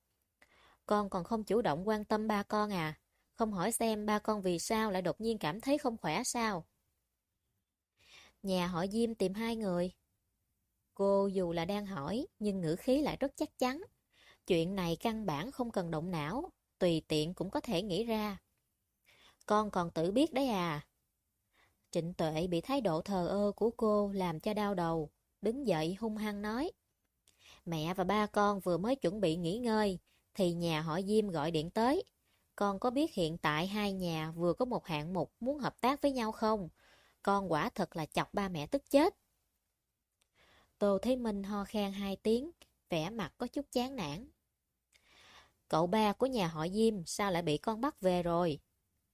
Con còn không chủ động quan tâm ba con à? Không hỏi xem ba con vì sao lại đột nhiên cảm thấy không khỏe sao? Nhà họ Diêm tìm hai người. Cô dù là đang hỏi, nhưng ngữ khí lại rất chắc chắn. Chuyện này căn bản không cần động não, tùy tiện cũng có thể nghĩ ra. Con còn tự biết đấy à? Trịnh Tuệ bị thái độ thờ ơ của cô làm cho đau đầu đứng dậy hung hăng nói. Mẹ và ba con vừa mới chuẩn bị nghỉ ngơi, thì nhà họ Diêm gọi điện tới. Con có biết hiện tại hai nhà vừa có một hạng mục muốn hợp tác với nhau không? Con quả thật là chọc ba mẹ tức chết. Tô Thế Minh ho khan hai tiếng, vẻ mặt có chút chán nản. Cậu ba của nhà họ Diêm sao lại bị con bắt về rồi?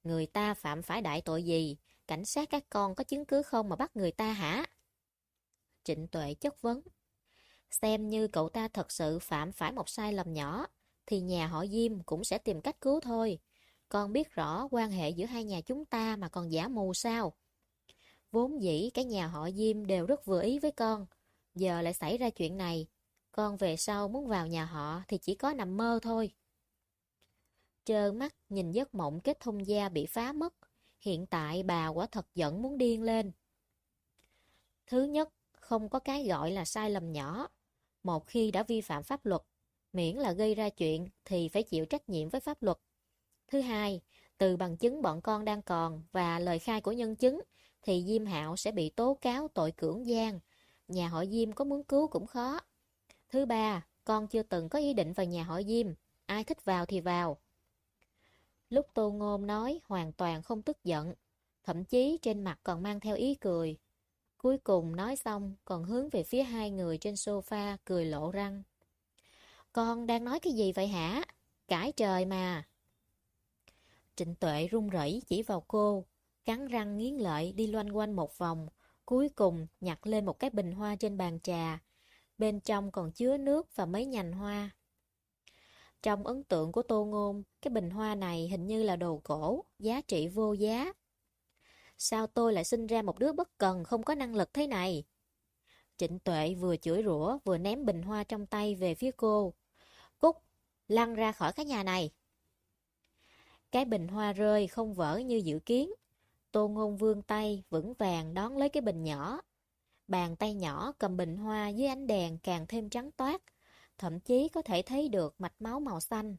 Người ta phạm phải đại tội gì? Cảnh sát các con có chứng cứ không mà bắt người ta hả? Trịnh Tuệ chất vấn. Xem như cậu ta thật sự phạm phải một sai lầm nhỏ, thì nhà họ Diêm cũng sẽ tìm cách cứu thôi. Con biết rõ quan hệ giữa hai nhà chúng ta mà còn giả mù sao? Vốn dĩ cái nhà họ Diêm đều rất vừa ý với con. Giờ lại xảy ra chuyện này. Con về sau muốn vào nhà họ thì chỉ có nằm mơ thôi. Trơ mắt nhìn giấc mộng kết thông gia bị phá mất. Hiện tại bà quả thật giận muốn điên lên. Thứ nhất, không có cái gọi là sai lầm nhỏ. Một khi đã vi phạm pháp luật, miễn là gây ra chuyện thì phải chịu trách nhiệm với pháp luật. Thứ hai, từ bằng chứng bọn con đang còn và lời khai của nhân chứng thì Diêm Hạo sẽ bị tố cáo tội cưỡng gian. Nhà họ Diêm có muốn cứu cũng khó. Thứ ba, con chưa từng có ý định vào nhà họ Diêm. Ai thích vào thì vào. Lúc Tô Ngôn nói hoàn toàn không tức giận. Thậm chí trên mặt còn mang theo ý cười. Cuối cùng nói xong còn hướng về phía hai người trên sofa cười lộ răng. Con đang nói cái gì vậy hả? Cãi trời mà. Trịnh Tuệ run rẩy chỉ vào cô, cắn răng nghiến lợi đi loanh quanh một vòng, cuối cùng nhặt lên một cái bình hoa trên bàn trà. Bên trong còn chứa nước và mấy nhành hoa. Trong ấn tượng của Tô Ngôn, cái bình hoa này hình như là đồ cổ, giá trị vô giá. Sao tôi lại sinh ra một đứa bất cần không có năng lực thế này? Trịnh Tuệ vừa chửi rủa vừa ném bình hoa trong tay về phía cô. Cúc, lăn ra khỏi cái nhà này. Cái bình hoa rơi không vỡ như dự kiến. Tô Ngôn vương tay vững vàng đón lấy cái bình nhỏ. Bàn tay nhỏ cầm bình hoa dưới ánh đèn càng thêm trắng toát, thậm chí có thể thấy được mạch máu màu xanh.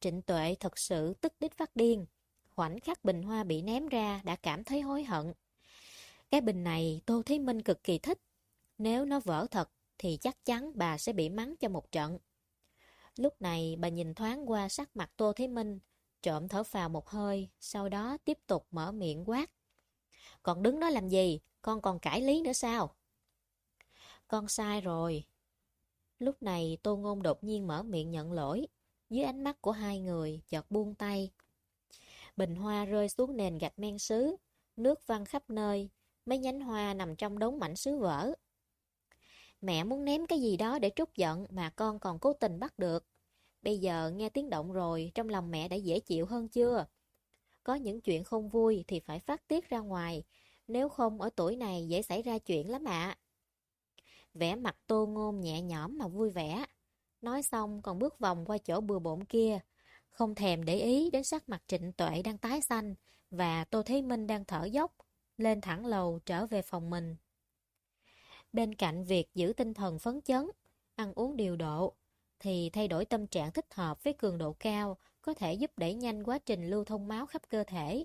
Trịnh Tuệ thật sự tức đích phát điên. Khoảnh khắc bình hoa bị ném ra đã cảm thấy hối hận. Cái bình này Tô Thí Minh cực kỳ thích. Nếu nó vỡ thật thì chắc chắn bà sẽ bị mắng cho một trận. Lúc này bà nhìn thoáng qua sắc mặt Tô Thế Minh, trộm thở phào một hơi, sau đó tiếp tục mở miệng quát. Còn đứng đó làm gì? Con còn cãi lý nữa sao? Con sai rồi. Lúc này Tô Ngôn đột nhiên mở miệng nhận lỗi. Dưới ánh mắt của hai người, chợt buông tay. Bình hoa rơi xuống nền gạch men sứ, nước văng khắp nơi, mấy nhánh hoa nằm trong đống mảnh sứ vỡ. Mẹ muốn ném cái gì đó để trút giận mà con còn cố tình bắt được. Bây giờ nghe tiếng động rồi, trong lòng mẹ đã dễ chịu hơn chưa? Có những chuyện không vui thì phải phát tiết ra ngoài, nếu không ở tuổi này dễ xảy ra chuyện lắm ạ vẻ mặt tô ngôn nhẹ nhõm mà vui vẻ. Nói xong còn bước vòng qua chỗ bừa bộn kia, không thèm để ý đến sắc mặt trịnh tuệ đang tái xanh và Tô Thế Minh đang thở dốc, lên thẳng lầu trở về phòng mình. Bên cạnh việc giữ tinh thần phấn chấn, ăn uống điều độ, thì thay đổi tâm trạng thích hợp với cường độ cao có thể giúp đẩy nhanh quá trình lưu thông máu khắp cơ thể,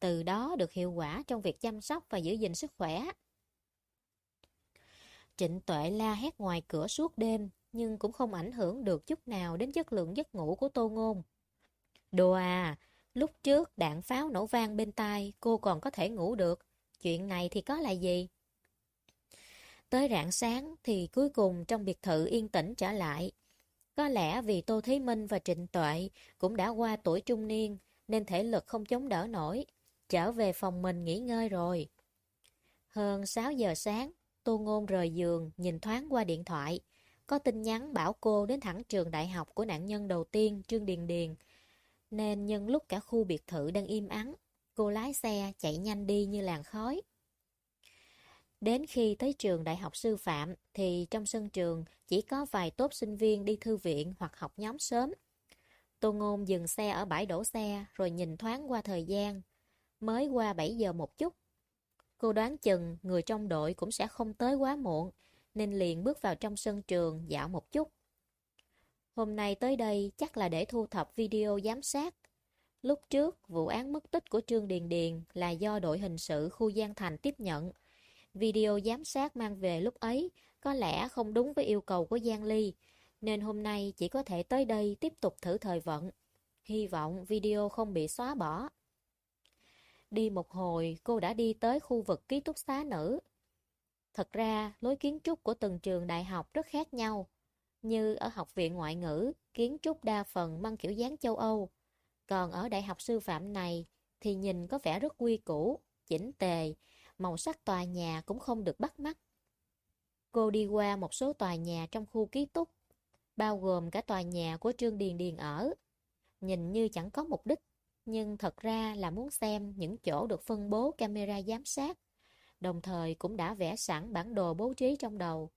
từ đó được hiệu quả trong việc chăm sóc và giữ gìn sức khỏe. Trịnh Tuệ la hét ngoài cửa suốt đêm, nhưng cũng không ảnh hưởng được chút nào đến chất lượng giấc ngủ của Tô Ngôn. Đồ à, lúc trước đạn pháo nổ vang bên tai, cô còn có thể ngủ được. Chuyện này thì có là gì? Tới rạng sáng thì cuối cùng trong biệt thự yên tĩnh trở lại. Có lẽ vì Tô Thí Minh và Trịnh Tuệ cũng đã qua tuổi trung niên nên thể lực không chống đỡ nổi. Trở về phòng mình nghỉ ngơi rồi. Hơn 6 giờ sáng, Tô Ngôn rời giường nhìn thoáng qua điện thoại. Có tin nhắn bảo cô đến thẳng trường đại học của nạn nhân đầu tiên Trương Điền Điền. Nên nhân lúc cả khu biệt thự đang im ắng, cô lái xe chạy nhanh đi như làn khói. Đến khi tới trường đại học sư phạm thì trong sân trường chỉ có vài tốt sinh viên đi thư viện hoặc học nhóm sớm. Tô Ngôn dừng xe ở bãi đổ xe rồi nhìn thoáng qua thời gian. Mới qua 7 giờ một chút. Cô đoán chừng người trong đội cũng sẽ không tới quá muộn nên liền bước vào trong sân trường dạo một chút. Hôm nay tới đây chắc là để thu thập video giám sát. Lúc trước, vụ án mất tích của Trương Điền Điền là do đội hình sự khu Giang Thành tiếp nhận Video giám sát mang về lúc ấy có lẽ không đúng với yêu cầu của Giang Ly, nên hôm nay chỉ có thể tới đây tiếp tục thử thời vận. Hy vọng video không bị xóa bỏ. Đi một hồi, cô đã đi tới khu vực ký túc xá nữ. Thật ra, lối kiến trúc của từng trường đại học rất khác nhau. Như ở học viện ngoại ngữ, kiến trúc đa phần mang kiểu dáng châu Âu. Còn ở đại học sư phạm này, thì nhìn có vẻ rất quy củ, chỉnh tề, màu sắc tòa nhà cũng không được bắt mắt. Cô đi qua một số tòa nhà trong khu ký túc, bao gồm cả tòa nhà của Trương Điền Điền ở. Nhìn như chẳng có mục đích, nhưng thật ra là muốn xem những chỗ được phân bố camera giám sát, đồng thời cũng đã vẽ sẵn bản đồ bố trí trong đầu.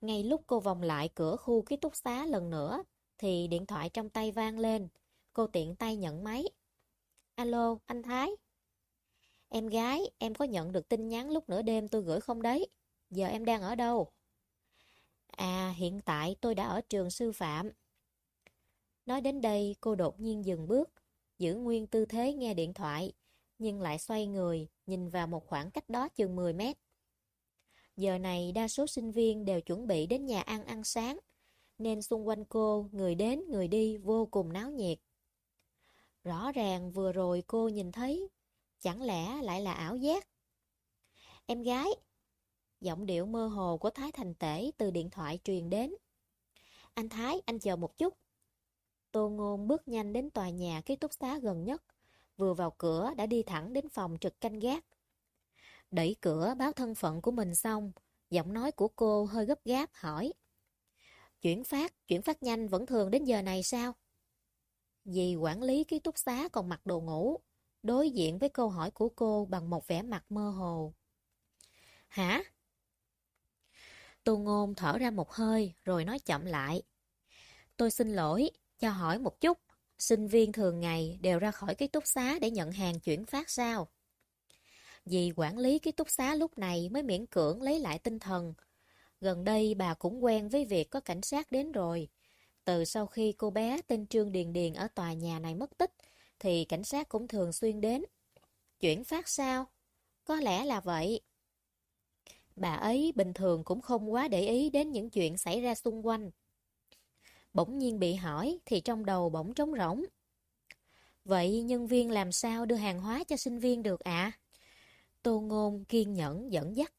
Ngay lúc cô vòng lại cửa khu ký túc xá lần nữa, thì điện thoại trong tay vang lên. Cô tiện tay nhận máy. Alo, anh Thái. Em gái, em có nhận được tin nhắn lúc nửa đêm tôi gửi không đấy? Giờ em đang ở đâu? À, hiện tại tôi đã ở trường sư phạm. Nói đến đây, cô đột nhiên dừng bước, giữ nguyên tư thế nghe điện thoại, nhưng lại xoay người, nhìn vào một khoảng cách đó chừng 10 mét. Giờ này đa số sinh viên đều chuẩn bị đến nhà ăn ăn sáng, nên xung quanh cô, người đến người đi vô cùng náo nhiệt. Rõ ràng vừa rồi cô nhìn thấy, chẳng lẽ lại là ảo giác? Em gái! Giọng điệu mơ hồ của Thái Thành Tể từ điện thoại truyền đến. Anh Thái, anh chờ một chút. Tô Ngôn bước nhanh đến tòa nhà ký túc xá gần nhất, vừa vào cửa đã đi thẳng đến phòng trực canh gác. Đẩy cửa báo thân phận của mình xong, giọng nói của cô hơi gấp gáp hỏi. Chuyển phát, chuyển phát nhanh vẫn thường đến giờ này sao? Vì quản lý ký túc xá còn mặc đồ ngủ, đối diện với câu hỏi của cô bằng một vẻ mặt mơ hồ. Hả? Tô Ngôn thở ra một hơi rồi nói chậm lại. Tôi xin lỗi, cho hỏi một chút. Sinh viên thường ngày đều ra khỏi ký túc xá để nhận hàng chuyển phát sao? Vì quản lý ký túc xá lúc này mới miễn cưỡng lấy lại tinh thần. Gần đây bà cũng quen với việc có cảnh sát đến rồi. Từ sau khi cô bé tên Trương Điền Điền ở tòa nhà này mất tích, thì cảnh sát cũng thường xuyên đến. Chuyển phát sao? Có lẽ là vậy. Bà ấy bình thường cũng không quá để ý đến những chuyện xảy ra xung quanh. Bỗng nhiên bị hỏi thì trong đầu bỗng trống rỗng. Vậy nhân viên làm sao đưa hàng hóa cho sinh viên được ạ? À? Tô Ngôn kiên nhẫn dẫn dắt.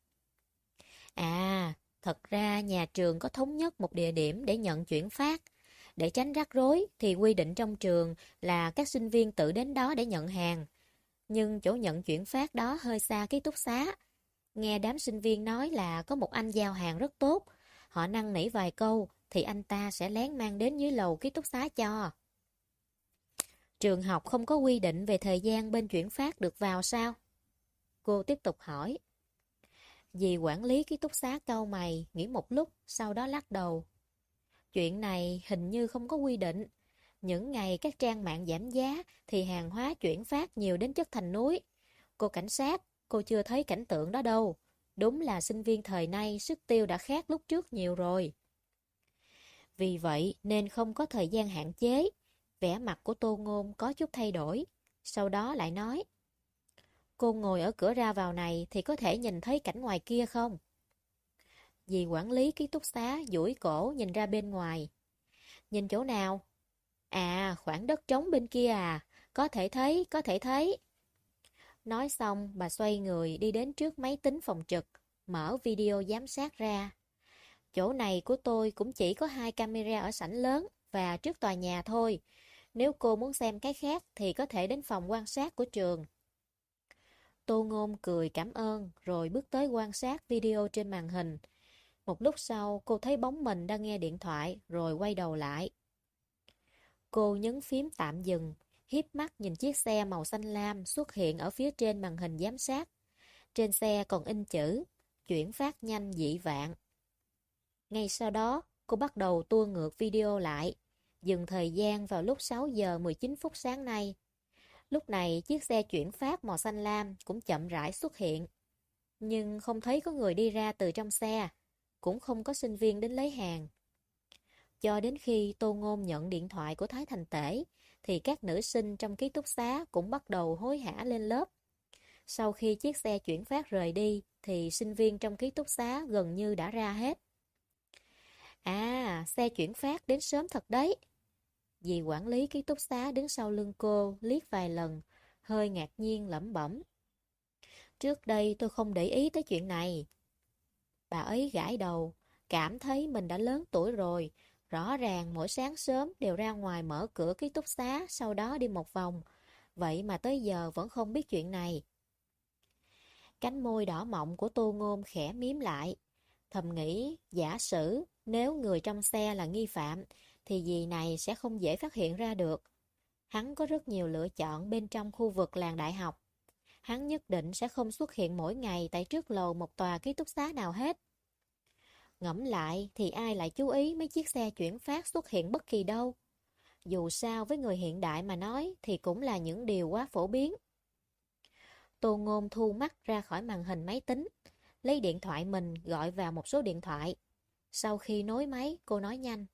À, thật ra nhà trường có thống nhất một địa điểm để nhận chuyển phát. Để tránh rắc rối thì quy định trong trường là các sinh viên tự đến đó để nhận hàng. Nhưng chỗ nhận chuyển phát đó hơi xa ký túc xá. Nghe đám sinh viên nói là có một anh giao hàng rất tốt. Họ năn nỉ vài câu thì anh ta sẽ lén mang đến dưới lầu ký túc xá cho. Trường học không có quy định về thời gian bên chuyển phát được vào sao? Cô tiếp tục hỏi. Vì quản lý ký túc xá cau mày, nghĩ một lúc, sau đó lắc đầu. Chuyện này hình như không có quy định. Những ngày các trang mạng giảm giá thì hàng hóa chuyển phát nhiều đến chất thành núi. Cô cảnh sát, cô chưa thấy cảnh tượng đó đâu. Đúng là sinh viên thời nay sức tiêu đã khác lúc trước nhiều rồi. Vì vậy nên không có thời gian hạn chế. Vẻ mặt của Tô Ngôn có chút thay đổi. Sau đó lại nói. Cô ngồi ở cửa ra vào này thì có thể nhìn thấy cảnh ngoài kia không? Dì quản lý ký túc xá duỗi cổ nhìn ra bên ngoài. Nhìn chỗ nào? À, khoảng đất trống bên kia à. Có thể thấy, có thể thấy. Nói xong, bà xoay người đi đến trước máy tính phòng trực, mở video giám sát ra. Chỗ này của tôi cũng chỉ có hai camera ở sảnh lớn và trước tòa nhà thôi. Nếu cô muốn xem cái khác thì có thể đến phòng quan sát của trường. Tô Ngôn cười cảm ơn rồi bước tới quan sát video trên màn hình. Một lúc sau cô thấy bóng mình đang nghe điện thoại rồi quay đầu lại. Cô nhấn phím tạm dừng, hiếp mắt nhìn chiếc xe màu xanh lam xuất hiện ở phía trên màn hình giám sát. Trên xe còn in chữ, chuyển phát nhanh dị vạn. Ngay sau đó, cô bắt đầu tua ngược video lại, dừng thời gian vào lúc 6 giờ 19 phút sáng nay. Lúc này, chiếc xe chuyển phát màu xanh lam cũng chậm rãi xuất hiện. Nhưng không thấy có người đi ra từ trong xe, cũng không có sinh viên đến lấy hàng. Cho đến khi Tô Ngôn nhận điện thoại của Thái Thành Tể, thì các nữ sinh trong ký túc xá cũng bắt đầu hối hả lên lớp. Sau khi chiếc xe chuyển phát rời đi, thì sinh viên trong ký túc xá gần như đã ra hết. À, xe chuyển phát đến sớm thật đấy. Dì quản lý ký túc xá đứng sau lưng cô, liếc vài lần, hơi ngạc nhiên lẩm bẩm. Trước đây tôi không để ý tới chuyện này. Bà ấy gãi đầu, cảm thấy mình đã lớn tuổi rồi. Rõ ràng mỗi sáng sớm đều ra ngoài mở cửa ký túc xá, sau đó đi một vòng. Vậy mà tới giờ vẫn không biết chuyện này. Cánh môi đỏ mọng của tô ngôn khẽ miếm lại. Thầm nghĩ, giả sử nếu người trong xe là nghi phạm, thì gì này sẽ không dễ phát hiện ra được. Hắn có rất nhiều lựa chọn bên trong khu vực làng đại học. Hắn nhất định sẽ không xuất hiện mỗi ngày tại trước lầu một tòa ký túc xá nào hết. Ngẫm lại thì ai lại chú ý mấy chiếc xe chuyển phát xuất hiện bất kỳ đâu. Dù sao với người hiện đại mà nói thì cũng là những điều quá phổ biến. Tô Ngôn thu mắt ra khỏi màn hình máy tính, lấy điện thoại mình gọi vào một số điện thoại. Sau khi nối máy, cô nói nhanh.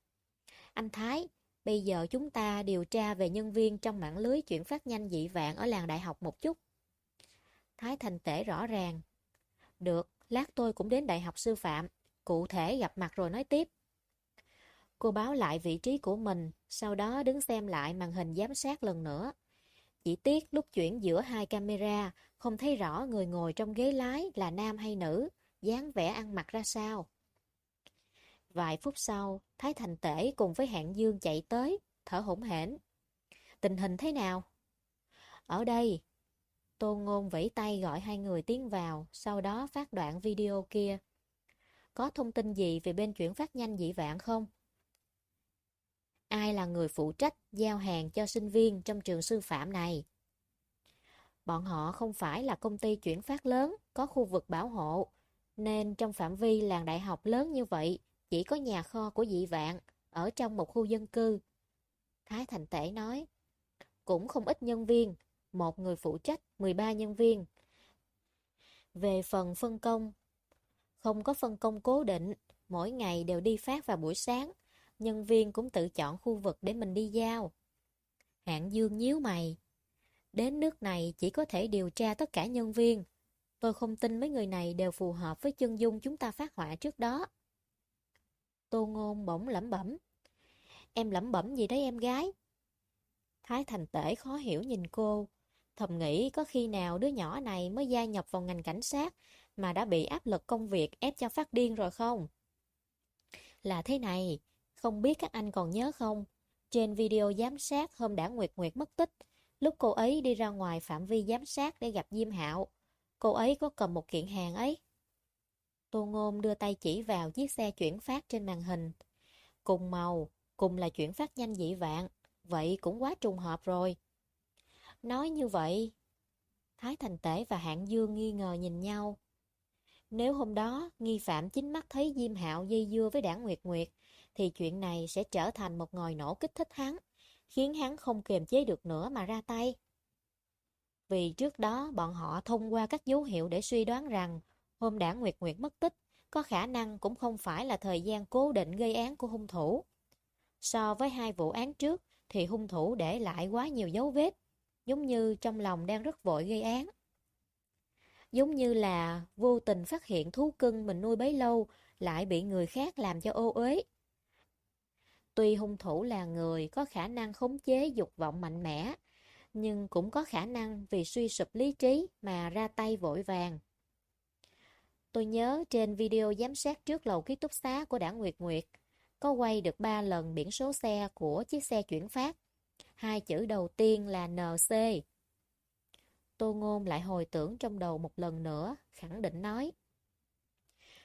Anh Thái, bây giờ chúng ta điều tra về nhân viên trong mạng lưới chuyển phát nhanh dị vạn ở làng đại học một chút. Thái thành tể rõ ràng. Được, lát tôi cũng đến đại học sư phạm, cụ thể gặp mặt rồi nói tiếp. Cô báo lại vị trí của mình, sau đó đứng xem lại màn hình giám sát lần nữa. Chỉ tiếc lúc chuyển giữa hai camera, không thấy rõ người ngồi trong ghế lái là nam hay nữ, dáng vẻ ăn mặc ra sao. Vài phút sau, Thái Thành Tể cùng với hạng dương chạy tới, thở hổn hển. Tình hình thế nào? Ở đây. Tô Ngôn vẫy tay gọi hai người tiến vào, sau đó phát đoạn video kia. Có thông tin gì về bên chuyển phát nhanh dị vạn không? Ai là người phụ trách giao hàng cho sinh viên trong trường sư phạm này? Bọn họ không phải là công ty chuyển phát lớn, có khu vực bảo hộ, nên trong phạm vi làng đại học lớn như vậy, chỉ có nhà kho của dị vạn ở trong một khu dân cư. Thái Thành Tể nói, cũng không ít nhân viên, một người phụ trách 13 nhân viên. Về phần phân công, không có phân công cố định, mỗi ngày đều đi phát vào buổi sáng, nhân viên cũng tự chọn khu vực để mình đi giao. Hạng Dương nhíu mày. Đến nước này chỉ có thể điều tra tất cả nhân viên. Tôi không tin mấy người này đều phù hợp với chân dung chúng ta phát họa trước đó. Tô Ngôn bỗng lẩm bẩm. Em lẩm bẩm gì đấy em gái? Thái Thành Tể khó hiểu nhìn cô. Thầm nghĩ có khi nào đứa nhỏ này mới gia nhập vào ngành cảnh sát mà đã bị áp lực công việc ép cho phát điên rồi không? Là thế này, không biết các anh còn nhớ không? Trên video giám sát hôm đã Nguyệt Nguyệt mất tích, lúc cô ấy đi ra ngoài phạm vi giám sát để gặp Diêm Hạo, cô ấy có cầm một kiện hàng ấy. Tô Ngôn đưa tay chỉ vào chiếc xe chuyển phát trên màn hình. Cùng màu, cùng là chuyển phát nhanh dị vạn, vậy cũng quá trùng hợp rồi. Nói như vậy, Thái Thành Tể và Hạng Dương nghi ngờ nhìn nhau. Nếu hôm đó nghi phạm chính mắt thấy Diêm Hạo dây dưa với đảng Nguyệt Nguyệt, thì chuyện này sẽ trở thành một ngòi nổ kích thích hắn, khiến hắn không kiềm chế được nữa mà ra tay. Vì trước đó bọn họ thông qua các dấu hiệu để suy đoán rằng hôm đã Nguyệt Nguyệt mất tích, có khả năng cũng không phải là thời gian cố định gây án của hung thủ. So với hai vụ án trước thì hung thủ để lại quá nhiều dấu vết, giống như trong lòng đang rất vội gây án. Giống như là vô tình phát hiện thú cưng mình nuôi bấy lâu lại bị người khác làm cho ô uế. Tuy hung thủ là người có khả năng khống chế dục vọng mạnh mẽ, nhưng cũng có khả năng vì suy sụp lý trí mà ra tay vội vàng. Tôi nhớ trên video giám sát trước lầu ký túc xá của đảng Nguyệt Nguyệt, có quay được 3 lần biển số xe của chiếc xe chuyển phát. Hai chữ đầu tiên là NC. Tô Ngôn lại hồi tưởng trong đầu một lần nữa, khẳng định nói.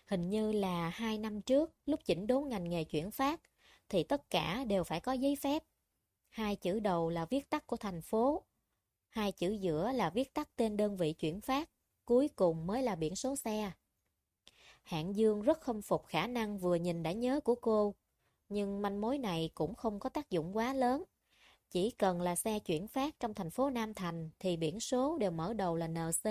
Hình như là hai năm trước, lúc chỉnh đốn ngành nghề chuyển phát, thì tất cả đều phải có giấy phép. Hai chữ đầu là viết tắt của thành phố, hai chữ giữa là viết tắt tên đơn vị chuyển phát, cuối cùng mới là biển số xe. Hạng Dương rất khâm phục khả năng vừa nhìn đã nhớ của cô, nhưng manh mối này cũng không có tác dụng quá lớn. Chỉ cần là xe chuyển phát trong thành phố Nam Thành thì biển số đều mở đầu là NC.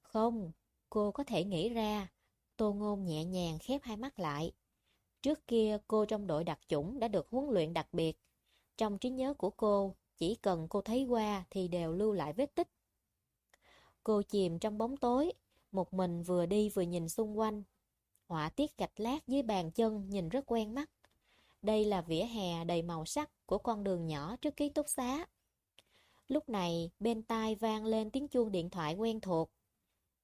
Không, cô có thể nghĩ ra. Tô Ngôn nhẹ nhàng khép hai mắt lại. Trước kia cô trong đội đặc chủng đã được huấn luyện đặc biệt. Trong trí nhớ của cô, chỉ cần cô thấy qua thì đều lưu lại vết tích. Cô chìm trong bóng tối, một mình vừa đi vừa nhìn xung quanh. Họa tiết gạch lát dưới bàn chân nhìn rất quen mắt. Đây là vỉa hè đầy màu sắc của con đường nhỏ trước ký túc xá. Lúc này, bên tai vang lên tiếng chuông điện thoại quen thuộc.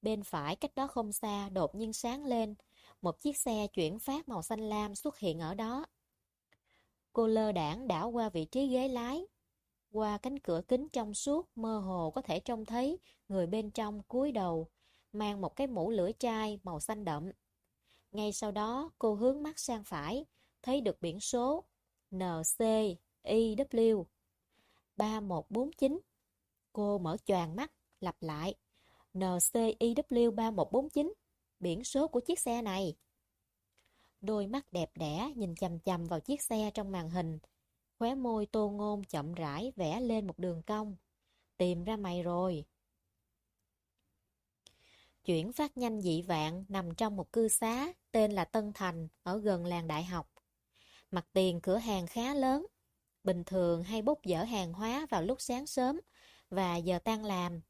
Bên phải cách đó không xa đột nhiên sáng lên, một chiếc xe chuyển phát màu xanh lam xuất hiện ở đó. Cô lơ đảng đảo qua vị trí ghế lái. Qua cánh cửa kính trong suốt, mơ hồ có thể trông thấy người bên trong cúi đầu, mang một cái mũ lưỡi chai màu xanh đậm. Ngay sau đó, cô hướng mắt sang phải, thấy được biển số NCIW 3149. Cô mở choàng mắt, lặp lại NCIW 3149, biển số của chiếc xe này. Đôi mắt đẹp đẽ nhìn chầm chầm vào chiếc xe trong màn hình. Khóe môi tô ngôn chậm rãi vẽ lên một đường cong. Tìm ra mày rồi. Chuyển phát nhanh dị vạn nằm trong một cư xá tên là Tân Thành ở gần làng đại học. Mặt tiền cửa hàng khá lớn. Bình thường hay bốc dỡ hàng hóa vào lúc sáng sớm và giờ tan làm.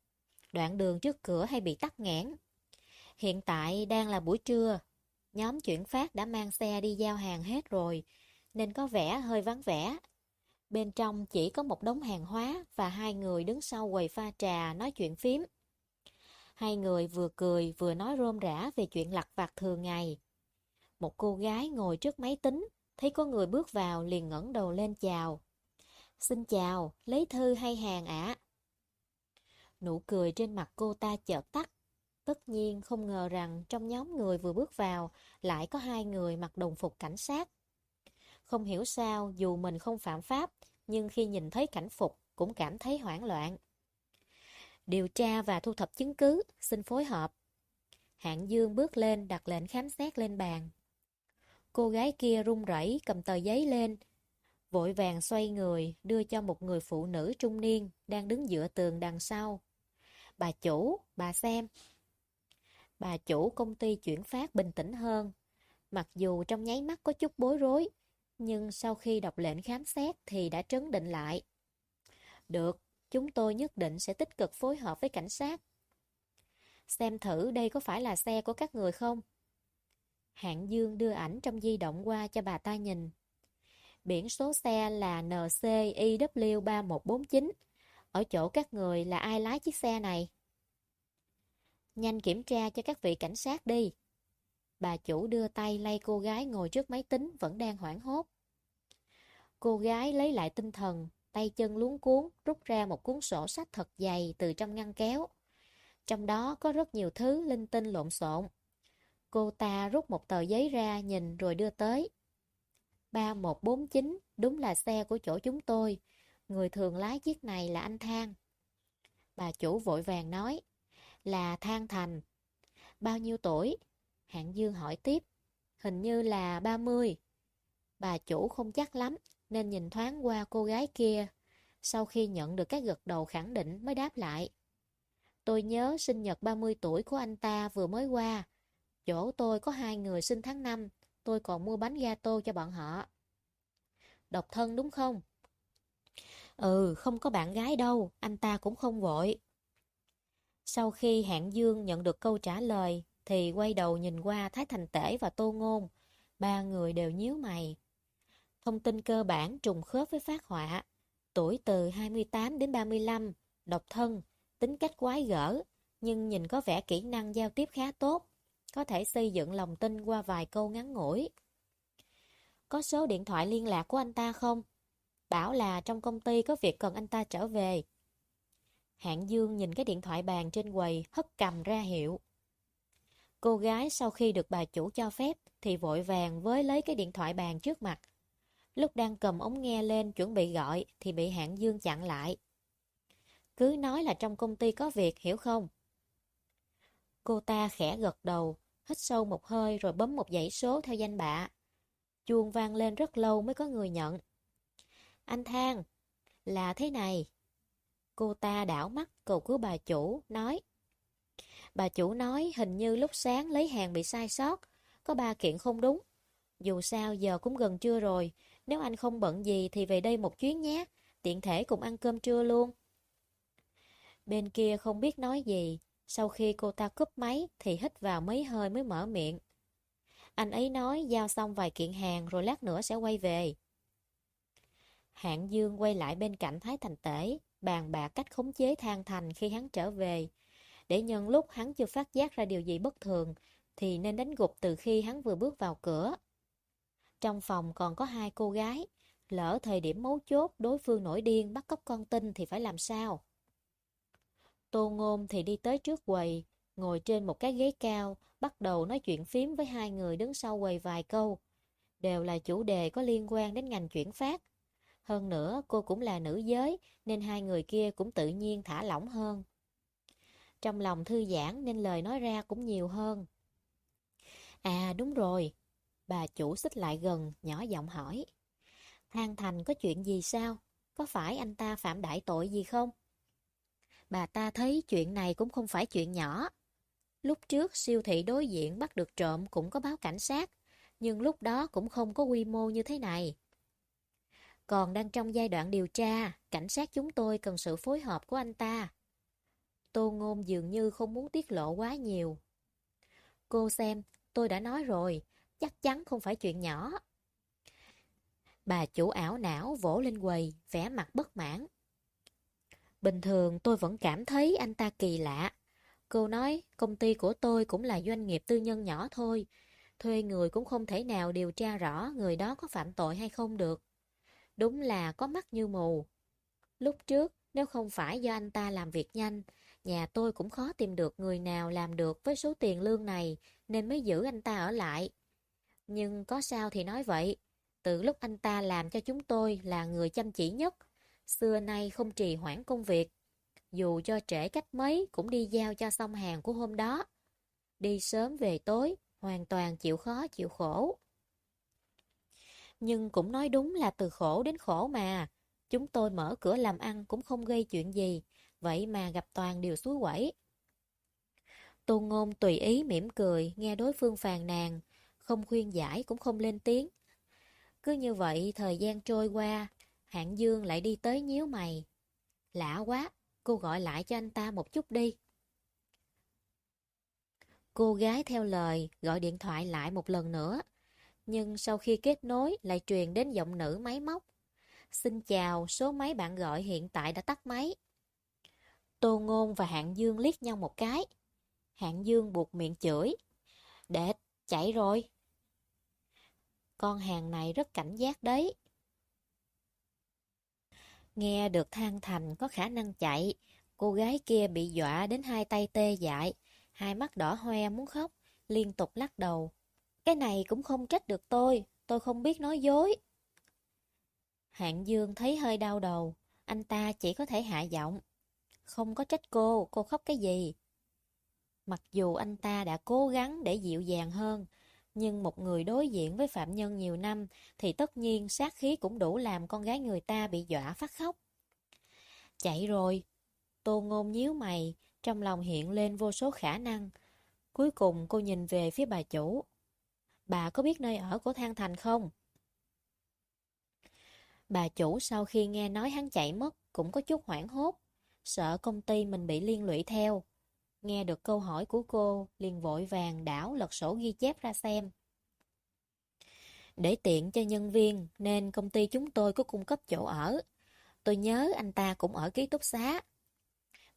Đoạn đường trước cửa hay bị tắc nghẽn. Hiện tại đang là buổi trưa. Nhóm chuyển phát đã mang xe đi giao hàng hết rồi, nên có vẻ hơi vắng vẻ. Bên trong chỉ có một đống hàng hóa và hai người đứng sau quầy pha trà nói chuyện phím. Hai người vừa cười vừa nói rôm rã về chuyện lặt vặt thường ngày. Một cô gái ngồi trước máy tính, thấy có người bước vào liền ngẩng đầu lên chào. Xin chào, lấy thư hay hàng ạ? Nụ cười trên mặt cô ta chợt tắt. Tất nhiên không ngờ rằng trong nhóm người vừa bước vào lại có hai người mặc đồng phục cảnh sát. Không hiểu sao dù mình không phạm pháp, nhưng khi nhìn thấy cảnh phục cũng cảm thấy hoảng loạn. Điều tra và thu thập chứng cứ, xin phối hợp. Hạng Dương bước lên đặt lệnh khám xét lên bàn. Cô gái kia run rẩy cầm tờ giấy lên, vội vàng xoay người đưa cho một người phụ nữ trung niên đang đứng dựa tường đằng sau. Bà chủ, bà xem. Bà chủ công ty chuyển phát bình tĩnh hơn. Mặc dù trong nháy mắt có chút bối rối, nhưng sau khi đọc lệnh khám xét thì đã trấn định lại. Được, chúng tôi nhất định sẽ tích cực phối hợp với cảnh sát. Xem thử đây có phải là xe của các người không? Hạng Dương đưa ảnh trong di động qua cho bà ta nhìn. Biển số xe là NCIW3149. Ở chỗ các người là ai lái chiếc xe này? Nhanh kiểm tra cho các vị cảnh sát đi. Bà chủ đưa tay lay cô gái ngồi trước máy tính vẫn đang hoảng hốt. Cô gái lấy lại tinh thần, tay chân luống cuốn, rút ra một cuốn sổ sách thật dày từ trong ngăn kéo. Trong đó có rất nhiều thứ linh tinh lộn xộn. Cô ta rút một tờ giấy ra nhìn rồi đưa tới. 3149 đúng là xe của chỗ chúng tôi. Người thường lái chiếc này là anh Thang. Bà chủ vội vàng nói là Thang Thành. Bao nhiêu tuổi? Hạng Dương hỏi tiếp. Hình như là 30. Bà chủ không chắc lắm nên nhìn thoáng qua cô gái kia. Sau khi nhận được cái gật đầu khẳng định mới đáp lại. Tôi nhớ sinh nhật 30 tuổi của anh ta vừa mới qua. Chỗ tôi có hai người sinh tháng 5, tôi còn mua bánh gato cho bọn họ. Độc thân đúng không? Ừ, không có bạn gái đâu, anh ta cũng không vội. Sau khi Hạng Dương nhận được câu trả lời, thì quay đầu nhìn qua Thái Thành Tể và Tô Ngôn. Ba người đều nhíu mày. Thông tin cơ bản trùng khớp với phát họa. Tuổi từ 28 đến 35, độc thân, tính cách quái gở, nhưng nhìn có vẻ kỹ năng giao tiếp khá tốt, có thể xây dựng lòng tin qua vài câu ngắn ngủi. Có số điện thoại liên lạc của anh ta không? Bảo là trong công ty có việc cần anh ta trở về. Hạng Dương nhìn cái điện thoại bàn trên quầy hất cầm ra hiệu. Cô gái sau khi được bà chủ cho phép thì vội vàng với lấy cái điện thoại bàn trước mặt. Lúc đang cầm ống nghe lên chuẩn bị gọi thì bị hạng dương chặn lại. Cứ nói là trong công ty có việc hiểu không? Cô ta khẽ gật đầu, hít sâu một hơi rồi bấm một dãy số theo danh bạ. Chuông vang lên rất lâu mới có người nhận. Anh Thang, là thế này. Cô ta đảo mắt cầu cứu bà chủ, nói. Bà chủ nói hình như lúc sáng lấy hàng bị sai sót, có ba kiện không đúng. Dù sao giờ cũng gần trưa rồi, nếu anh không bận gì thì về đây một chuyến nhé, tiện thể cùng ăn cơm trưa luôn. Bên kia không biết nói gì, sau khi cô ta cúp máy thì hít vào mấy hơi mới mở miệng. Anh ấy nói giao xong vài kiện hàng rồi lát nữa sẽ quay về. Hạng Dương quay lại bên cạnh Thái Thành Tể, bàn bạc cách khống chế Thang thành khi hắn trở về. Để nhân lúc hắn chưa phát giác ra điều gì bất thường, thì nên đánh gục từ khi hắn vừa bước vào cửa. Trong phòng còn có hai cô gái, lỡ thời điểm mấu chốt đối phương nổi điên bắt cóc con tin thì phải làm sao? Tô Ngôn thì đi tới trước quầy, ngồi trên một cái ghế cao, bắt đầu nói chuyện phím với hai người đứng sau quầy vài câu. Đều là chủ đề có liên quan đến ngành chuyển phát. Hơn nữa, cô cũng là nữ giới, nên hai người kia cũng tự nhiên thả lỏng hơn. Trong lòng thư giãn nên lời nói ra cũng nhiều hơn. À đúng rồi, Bà chủ xích lại gần, nhỏ giọng hỏi. Thang Thành có chuyện gì sao? Có phải anh ta phạm đại tội gì không? Bà ta thấy chuyện này cũng không phải chuyện nhỏ. Lúc trước siêu thị đối diện bắt được trộm cũng có báo cảnh sát, nhưng lúc đó cũng không có quy mô như thế này. Còn đang trong giai đoạn điều tra, cảnh sát chúng tôi cần sự phối hợp của anh ta. Tô Ngôn dường như không muốn tiết lộ quá nhiều. Cô xem, tôi đã nói rồi, chắc chắn không phải chuyện nhỏ. Bà chủ ảo não vỗ lên quầy, vẻ mặt bất mãn. Bình thường tôi vẫn cảm thấy anh ta kỳ lạ. Cô nói công ty của tôi cũng là doanh nghiệp tư nhân nhỏ thôi. Thuê người cũng không thể nào điều tra rõ người đó có phạm tội hay không được. Đúng là có mắt như mù. Lúc trước, nếu không phải do anh ta làm việc nhanh, nhà tôi cũng khó tìm được người nào làm được với số tiền lương này nên mới giữ anh ta ở lại. Nhưng có sao thì nói vậy. Từ lúc anh ta làm cho chúng tôi là người chăm chỉ nhất, xưa nay không trì hoãn công việc. Dù cho trễ cách mấy cũng đi giao cho xong hàng của hôm đó. Đi sớm về tối, hoàn toàn chịu khó chịu khổ. Nhưng cũng nói đúng là từ khổ đến khổ mà. Chúng tôi mở cửa làm ăn cũng không gây chuyện gì, vậy mà gặp toàn điều suối quẩy. Tô Ngôn tùy ý mỉm cười, nghe đối phương phàn nàn, không khuyên giải cũng không lên tiếng. Cứ như vậy thời gian trôi qua, Hạng Dương lại đi tới nhíu mày. Lạ quá, cô gọi lại cho anh ta một chút đi. Cô gái theo lời gọi điện thoại lại một lần nữa. Nhưng sau khi kết nối lại truyền đến giọng nữ máy móc. Xin chào, số máy bạn gọi hiện tại đã tắt máy. Tô Ngôn và Hạng Dương liếc nhau một cái. Hạng Dương buộc miệng chửi. Đệ, chạy rồi. Con hàng này rất cảnh giác đấy. Nghe được than thành có khả năng chạy, cô gái kia bị dọa đến hai tay tê dại, hai mắt đỏ hoe muốn khóc, liên tục lắc đầu. Cái này cũng không trách được tôi, tôi không biết nói dối. Hạng Dương thấy hơi đau đầu, anh ta chỉ có thể hạ giọng. Không có trách cô, cô khóc cái gì? Mặc dù anh ta đã cố gắng để dịu dàng hơn, nhưng một người đối diện với phạm nhân nhiều năm thì tất nhiên sát khí cũng đủ làm con gái người ta bị dọa phát khóc. Chạy rồi. Tô ngôn nhíu mày, trong lòng hiện lên vô số khả năng. Cuối cùng cô nhìn về phía bà chủ. Bà có biết nơi ở của Thang Thành không? Bà chủ sau khi nghe nói hắn chạy mất cũng có chút hoảng hốt, sợ công ty mình bị liên lụy theo. Nghe được câu hỏi của cô, liền vội vàng đảo lật sổ ghi chép ra xem. Để tiện cho nhân viên, nên công ty chúng tôi có cung cấp chỗ ở. Tôi nhớ anh ta cũng ở ký túc xá.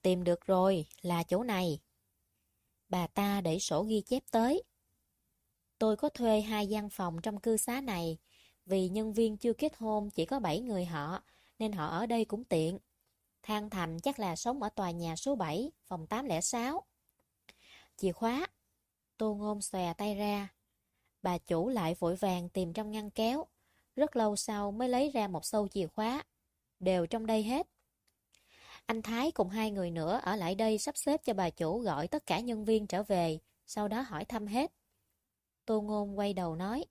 Tìm được rồi, là chỗ này. Bà ta đẩy sổ ghi chép tới. Tôi có thuê hai gian phòng trong cư xá này, vì nhân viên chưa kết hôn chỉ có 7 người họ, nên họ ở đây cũng tiện. Thang Thành chắc là sống ở tòa nhà số 7, phòng 806. Chìa khóa. Tô Ngôn xòe tay ra. Bà chủ lại vội vàng tìm trong ngăn kéo. Rất lâu sau mới lấy ra một sâu chìa khóa. Đều trong đây hết. Anh Thái cùng hai người nữa ở lại đây sắp xếp cho bà chủ gọi tất cả nhân viên trở về, sau đó hỏi thăm hết. Tô Ngôn quay đầu nói.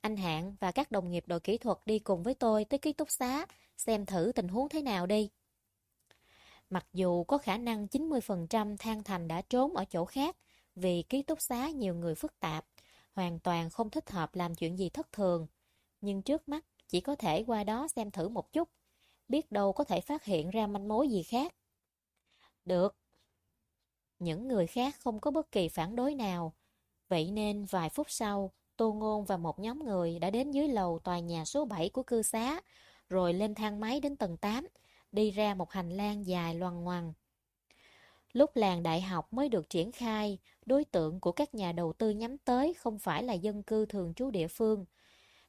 Anh Hạng và các đồng nghiệp đội kỹ thuật đi cùng với tôi tới ký túc xá, xem thử tình huống thế nào đi. Mặc dù có khả năng 90% Thang Thành đã trốn ở chỗ khác vì ký túc xá nhiều người phức tạp, hoàn toàn không thích hợp làm chuyện gì thất thường. Nhưng trước mắt chỉ có thể qua đó xem thử một chút, biết đâu có thể phát hiện ra manh mối gì khác. Được. Những người khác không có bất kỳ phản đối nào, vậy nên vài phút sau, Tô Ngôn và một nhóm người đã đến dưới lầu tòa nhà số 7 của cư xá, rồi lên thang máy đến tầng 8, đi ra một hành lang dài loằng ngoằng. Lúc làng đại học mới được triển khai, đối tượng của các nhà đầu tư nhắm tới không phải là dân cư thường trú địa phương.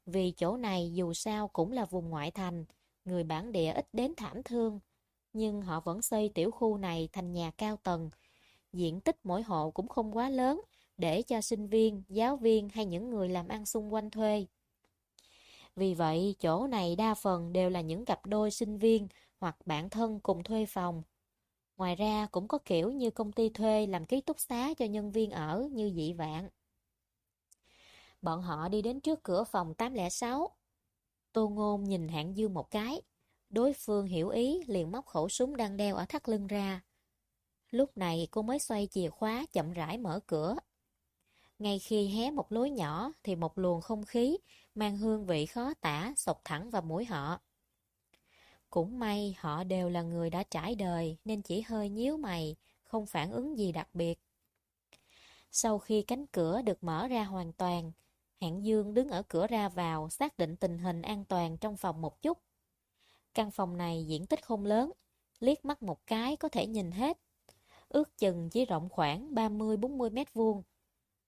Vì chỗ này dù sao cũng là vùng ngoại thành, người bản địa ít đến thảm thương. Nhưng họ vẫn xây tiểu khu này thành nhà cao tầng. Diện tích mỗi hộ cũng không quá lớn để cho sinh viên, giáo viên hay những người làm ăn xung quanh thuê. Vì vậy, chỗ này đa phần đều là những cặp đôi sinh viên hoặc bạn thân cùng thuê phòng. Ngoài ra cũng có kiểu như công ty thuê làm ký túc xá cho nhân viên ở như dị vạn. Bọn họ đi đến trước cửa phòng 806. Tô Ngôn nhìn hạng dương một cái. Đối phương hiểu ý, liền móc khẩu súng đang đeo ở thắt lưng ra. Lúc này cô mới xoay chìa khóa, chậm rãi mở cửa. Ngay khi hé một lối nhỏ thì một luồng không khí mang hương vị khó tả sộc thẳng vào mũi họ. Cũng may họ đều là người đã trải đời nên chỉ hơi nhíu mày, không phản ứng gì đặc biệt. Sau khi cánh cửa được mở ra hoàn toàn, Hạng Dương đứng ở cửa ra vào xác định tình hình an toàn trong phòng một chút. Căn phòng này diện tích không lớn, liếc mắt một cái có thể nhìn hết. Ước chừng chỉ rộng khoảng 30-40 mét vuông.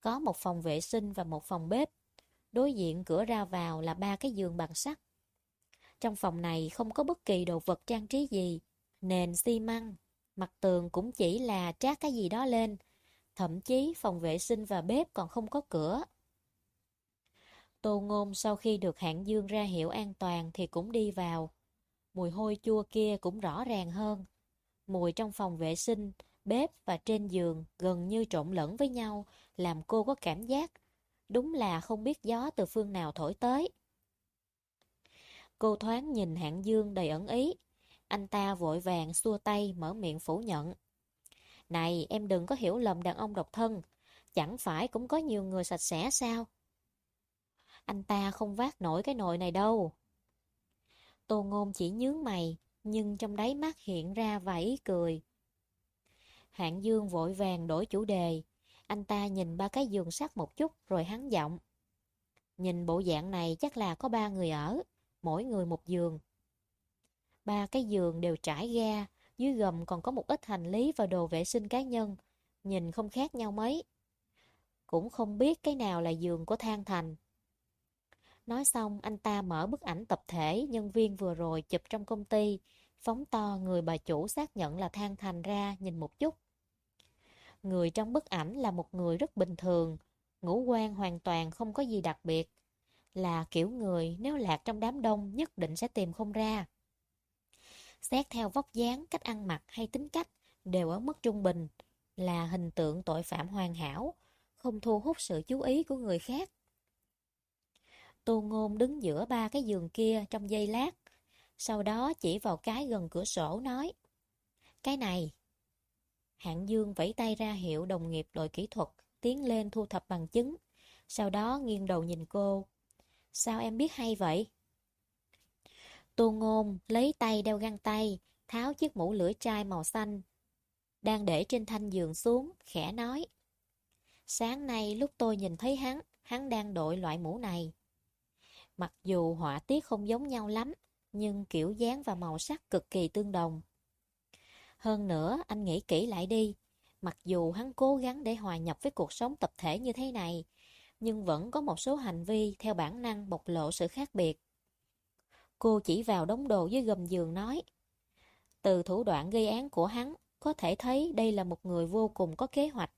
Có một phòng vệ sinh và một phòng bếp. Đối diện cửa ra vào là ba cái giường bằng sắt. Trong phòng này không có bất kỳ đồ vật trang trí gì. Nền xi măng, mặt tường cũng chỉ là trát cái gì đó lên. Thậm chí phòng vệ sinh và bếp còn không có cửa. Tô Ngôn sau khi được hạng dương ra hiệu an toàn thì cũng đi vào. Mùi hôi chua kia cũng rõ ràng hơn. Mùi trong phòng vệ sinh, bếp và trên giường gần như trộn lẫn với nhau, làm cô có cảm giác. Đúng là không biết gió từ phương nào thổi tới. Cô thoáng nhìn hạng dương đầy ẩn ý. Anh ta vội vàng xua tay mở miệng phủ nhận. Này em đừng có hiểu lầm đàn ông độc thân. Chẳng phải cũng có nhiều người sạch sẽ sao? Anh ta không vác nổi cái nồi này đâu. Tô Ngôn chỉ nhướng mày, nhưng trong đáy mắt hiện ra vài ý cười. Hạng Dương vội vàng đổi chủ đề. Anh ta nhìn ba cái giường sắt một chút rồi hắn giọng. Nhìn bộ dạng này chắc là có ba người ở, mỗi người một giường. Ba cái giường đều trải ga, dưới gầm còn có một ít hành lý và đồ vệ sinh cá nhân, nhìn không khác nhau mấy. Cũng không biết cái nào là giường của Thang Thành. Nói xong, anh ta mở bức ảnh tập thể nhân viên vừa rồi chụp trong công ty, phóng to người bà chủ xác nhận là Thang Thành ra nhìn một chút. Người trong bức ảnh là một người rất bình thường, ngũ quan hoàn toàn không có gì đặc biệt. Là kiểu người nếu lạc trong đám đông nhất định sẽ tìm không ra. Xét theo vóc dáng, cách ăn mặc hay tính cách đều ở mức trung bình, là hình tượng tội phạm hoàn hảo, không thu hút sự chú ý của người khác. Tô Ngôn đứng giữa ba cái giường kia trong giây lát, sau đó chỉ vào cái gần cửa sổ nói Cái này Hạng Dương vẫy tay ra hiệu đồng nghiệp đội kỹ thuật tiến lên thu thập bằng chứng, sau đó nghiêng đầu nhìn cô. Sao em biết hay vậy? Tô Ngôn lấy tay đeo găng tay, tháo chiếc mũ lưỡi chai màu xanh. Đang để trên thanh giường xuống, khẽ nói. Sáng nay lúc tôi nhìn thấy hắn, hắn đang đội loại mũ này. Mặc dù họa tiết không giống nhau lắm, nhưng kiểu dáng và màu sắc cực kỳ tương đồng. Hơn nữa, anh nghĩ kỹ lại đi. Mặc dù hắn cố gắng để hòa nhập với cuộc sống tập thể như thế này, nhưng vẫn có một số hành vi theo bản năng bộc lộ sự khác biệt. Cô chỉ vào đống đồ dưới gầm giường nói, từ thủ đoạn gây án của hắn, có thể thấy đây là một người vô cùng có kế hoạch.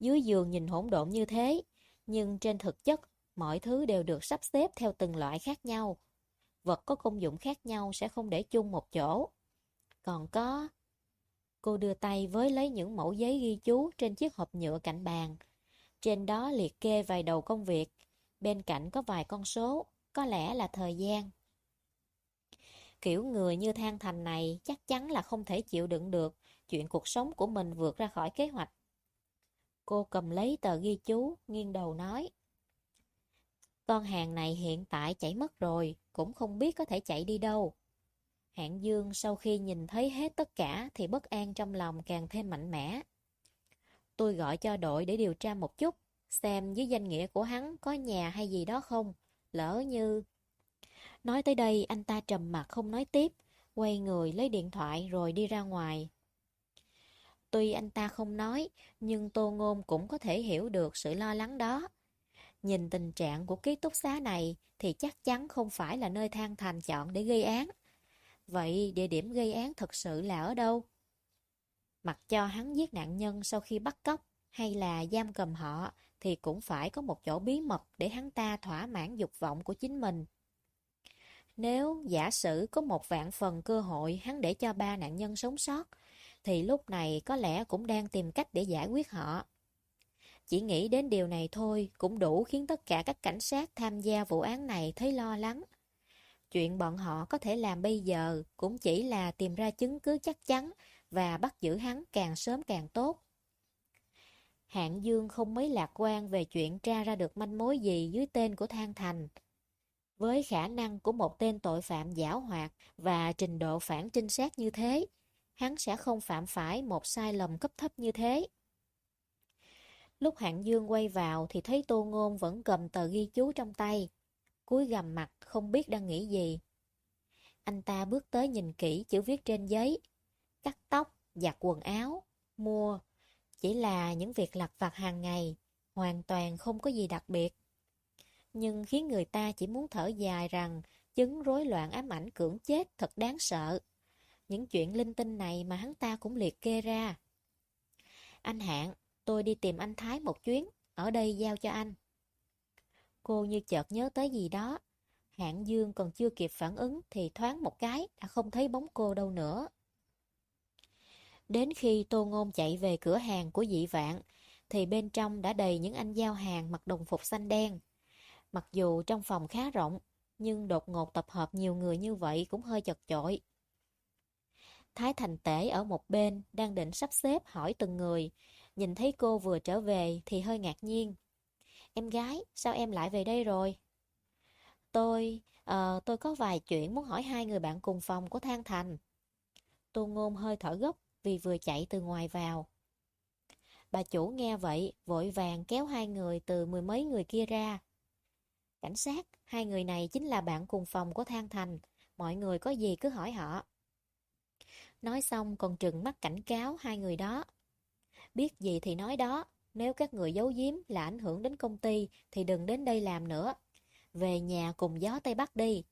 Dưới giường nhìn hỗn độn như thế, nhưng trên thực chất, mọi thứ đều được sắp xếp theo từng loại khác nhau. Vật có công dụng khác nhau sẽ không để chung một chỗ. Còn có Cô đưa tay với lấy những mẫu giấy ghi chú trên chiếc hộp nhựa cạnh bàn. Trên đó liệt kê vài đầu công việc. Bên cạnh có vài con số, có lẽ là thời gian. Kiểu người như Thang Thành này chắc chắn là không thể chịu đựng được chuyện cuộc sống của mình vượt ra khỏi kế hoạch. Cô cầm lấy tờ ghi chú, nghiêng đầu nói. Con hàng này hiện tại chạy mất rồi, cũng không biết có thể chạy đi đâu. Hạng Dương sau khi nhìn thấy hết tất cả thì bất an trong lòng càng thêm mạnh mẽ. Tôi gọi cho đội để điều tra một chút, xem dưới danh nghĩa của hắn có nhà hay gì đó không, lỡ như... Nói tới đây anh ta trầm mặt không nói tiếp, quay người lấy điện thoại rồi đi ra ngoài. Tuy anh ta không nói, nhưng Tô Ngôn cũng có thể hiểu được sự lo lắng đó. Nhìn tình trạng của ký túc xá này thì chắc chắn không phải là nơi than thành chọn để gây án. Vậy địa điểm gây án thật sự là ở đâu? Mặc cho hắn giết nạn nhân sau khi bắt cóc hay là giam cầm họ, thì cũng phải có một chỗ bí mật để hắn ta thỏa mãn dục vọng của chính mình. Nếu giả sử có một vạn phần cơ hội hắn để cho ba nạn nhân sống sót, thì lúc này có lẽ cũng đang tìm cách để giải quyết họ. Chỉ nghĩ đến điều này thôi cũng đủ khiến tất cả các cảnh sát tham gia vụ án này thấy lo lắng. Chuyện bọn họ có thể làm bây giờ cũng chỉ là tìm ra chứng cứ chắc chắn và bắt giữ hắn càng sớm càng tốt. Hạng Dương không mấy lạc quan về chuyện tra ra được manh mối gì dưới tên của Thang Thành. Với khả năng của một tên tội phạm giả hoạt và trình độ phản trinh sát như thế, hắn sẽ không phạm phải một sai lầm cấp thấp như thế. Lúc Hạng Dương quay vào thì thấy Tô Ngôn vẫn cầm tờ ghi chú trong tay, cúi gầm mặt không biết đang nghĩ gì. Anh ta bước tới nhìn kỹ chữ viết trên giấy, cắt tóc, giặt quần áo, mua, chỉ là những việc lặt vặt hàng ngày, hoàn toàn không có gì đặc biệt. Nhưng khiến người ta chỉ muốn thở dài rằng chứng rối loạn ám ảnh cưỡng chết thật đáng sợ. Những chuyện linh tinh này mà hắn ta cũng liệt kê ra. Anh Hạng, tôi đi tìm anh Thái một chuyến, ở đây giao cho anh. Cô như chợt nhớ tới gì đó. Hạng Dương còn chưa kịp phản ứng thì thoáng một cái đã không thấy bóng cô đâu nữa. Đến khi Tô Ngôn chạy về cửa hàng của dị vạn, thì bên trong đã đầy những anh giao hàng mặc đồng phục xanh đen. Mặc dù trong phòng khá rộng, nhưng đột ngột tập hợp nhiều người như vậy cũng hơi chật chội. Thái Thành Tể ở một bên đang định sắp xếp hỏi từng người, nhìn thấy cô vừa trở về thì hơi ngạc nhiên. Em gái, sao em lại về đây rồi? Tôi, uh, tôi có vài chuyện muốn hỏi hai người bạn cùng phòng của Thang Thành. Tô Ngôn hơi thở gấp vì vừa chạy từ ngoài vào. Bà chủ nghe vậy, vội vàng kéo hai người từ mười mấy người kia ra. Cảnh sát, hai người này chính là bạn cùng phòng của Thang Thành, mọi người có gì cứ hỏi họ. Nói xong còn trừng mắt cảnh cáo hai người đó. Biết gì thì nói đó, nếu các người giấu giếm là ảnh hưởng đến công ty thì đừng đến đây làm nữa. Về nhà cùng gió Tây Bắc đi.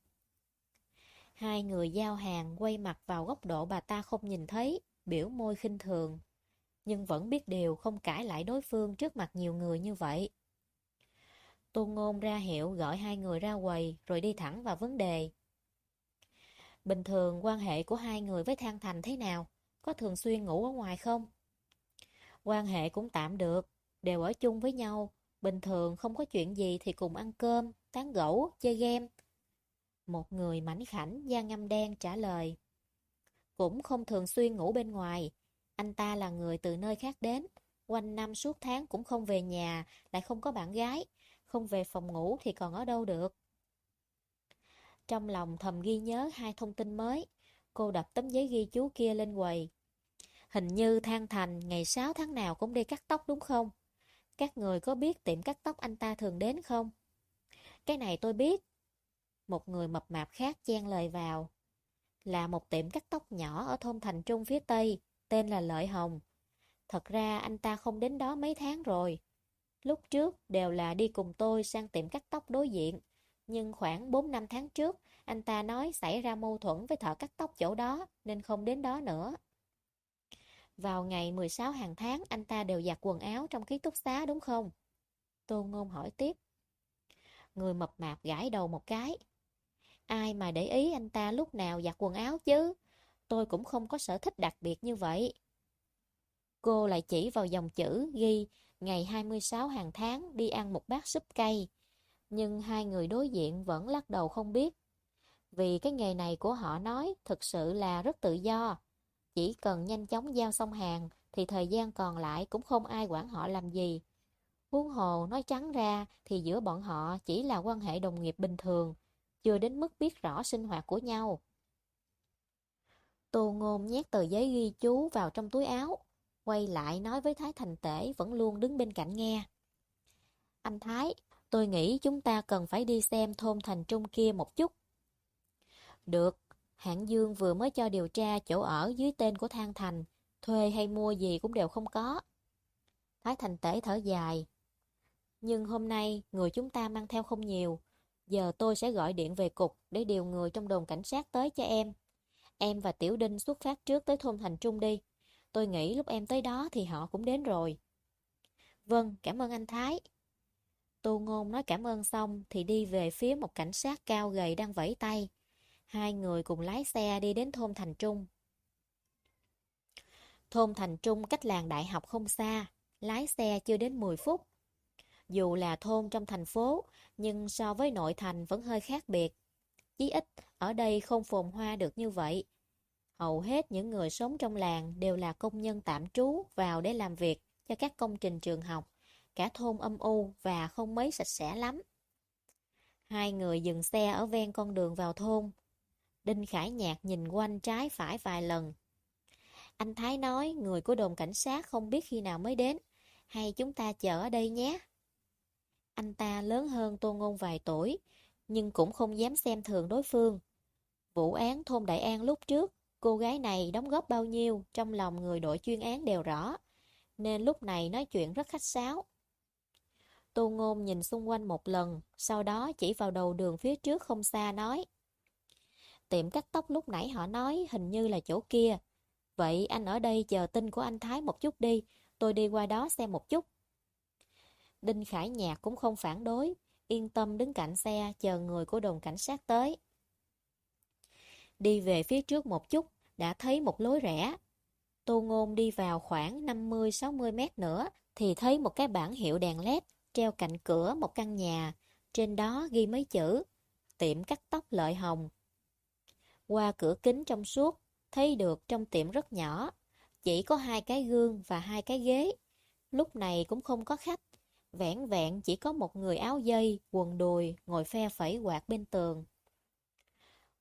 Hai người giao hàng quay mặt vào góc độ bà ta không nhìn thấy, biểu môi khinh thường. Nhưng vẫn biết điều không cãi lại đối phương trước mặt nhiều người như vậy. Tôn Ngôn ra hiệu gọi hai người ra quầy rồi đi thẳng vào vấn đề. Bình thường quan hệ của hai người với Thang Thành thế nào? Có thường xuyên ngủ ở ngoài không? Quan hệ cũng tạm được, đều ở chung với nhau. Bình thường không có chuyện gì thì cùng ăn cơm, tán gẫu, chơi game. Một người mảnh khảnh, da ngâm đen trả lời. Cũng không thường xuyên ngủ bên ngoài. Anh ta là người từ nơi khác đến. Quanh năm suốt tháng cũng không về nhà, lại không có bạn gái. Không về phòng ngủ thì còn ở đâu được. Trong lòng thầm ghi nhớ hai thông tin mới. Cô đập tấm giấy ghi chú kia lên quầy. Hình như Thang Thành ngày 6 tháng nào cũng đi cắt tóc đúng không? Các người có biết tiệm cắt tóc anh ta thường đến không? Cái này tôi biết. Một người mập mạp khác chen lời vào. Là một tiệm cắt tóc nhỏ ở thôn Thành Trung phía Tây, tên là Lợi Hồng. Thật ra anh ta không đến đó mấy tháng rồi. Lúc trước đều là đi cùng tôi sang tiệm cắt tóc đối diện. Nhưng khoảng 4 năm tháng trước, anh ta nói xảy ra mâu thuẫn với thợ cắt tóc chỗ đó, nên không đến đó nữa. Vào ngày 16 hàng tháng, anh ta đều giặt quần áo trong ký túc xá đúng không? Tô Ngôn hỏi tiếp. Người mập mạp gãi đầu một cái. Ai mà để ý anh ta lúc nào giặt quần áo chứ? Tôi cũng không có sở thích đặc biệt như vậy. Cô lại chỉ vào dòng chữ ghi ngày 26 hàng tháng đi ăn một bát súp cây. Nhưng hai người đối diện vẫn lắc đầu không biết. Vì cái nghề này của họ nói thực sự là rất tự do. Chỉ cần nhanh chóng giao xong hàng thì thời gian còn lại cũng không ai quản họ làm gì. Huống hồ nói trắng ra thì giữa bọn họ chỉ là quan hệ đồng nghiệp bình thường, chưa đến mức biết rõ sinh hoạt của nhau. Tô Ngôn nhét tờ giấy ghi chú vào trong túi áo, quay lại nói với Thái Thành Tể vẫn luôn đứng bên cạnh nghe. Anh Thái, tôi nghĩ chúng ta cần phải đi xem thôn thành trung kia một chút. Được, Hạng Dương vừa mới cho điều tra chỗ ở dưới tên của Thang Thành, thuê hay mua gì cũng đều không có. Thái Thành Tể thở dài. Nhưng hôm nay người chúng ta mang theo không nhiều. Giờ tôi sẽ gọi điện về cục để điều người trong đồn cảnh sát tới cho em. Em và Tiểu Đinh xuất phát trước tới thôn Thành Trung đi. Tôi nghĩ lúc em tới đó thì họ cũng đến rồi. Vâng, cảm ơn anh Thái. Tô Ngôn nói cảm ơn xong thì đi về phía một cảnh sát cao gầy đang vẫy tay. Hai người cùng lái xe đi đến thôn Thành Trung. Thôn Thành Trung cách làng đại học không xa, lái xe chưa đến 10 phút. Dù là thôn trong thành phố, nhưng so với nội thành vẫn hơi khác biệt. Chí ít, ở đây không phồn hoa được như vậy. Hầu hết những người sống trong làng đều là công nhân tạm trú vào để làm việc cho các công trình trường học. Cả thôn âm u và không mấy sạch sẽ lắm. Hai người dừng xe ở ven con đường vào thôn. Đinh Khải Nhạc nhìn quanh trái phải vài lần. Anh Thái nói người của đồn cảnh sát không biết khi nào mới đến. Hay chúng ta chờ ở đây nhé. Anh ta lớn hơn Tô Ngôn vài tuổi, nhưng cũng không dám xem thường đối phương. Vụ án thôn Đại An lúc trước, cô gái này đóng góp bao nhiêu trong lòng người đội chuyên án đều rõ, nên lúc này nói chuyện rất khách sáo. Tô Ngôn nhìn xung quanh một lần, sau đó chỉ vào đầu đường phía trước không xa nói. Tiệm cắt tóc lúc nãy họ nói hình như là chỗ kia. Vậy anh ở đây chờ tin của anh Thái một chút đi, tôi đi qua đó xem một chút. Đinh Khải Nhạc cũng không phản đối, yên tâm đứng cạnh xe chờ người của đồn cảnh sát tới. Đi về phía trước một chút, đã thấy một lối rẽ. Tô Ngôn đi vào khoảng 50-60 mét nữa thì thấy một cái bảng hiệu đèn led treo cạnh cửa một căn nhà, trên đó ghi mấy chữ tiệm cắt tóc lợi hồng. Qua cửa kính trong suốt, thấy được trong tiệm rất nhỏ, chỉ có hai cái gương và hai cái ghế. Lúc này cũng không có khách, vẹn vẹn chỉ có một người áo dây, quần đùi, ngồi phe phẩy quạt bên tường.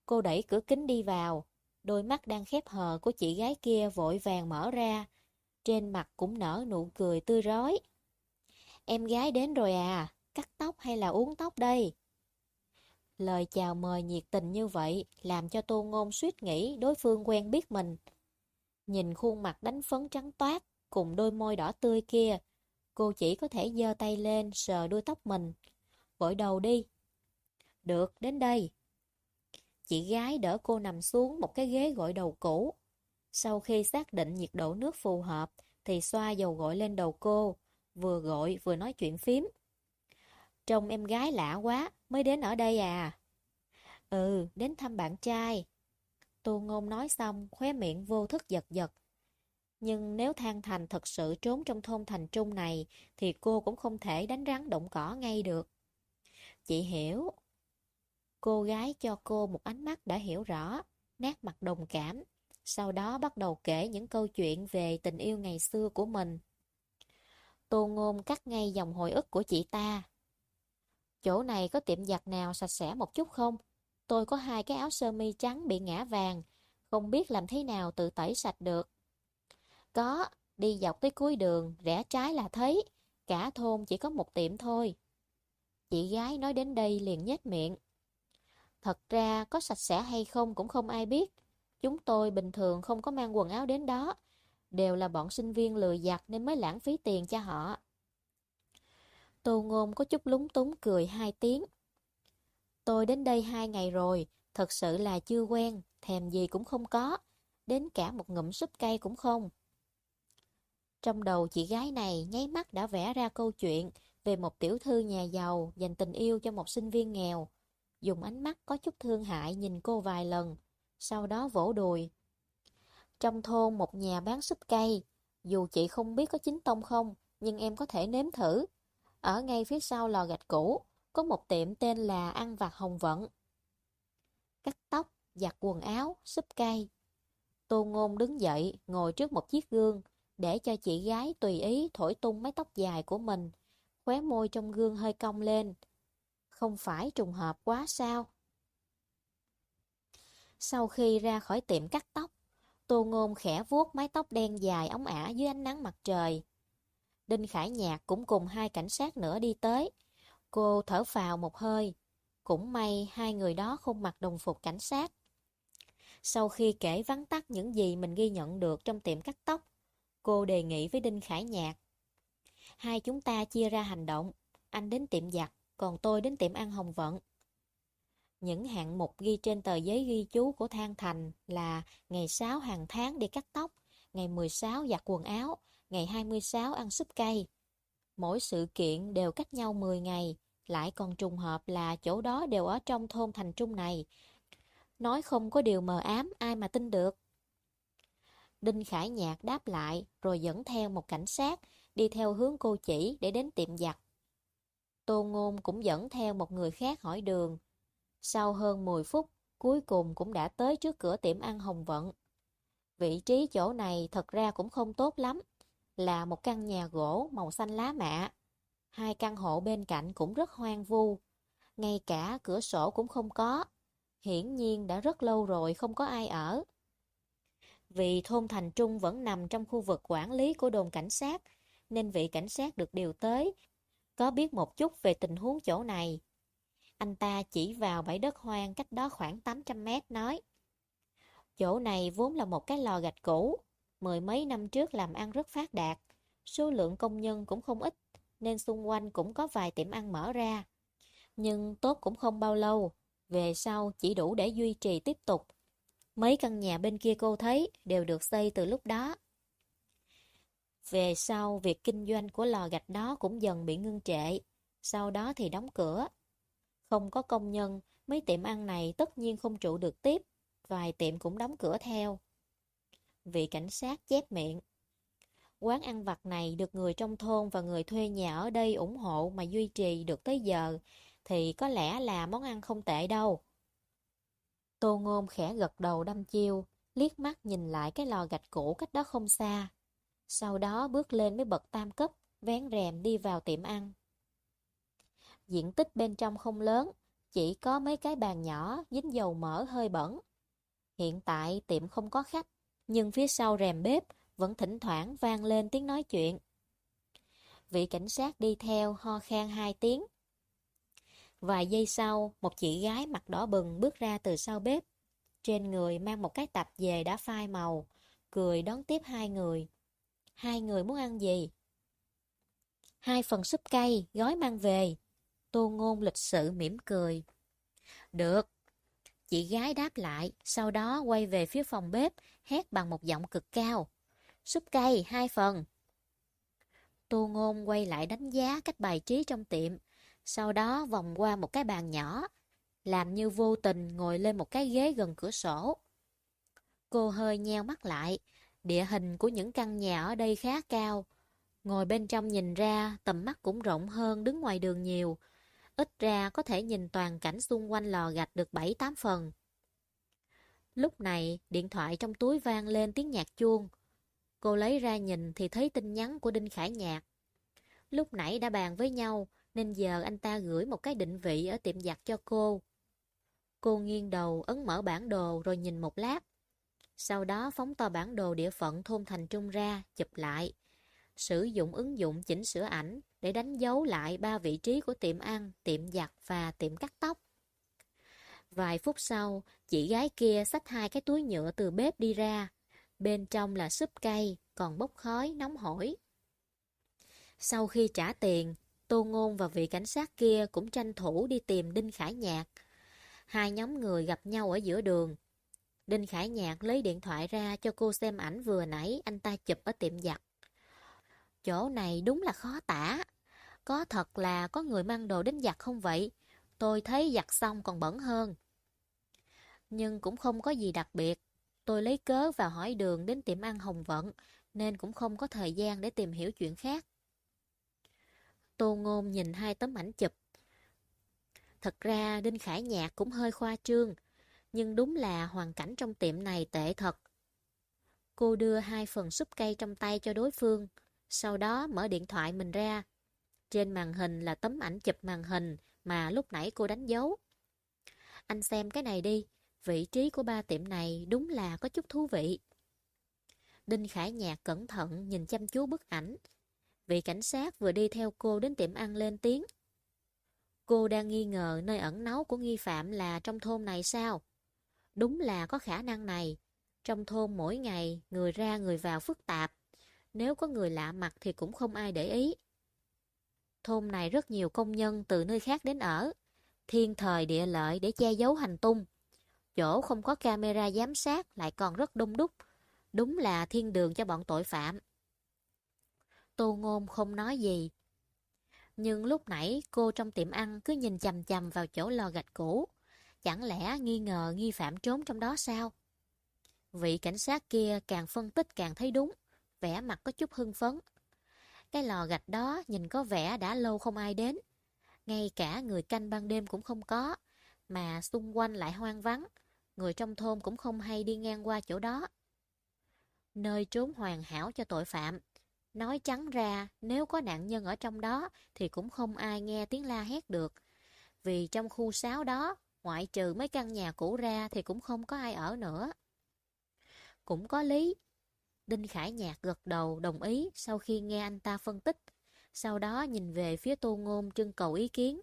Cô đẩy cửa kính đi vào, đôi mắt đang khép hờ của chị gái kia vội vàng mở ra, trên mặt cũng nở nụ cười tươi rói. Em gái đến rồi à, cắt tóc hay là uống tóc đây? Lời chào mời nhiệt tình như vậy làm cho Tô Ngôn suýt nghĩ đối phương quen biết mình. Nhìn khuôn mặt đánh phấn trắng toát cùng đôi môi đỏ tươi kia, cô chỉ có thể giơ tay lên sờ đuôi tóc mình. Vội đầu đi. Được, đến đây. Chị gái đỡ cô nằm xuống một cái ghế gội đầu cũ. Sau khi xác định nhiệt độ nước phù hợp thì xoa dầu gội lên đầu cô, vừa gội vừa nói chuyện phím. Trông em gái lạ quá, mới đến ở đây à? Ừ, đến thăm bạn trai. Tô Ngôn nói xong, khóe miệng vô thức giật giật. Nhưng nếu Thang Thành thật sự trốn trong thôn thành trung này, thì cô cũng không thể đánh rắn động cỏ ngay được. Chị hiểu. Cô gái cho cô một ánh mắt đã hiểu rõ, nét mặt đồng cảm. Sau đó bắt đầu kể những câu chuyện về tình yêu ngày xưa của mình. Tô Ngôn cắt ngay dòng hồi ức của chị ta. Chỗ này có tiệm giặt nào sạch sẽ một chút không? Tôi có hai cái áo sơ mi trắng bị ngã vàng, không biết làm thế nào tự tẩy sạch được. Có, đi dọc tới cuối đường, rẽ trái là thấy, cả thôn chỉ có một tiệm thôi. Chị gái nói đến đây liền nhếch miệng. Thật ra có sạch sẽ hay không cũng không ai biết. Chúng tôi bình thường không có mang quần áo đến đó, đều là bọn sinh viên lừa giặt nên mới lãng phí tiền cho họ. Tô Ngôn có chút lúng túng cười hai tiếng. Tôi đến đây hai ngày rồi, thật sự là chưa quen, thèm gì cũng không có, đến cả một ngụm súp cây cũng không. Trong đầu chị gái này nháy mắt đã vẽ ra câu chuyện về một tiểu thư nhà giàu dành tình yêu cho một sinh viên nghèo. Dùng ánh mắt có chút thương hại nhìn cô vài lần, sau đó vỗ đùi. Trong thôn một nhà bán súp cây, dù chị không biết có chính tông không, nhưng em có thể nếm thử. Ở ngay phía sau lò gạch cũ, có một tiệm tên là Ăn Vặt Hồng Vận. Cắt tóc, giặt quần áo, súp cây. Tô Ngôn đứng dậy, ngồi trước một chiếc gương, để cho chị gái tùy ý thổi tung mái tóc dài của mình. Khóe môi trong gương hơi cong lên. Không phải trùng hợp quá sao? Sau khi ra khỏi tiệm cắt tóc, Tô Ngôn khẽ vuốt mái tóc đen dài ống ả dưới ánh nắng mặt trời. Đinh Khải Nhạc cũng cùng hai cảnh sát nữa đi tới. Cô thở phào một hơi. Cũng may hai người đó không mặc đồng phục cảnh sát. Sau khi kể vắn tắt những gì mình ghi nhận được trong tiệm cắt tóc, cô đề nghị với Đinh Khải Nhạc. Hai chúng ta chia ra hành động. Anh đến tiệm giặt, còn tôi đến tiệm ăn hồng vận. Những hạng mục ghi trên tờ giấy ghi chú của Thang Thành là ngày 6 hàng tháng đi cắt tóc, ngày 16 giặt quần áo, ngày 26 ăn súp cây. Mỗi sự kiện đều cách nhau 10 ngày, lại còn trùng hợp là chỗ đó đều ở trong thôn thành trung này. Nói không có điều mờ ám, ai mà tin được. Đinh Khải Nhạc đáp lại, rồi dẫn theo một cảnh sát, đi theo hướng cô chỉ để đến tiệm giặt. Tô Ngôn cũng dẫn theo một người khác hỏi đường. Sau hơn 10 phút, cuối cùng cũng đã tới trước cửa tiệm ăn Hồng Vận. Vị trí chỗ này thật ra cũng không tốt lắm, là một căn nhà gỗ màu xanh lá mạ. Hai căn hộ bên cạnh cũng rất hoang vu, ngay cả cửa sổ cũng không có. Hiển nhiên đã rất lâu rồi không có ai ở. Vì thôn Thành Trung vẫn nằm trong khu vực quản lý của đồn cảnh sát, nên vị cảnh sát được điều tới, có biết một chút về tình huống chỗ này. Anh ta chỉ vào bãi đất hoang cách đó khoảng 800 mét nói Chỗ này vốn là một cái lò gạch cũ, mười mấy năm trước làm ăn rất phát đạt, số lượng công nhân cũng không ít, nên xung quanh cũng có vài tiệm ăn mở ra. Nhưng tốt cũng không bao lâu, về sau chỉ đủ để duy trì tiếp tục. Mấy căn nhà bên kia cô thấy đều được xây từ lúc đó. Về sau, việc kinh doanh của lò gạch đó cũng dần bị ngưng trệ, sau đó thì đóng cửa. Không có công nhân, mấy tiệm ăn này tất nhiên không trụ được tiếp, vài tiệm cũng đóng cửa theo. Vị cảnh sát chép miệng. Quán ăn vặt này được người trong thôn và người thuê nhà ở đây ủng hộ mà duy trì được tới giờ, thì có lẽ là món ăn không tệ đâu. Tô Ngôn khẽ gật đầu đâm chiêu, liếc mắt nhìn lại cái lò gạch cũ cách đó không xa. Sau đó bước lên mới bật tam cấp, vén rèm đi vào tiệm ăn. Diện tích bên trong không lớn, chỉ có mấy cái bàn nhỏ dính dầu mỡ hơi bẩn. Hiện tại tiệm không có khách, nhưng phía sau rèm bếp vẫn thỉnh thoảng vang lên tiếng nói chuyện. Vị cảnh sát đi theo ho khan hai tiếng. Vài giây sau, một chị gái mặt đỏ bừng bước ra từ sau bếp. Trên người mang một cái tạp dề đã phai màu, cười đón tiếp hai người. Hai người muốn ăn gì? Hai phần súp cây, gói mang về. Tô ngôn lịch sự mỉm cười. Được. Chị gái đáp lại, sau đó quay về phía phòng bếp, hét bằng một giọng cực cao. Súp cây, hai phần. Tô ngôn quay lại đánh giá cách bài trí trong tiệm, sau đó vòng qua một cái bàn nhỏ, làm như vô tình ngồi lên một cái ghế gần cửa sổ. Cô hơi nheo mắt lại, địa hình của những căn nhà ở đây khá cao. Ngồi bên trong nhìn ra, tầm mắt cũng rộng hơn đứng ngoài đường nhiều. Ít ra có thể nhìn toàn cảnh xung quanh lò gạch được 7-8 phần. Lúc này, điện thoại trong túi vang lên tiếng nhạc chuông. Cô lấy ra nhìn thì thấy tin nhắn của Đinh Khải Nhạc. Lúc nãy đã bàn với nhau, nên giờ anh ta gửi một cái định vị ở tiệm giặt cho cô. Cô nghiêng đầu ấn mở bản đồ rồi nhìn một lát. Sau đó phóng to bản đồ địa phận thôn thành trung ra, chụp lại. Sử dụng ứng dụng chỉnh sửa ảnh để đánh dấu lại ba vị trí của tiệm ăn, tiệm giặt và tiệm cắt tóc. Vài phút sau, chị gái kia xách hai cái túi nhựa từ bếp đi ra. Bên trong là súp cây, còn bốc khói, nóng hổi. Sau khi trả tiền, Tô Ngôn và vị cảnh sát kia cũng tranh thủ đi tìm Đinh Khải Nhạc. Hai nhóm người gặp nhau ở giữa đường. Đinh Khải Nhạc lấy điện thoại ra cho cô xem ảnh vừa nãy anh ta chụp ở tiệm giặt. Chỗ này đúng là khó tả. Có thật là có người mang đồ đến giặt không vậy? Tôi thấy giặt xong còn bẩn hơn. Nhưng cũng không có gì đặc biệt. Tôi lấy cớ và hỏi đường đến tiệm ăn Hồng Vận, nên cũng không có thời gian để tìm hiểu chuyện khác. Tô Ngôn nhìn hai tấm ảnh chụp. Thật ra Đinh Khải Nhạc cũng hơi khoa trương, nhưng đúng là hoàn cảnh trong tiệm này tệ thật. Cô đưa hai phần súp cây trong tay cho đối phương, sau đó mở điện thoại mình ra. Trên màn hình là tấm ảnh chụp màn hình mà lúc nãy cô đánh dấu. Anh xem cái này đi, vị trí của ba tiệm này đúng là có chút thú vị. Đinh Khải Nhạc cẩn thận nhìn chăm chú bức ảnh, Vị cảnh sát vừa đi theo cô đến tiệm ăn lên tiếng. Cô đang nghi ngờ nơi ẩn náu của nghi phạm là trong thôn này sao? Đúng là có khả năng này. Trong thôn mỗi ngày, người ra người vào phức tạp. Nếu có người lạ mặt thì cũng không ai để ý. Thôn này rất nhiều công nhân từ nơi khác đến ở. Thiên thời địa lợi để che giấu hành tung. Chỗ không có camera giám sát lại còn rất đông đúc. Đúng là thiên đường cho bọn tội phạm. Tô Ngôn không nói gì. Nhưng lúc nãy cô trong tiệm ăn cứ nhìn chầm chầm vào chỗ lò gạch cũ. Chẳng lẽ nghi ngờ nghi phạm trốn trong đó sao? Vị cảnh sát kia càng phân tích càng thấy đúng, vẻ mặt có chút hưng phấn. Cái lò gạch đó nhìn có vẻ đã lâu không ai đến. Ngay cả người canh ban đêm cũng không có, mà xung quanh lại hoang vắng, người trong thôn cũng không hay đi ngang qua chỗ đó. Nơi trốn hoàn hảo cho tội phạm. Nói trắng ra, nếu có nạn nhân ở trong đó thì cũng không ai nghe tiếng la hét được. Vì trong khu sáo đó, ngoại trừ mấy căn nhà cũ ra thì cũng không có ai ở nữa. Cũng có lý. Đinh Khải Nhạc gật đầu đồng ý sau khi nghe anh ta phân tích. Sau đó nhìn về phía Tô Ngôn trưng cầu ý kiến.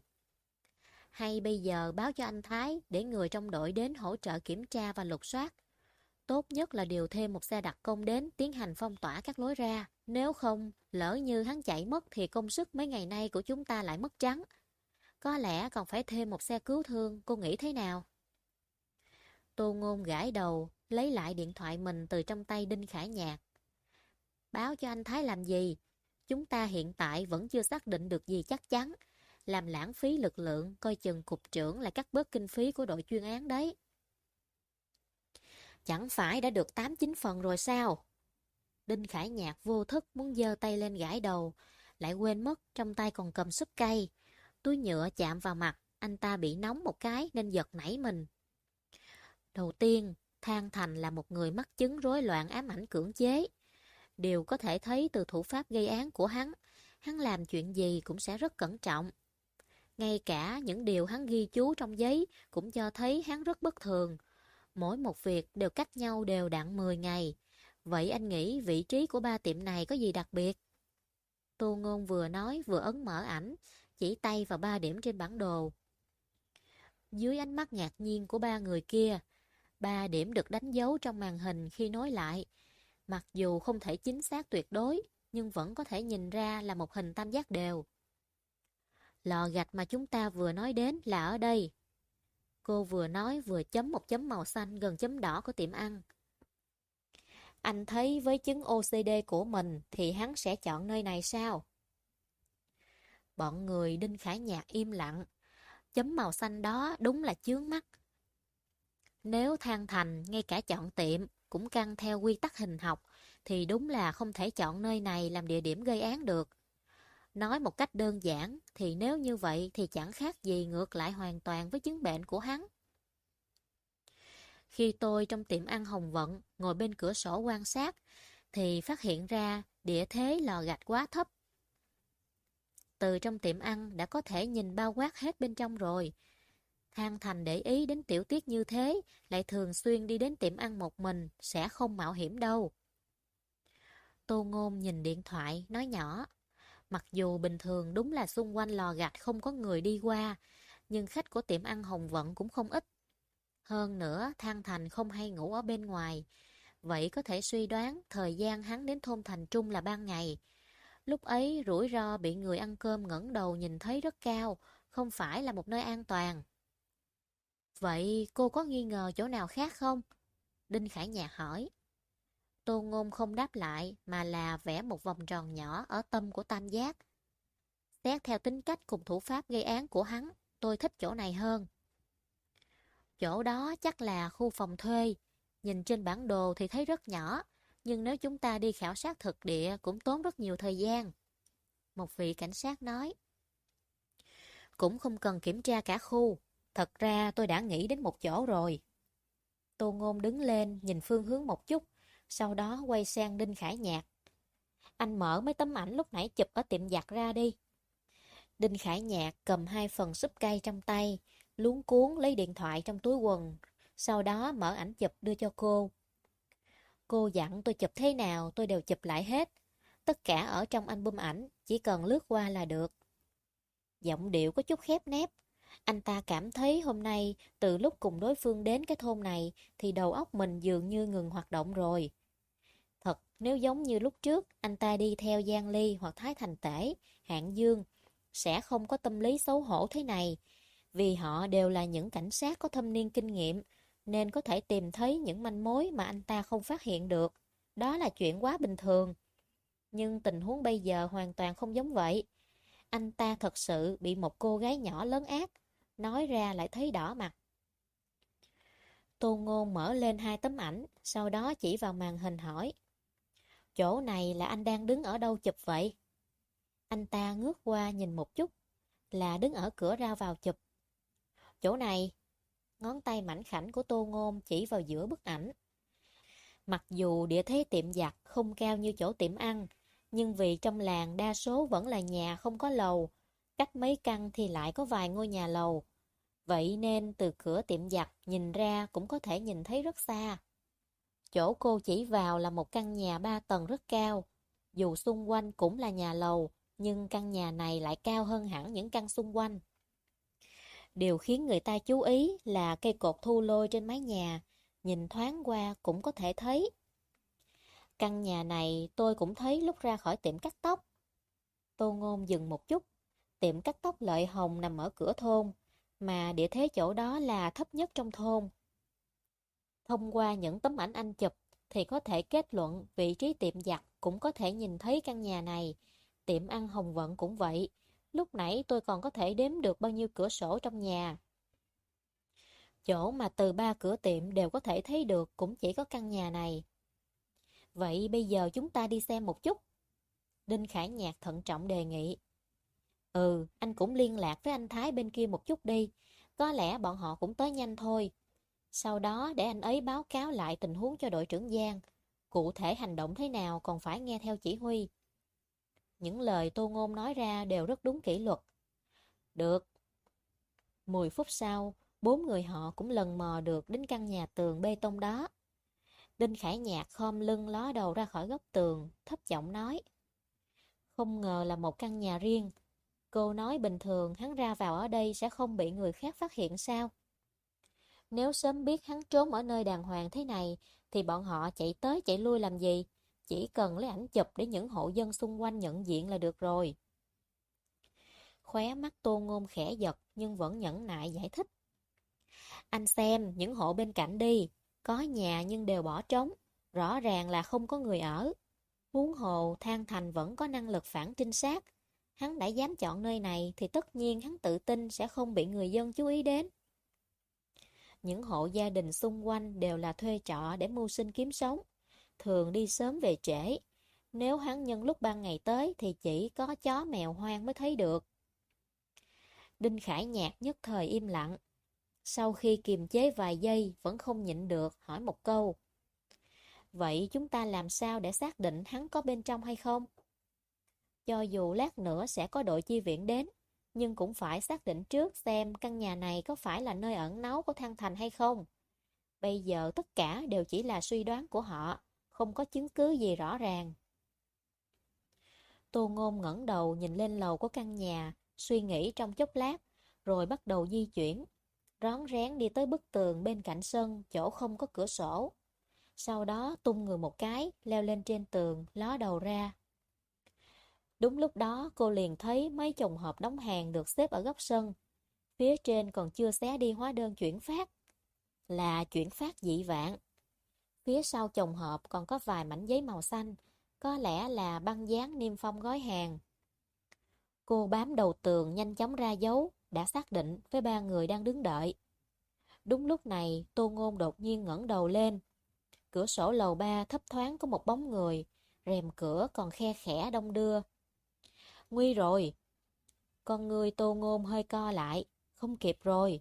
Hay bây giờ báo cho anh Thái để người trong đội đến hỗ trợ kiểm tra và lục soát. Tốt nhất là điều thêm một xe đặc công đến tiến hành phong tỏa các lối ra. Nếu không, lỡ như hắn chạy mất thì công sức mấy ngày nay của chúng ta lại mất trắng. Có lẽ còn phải thêm một xe cứu thương, cô nghĩ thế nào? Tô Ngôn gãi đầu, lấy lại điện thoại mình từ trong tay Đinh Khải Nhạc. Báo cho anh Thái làm gì? Chúng ta hiện tại vẫn chưa xác định được gì chắc chắn. Làm lãng phí lực lượng, coi chừng cục trưởng lại cắt bớt kinh phí của đội chuyên án đấy. Chẳng phải đã được 8-9 phần rồi sao? Đinh Khải Nhạc vô thức muốn giơ tay lên gãi đầu, lại quên mất trong tay còn cầm súp cây. Túi nhựa chạm vào mặt, anh ta bị nóng một cái nên giật nảy mình. Đầu tiên, Thang Thành là một người mắc chứng rối loạn ám ảnh cưỡng chế. Điều có thể thấy từ thủ pháp gây án của hắn, hắn làm chuyện gì cũng sẽ rất cẩn trọng. Ngay cả những điều hắn ghi chú trong giấy cũng cho thấy hắn rất bất thường. Mỗi một việc đều cách nhau đều đặn 10 ngày. Vậy anh nghĩ vị trí của ba tiệm này có gì đặc biệt? Tô Ngôn vừa nói vừa ấn mở ảnh, chỉ tay vào ba điểm trên bản đồ. Dưới ánh mắt ngạc nhiên của ba người kia, ba điểm được đánh dấu trong màn hình khi nối lại. Mặc dù không thể chính xác tuyệt đối, nhưng vẫn có thể nhìn ra là một hình tam giác đều. Lò gạch mà chúng ta vừa nói đến là ở đây. Cô vừa nói vừa chấm một chấm màu xanh gần chấm đỏ của tiệm ăn. Anh thấy với chứng OCD của mình thì hắn sẽ chọn nơi này sao? Bọn người Đinh Khải Nhạc im lặng. Chấm màu xanh đó đúng là chướng mắt. Nếu than thành ngay cả chọn tiệm cũng căng theo quy tắc hình học, thì đúng là không thể chọn nơi này làm địa điểm gây án được. Nói một cách đơn giản, thì nếu như vậy thì chẳng khác gì ngược lại hoàn toàn với chứng bệnh của hắn. Khi tôi trong tiệm ăn Hồng Vận ngồi bên cửa sổ quan sát thì phát hiện ra địa thế lò gạch quá thấp. Từ trong tiệm ăn đã có thể nhìn bao quát hết bên trong rồi. Thang Thành để ý đến tiểu tiết như thế, lại thường xuyên đi đến tiệm ăn một mình, sẽ không mạo hiểm đâu. Tô Ngôn nhìn điện thoại, nói nhỏ. Mặc dù bình thường đúng là xung quanh lò gạch không có người đi qua, nhưng khách của tiệm ăn Hồng Vận cũng không ít. Hơn nữa, Thang Thành không hay ngủ ở bên ngoài. Vậy có thể suy đoán thời gian hắn đến thôn Thành Trung là ban ngày. Lúc ấy rủi ro bị người ăn cơm ngẩng đầu nhìn thấy rất cao, không phải là một nơi an toàn. Vậy cô có nghi ngờ chỗ nào khác không? Đinh Khải Nhạc hỏi. Tô Ngôn không đáp lại mà là vẽ một vòng tròn nhỏ ở tâm của tam giác. Xét theo tính cách cùng thủ pháp gây án của hắn, tôi thích chỗ này hơn. Chỗ đó chắc là khu phòng thuê. Nhìn trên bản đồ thì thấy rất nhỏ, nhưng nếu chúng ta đi khảo sát thực địa cũng tốn rất nhiều thời gian. Một vị cảnh sát nói. Cũng không cần kiểm tra cả khu. Thật ra tôi đã nghĩ đến một chỗ rồi. Tô Ngôn đứng lên nhìn phương hướng một chút, sau đó quay sang Đinh Khải Nhạc. Anh mở mấy tấm ảnh lúc nãy chụp ở tiệm giặt ra đi. Đinh Khải Nhạc cầm hai phần súp cây trong tay, luống cuốn lấy điện thoại trong túi quần, sau đó mở ảnh chụp đưa cho cô. Cô dặn tôi chụp thế nào tôi đều chụp lại hết. Tất cả ở trong album ảnh, chỉ cần lướt qua là được. Giọng điệu có chút khép nép. Anh ta cảm thấy hôm nay, từ lúc cùng đối phương đến cái thôn này, thì đầu óc mình dường như ngừng hoạt động rồi. Thật, nếu giống như lúc trước, anh ta đi theo Giang Ly hoặc Thái Thành Tể, Hạng Dương, sẽ không có tâm lý xấu hổ thế này, vì họ đều là những cảnh sát có thâm niên kinh nghiệm, nên có thể tìm thấy những manh mối mà anh ta không phát hiện được. Đó là chuyện quá bình thường. Nhưng tình huống bây giờ hoàn toàn không giống vậy. Anh ta thật sự bị một cô gái nhỏ lớn ác, nói ra lại thấy đỏ mặt. Tô Ngôn mở lên hai tấm ảnh, sau đó chỉ vào màn hình hỏi. Chỗ này là anh đang đứng ở đâu chụp vậy? Anh ta ngước qua nhìn một chút, là đứng ở cửa ra vào chụp. Chỗ này, ngón tay mảnh khảnh của Tô Ngôn chỉ vào giữa bức ảnh. Mặc dù địa thế tiệm giặt không cao như chỗ tiệm ăn, nhưng vì trong làng đa số vẫn là nhà không có lầu, cách mấy căn thì lại có vài ngôi nhà lầu. Vậy nên từ cửa tiệm giặt nhìn ra cũng có thể nhìn thấy rất xa. Chỗ cô chỉ vào là một căn nhà ba tầng rất cao. Dù xung quanh cũng là nhà lầu, nhưng căn nhà này lại cao hơn hẳn những căn xung quanh. Điều khiến người ta chú ý là cây cột thu lôi trên mái nhà, nhìn thoáng qua cũng có thể thấy. Căn nhà này tôi cũng thấy lúc ra khỏi tiệm cắt tóc. Tô Ngôn dừng một chút, tiệm cắt tóc Lợi Hồng nằm ở cửa thôn, mà địa thế chỗ đó là thấp nhất trong thôn. Thông qua những tấm ảnh anh chụp thì có thể kết luận vị trí tiệm giặt cũng có thể nhìn thấy căn nhà này. Tiệm ăn Hồng Vận cũng vậy. Lúc nãy tôi còn có thể đếm được bao nhiêu cửa sổ trong nhà. Chỗ mà từ ba cửa tiệm đều có thể thấy được cũng chỉ có căn nhà này. Vậy bây giờ chúng ta đi xem một chút. Đinh Khải Nhạc thận trọng đề nghị. Ừ, anh cũng liên lạc với anh Thái bên kia một chút đi. Có lẽ bọn họ cũng tới nhanh thôi. Sau đó để anh ấy báo cáo lại tình huống cho đội trưởng Giang. Cụ thể hành động thế nào còn phải nghe theo chỉ huy. Những lời Tô Ngôn nói ra đều rất đúng kỷ luật. Được. Mười phút sau, bốn người họ cũng lần mò được đến căn nhà tường bê tông đó. Đinh Khải Nhạc khom lưng ló đầu ra khỏi góc tường, thấp giọng nói. Không ngờ là một căn nhà riêng. Cô nói bình thường hắn ra vào ở đây sẽ không bị người khác phát hiện sao? Nếu sớm biết hắn trốn ở nơi đàng hoàng thế này, thì bọn họ chạy tới chạy lui làm gì? Chỉ cần lấy ảnh chụp để những hộ dân xung quanh nhận diện là được rồi. Khóe mắt tô ngôn khẽ giật nhưng vẫn nhẫn nại giải thích. Anh xem những hộ bên cạnh đi, có nhà nhưng đều bỏ trống, rõ ràng là không có người ở. Huống hồ Thang Thành vẫn có năng lực phản trinh sát. Hắn đã dám chọn nơi này thì tất nhiên hắn tự tin sẽ không bị người dân chú ý đến. Những hộ gia đình xung quanh đều là thuê trọ để mưu sinh kiếm sống, thường đi sớm về trễ. Nếu hắn nhân lúc ban ngày tới thì chỉ có chó mèo hoang mới thấy được. Đinh Khải Nhạc nhất thời im lặng. Sau khi kiềm chế vài giây vẫn không nhịn được hỏi một câu. Vậy chúng ta làm sao để xác định hắn có bên trong hay không? Cho dù lát nữa sẽ có đội chi viện đến, nhưng cũng phải xác định trước xem căn nhà này có phải là nơi ẩn náu của Thăng Thành hay không. Bây giờ tất cả đều chỉ là suy đoán của họ, không có chứng cứ gì rõ ràng. Tô Ngôn ngẩng đầu nhìn lên lầu của căn nhà, suy nghĩ trong chốc lát, rồi bắt đầu di chuyển. Rón rén đi tới bức tường bên cạnh sân, chỗ không có cửa sổ. Sau đó tung người một cái, leo lên trên tường, ló đầu ra. Đúng lúc đó cô liền thấy mấy chồng hộp đóng hàng được xếp ở góc sân. Phía trên còn chưa xé đi hóa đơn chuyển phát. Là chuyển phát dị vạn. Phía sau chồng hộp còn có vài mảnh giấy màu xanh, có lẽ là băng dán niêm phong gói hàng. Cô bám đầu tường nhanh chóng ra dấu, đã xác định với ba người đang đứng đợi. Đúng lúc này, Tô Ngôn đột nhiên ngẩng đầu lên. Cửa sổ lầu ba thấp thoáng có một bóng người, rèm cửa còn khe khẽ đông đưa. Nguy rồi. Con người tô ngôn hơi co lại, không kịp rồi.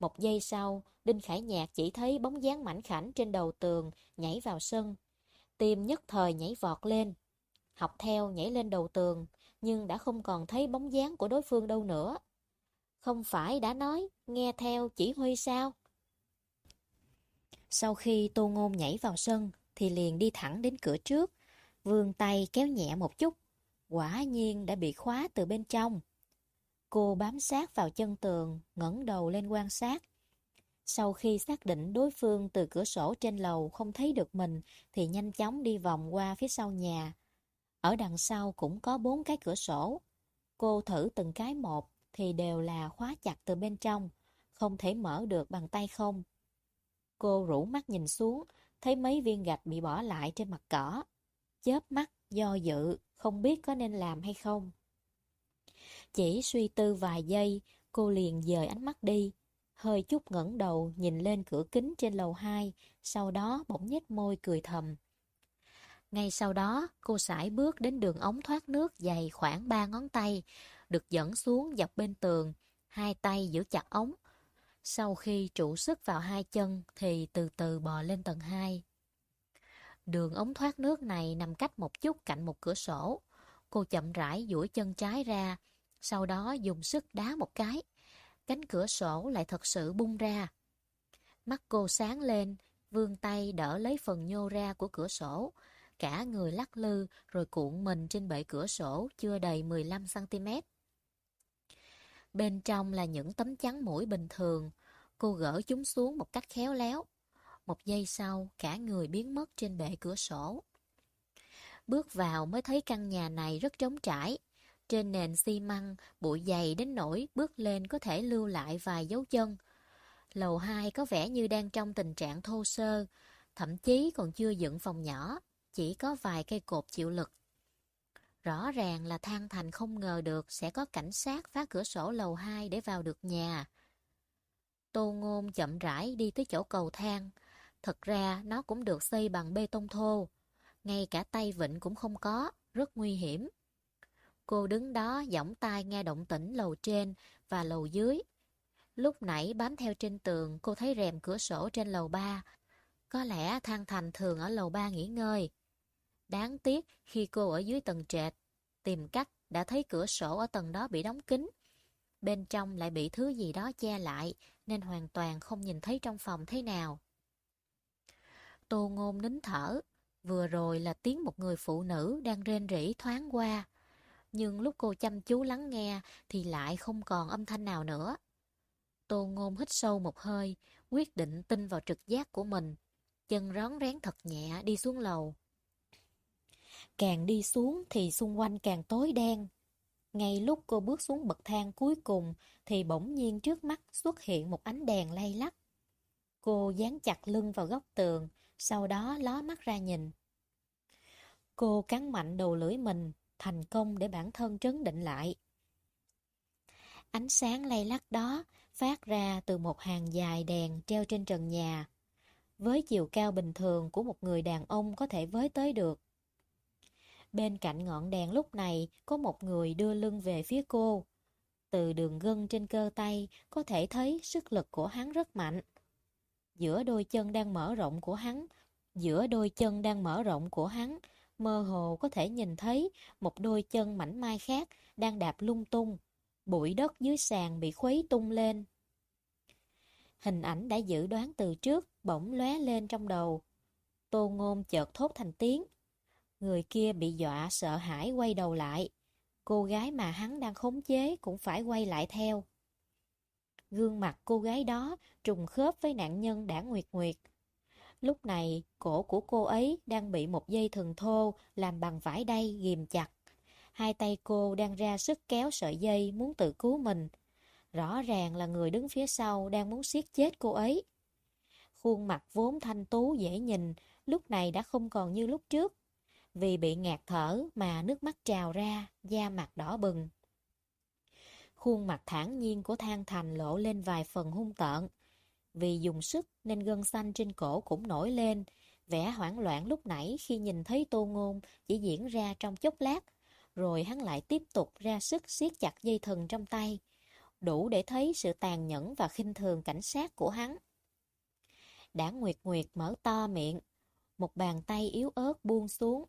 Một giây sau, Đinh Khải Nhạc chỉ thấy bóng dáng mảnh khảnh trên đầu tường nhảy vào sân. Tim nhất thời nhảy vọt lên. Học theo nhảy lên đầu tường, nhưng đã không còn thấy bóng dáng của đối phương đâu nữa. Không phải đã nói, nghe theo chỉ huy sao? Sau khi Tô Ngôn nhảy vào sân, thì liền đi thẳng đến cửa trước, vươn tay kéo nhẹ một chút, quả nhiên đã bị khóa từ bên trong. Cô bám sát vào chân tường, ngẩng đầu lên quan sát. Sau khi xác định đối phương từ cửa sổ trên lầu không thấy được mình, thì nhanh chóng đi vòng qua phía sau nhà. Ở đằng sau cũng có bốn cái cửa sổ. Cô thử từng cái một, thì đều là khóa chặt từ bên trong, không thể mở được bằng tay không. Cô rủ mắt nhìn xuống, thấy mấy viên gạch bị bỏ lại trên mặt cỏ. Chớp mắt, do dự, không biết có nên làm hay không. Chỉ suy tư vài giây, cô liền dời ánh mắt đi, hơi chút ngẩng đầu nhìn lên cửa kính trên lầu 2, sau đó bỗng nhếch môi cười thầm. Ngay sau đó, cô sải bước đến đường ống thoát nước dày khoảng ba ngón tay, được dẫn xuống dọc bên tường, hai tay giữ chặt ống. Sau khi trụ sức vào hai chân thì từ từ bò lên tầng 2. Đường ống thoát nước này nằm cách một chút cạnh một cửa sổ. Cô chậm rãi duỗi chân trái ra, sau đó dùng sức đá một cái. Cánh cửa sổ lại thật sự bung ra. Mắt cô sáng lên, vươn tay đỡ lấy phần nhô ra của cửa sổ. Cả người lắc lư rồi cuộn mình trên bệ cửa sổ chưa đầy 15cm. Bên trong là những tấm chắn mũi bình thường. Cô gỡ chúng xuống một cách khéo léo. Một giây sau, cả người biến mất trên bệ cửa sổ. Bước vào mới thấy căn nhà này rất trống trải. Trên nền xi măng, bụi dày đến nỗi bước lên có thể lưu lại vài dấu chân. Lầu 2 có vẻ như đang trong tình trạng thô sơ, thậm chí còn chưa dựng phòng nhỏ, chỉ có vài cây cột chịu lực. Rõ ràng là Thang Thành không ngờ được sẽ có cảnh sát phá cửa sổ lầu 2 để vào được nhà. Tô Ngôn chậm rãi đi tới chỗ cầu thang. Thật ra nó cũng được xây bằng bê tông thô. Ngay cả tay vịnh cũng không có, rất nguy hiểm. Cô đứng đó giỏng tai nghe động tĩnh lầu trên và lầu dưới. Lúc nãy bám theo trên tường, cô thấy rèm cửa sổ trên lầu 3. Có lẽ Thang Thành thường ở lầu 3 nghỉ ngơi. Đáng tiếc khi cô ở dưới tầng trệt, tìm cách đã thấy cửa sổ ở tầng đó bị đóng kín. Bên trong lại bị thứ gì đó che lại, nên hoàn toàn không nhìn thấy trong phòng thế nào. Tô ngôn nín thở, vừa rồi là tiếng một người phụ nữ đang rên rỉ thoáng qua. Nhưng lúc cô chăm chú lắng nghe thì lại không còn âm thanh nào nữa. Tô ngôn hít sâu một hơi, quyết định tin vào trực giác của mình. Chân rón rén thật nhẹ đi xuống lầu. Càng đi xuống thì xung quanh càng tối đen. Ngay lúc cô bước xuống bậc thang cuối cùng thì bỗng nhiên trước mắt xuất hiện một ánh đèn lay lắc. Cô dán chặt lưng vào góc tường, sau đó ló mắt ra nhìn. Cô cắn mạnh đầu lưỡi mình, thành công để bản thân trấn định lại. Ánh sáng lay lắc đó phát ra từ một hàng dài đèn treo trên trần nhà, với chiều cao bình thường của một người đàn ông có thể với tới được. Bên cạnh ngọn đèn lúc này có một người đưa lưng về phía cô. Từ đường gân trên cơ tay có thể thấy sức lực của hắn rất mạnh. Giữa đôi chân đang mở rộng của hắn, giữa đôi chân đang mở rộng của hắn, mơ hồ có thể nhìn thấy một đôi chân mảnh mai khác đang đạp lung tung. Bụi đất dưới sàn bị khuấy tung lên. Hình ảnh đã dự đoán từ trước bỗng lóe lên trong đầu. Tô ngôn chợt thốt thành tiếng. Người kia bị dọa sợ hãi quay đầu lại. Cô gái mà hắn đang khống chế cũng phải quay lại theo. Gương mặt cô gái đó trùng khớp với nạn nhân đã nguyệt nguyệt. Lúc này, cổ của cô ấy đang bị một dây thừng thô làm bằng vải đay ghim chặt. Hai tay cô đang ra sức kéo sợi dây muốn tự cứu mình. Rõ ràng là người đứng phía sau đang muốn siết chết cô ấy. Khuôn mặt vốn thanh tú dễ nhìn, lúc này đã không còn như lúc trước. Vì bị ngạt thở mà nước mắt trào ra, da mặt đỏ bừng. Khuôn mặt thản nhiên của Thang Thành lộ lên vài phần hung tợn. Vì dùng sức nên gân xanh trên cổ cũng nổi lên. Vẻ hoảng loạn lúc nãy khi nhìn thấy tô ngôn chỉ diễn ra trong chốc lát. Rồi hắn lại tiếp tục ra sức siết chặt dây thừng trong tay. Đủ để thấy sự tàn nhẫn và khinh thường cảnh sát của hắn. Đã Nguyệt Nguyệt mở to miệng. Một bàn tay yếu ớt buông xuống.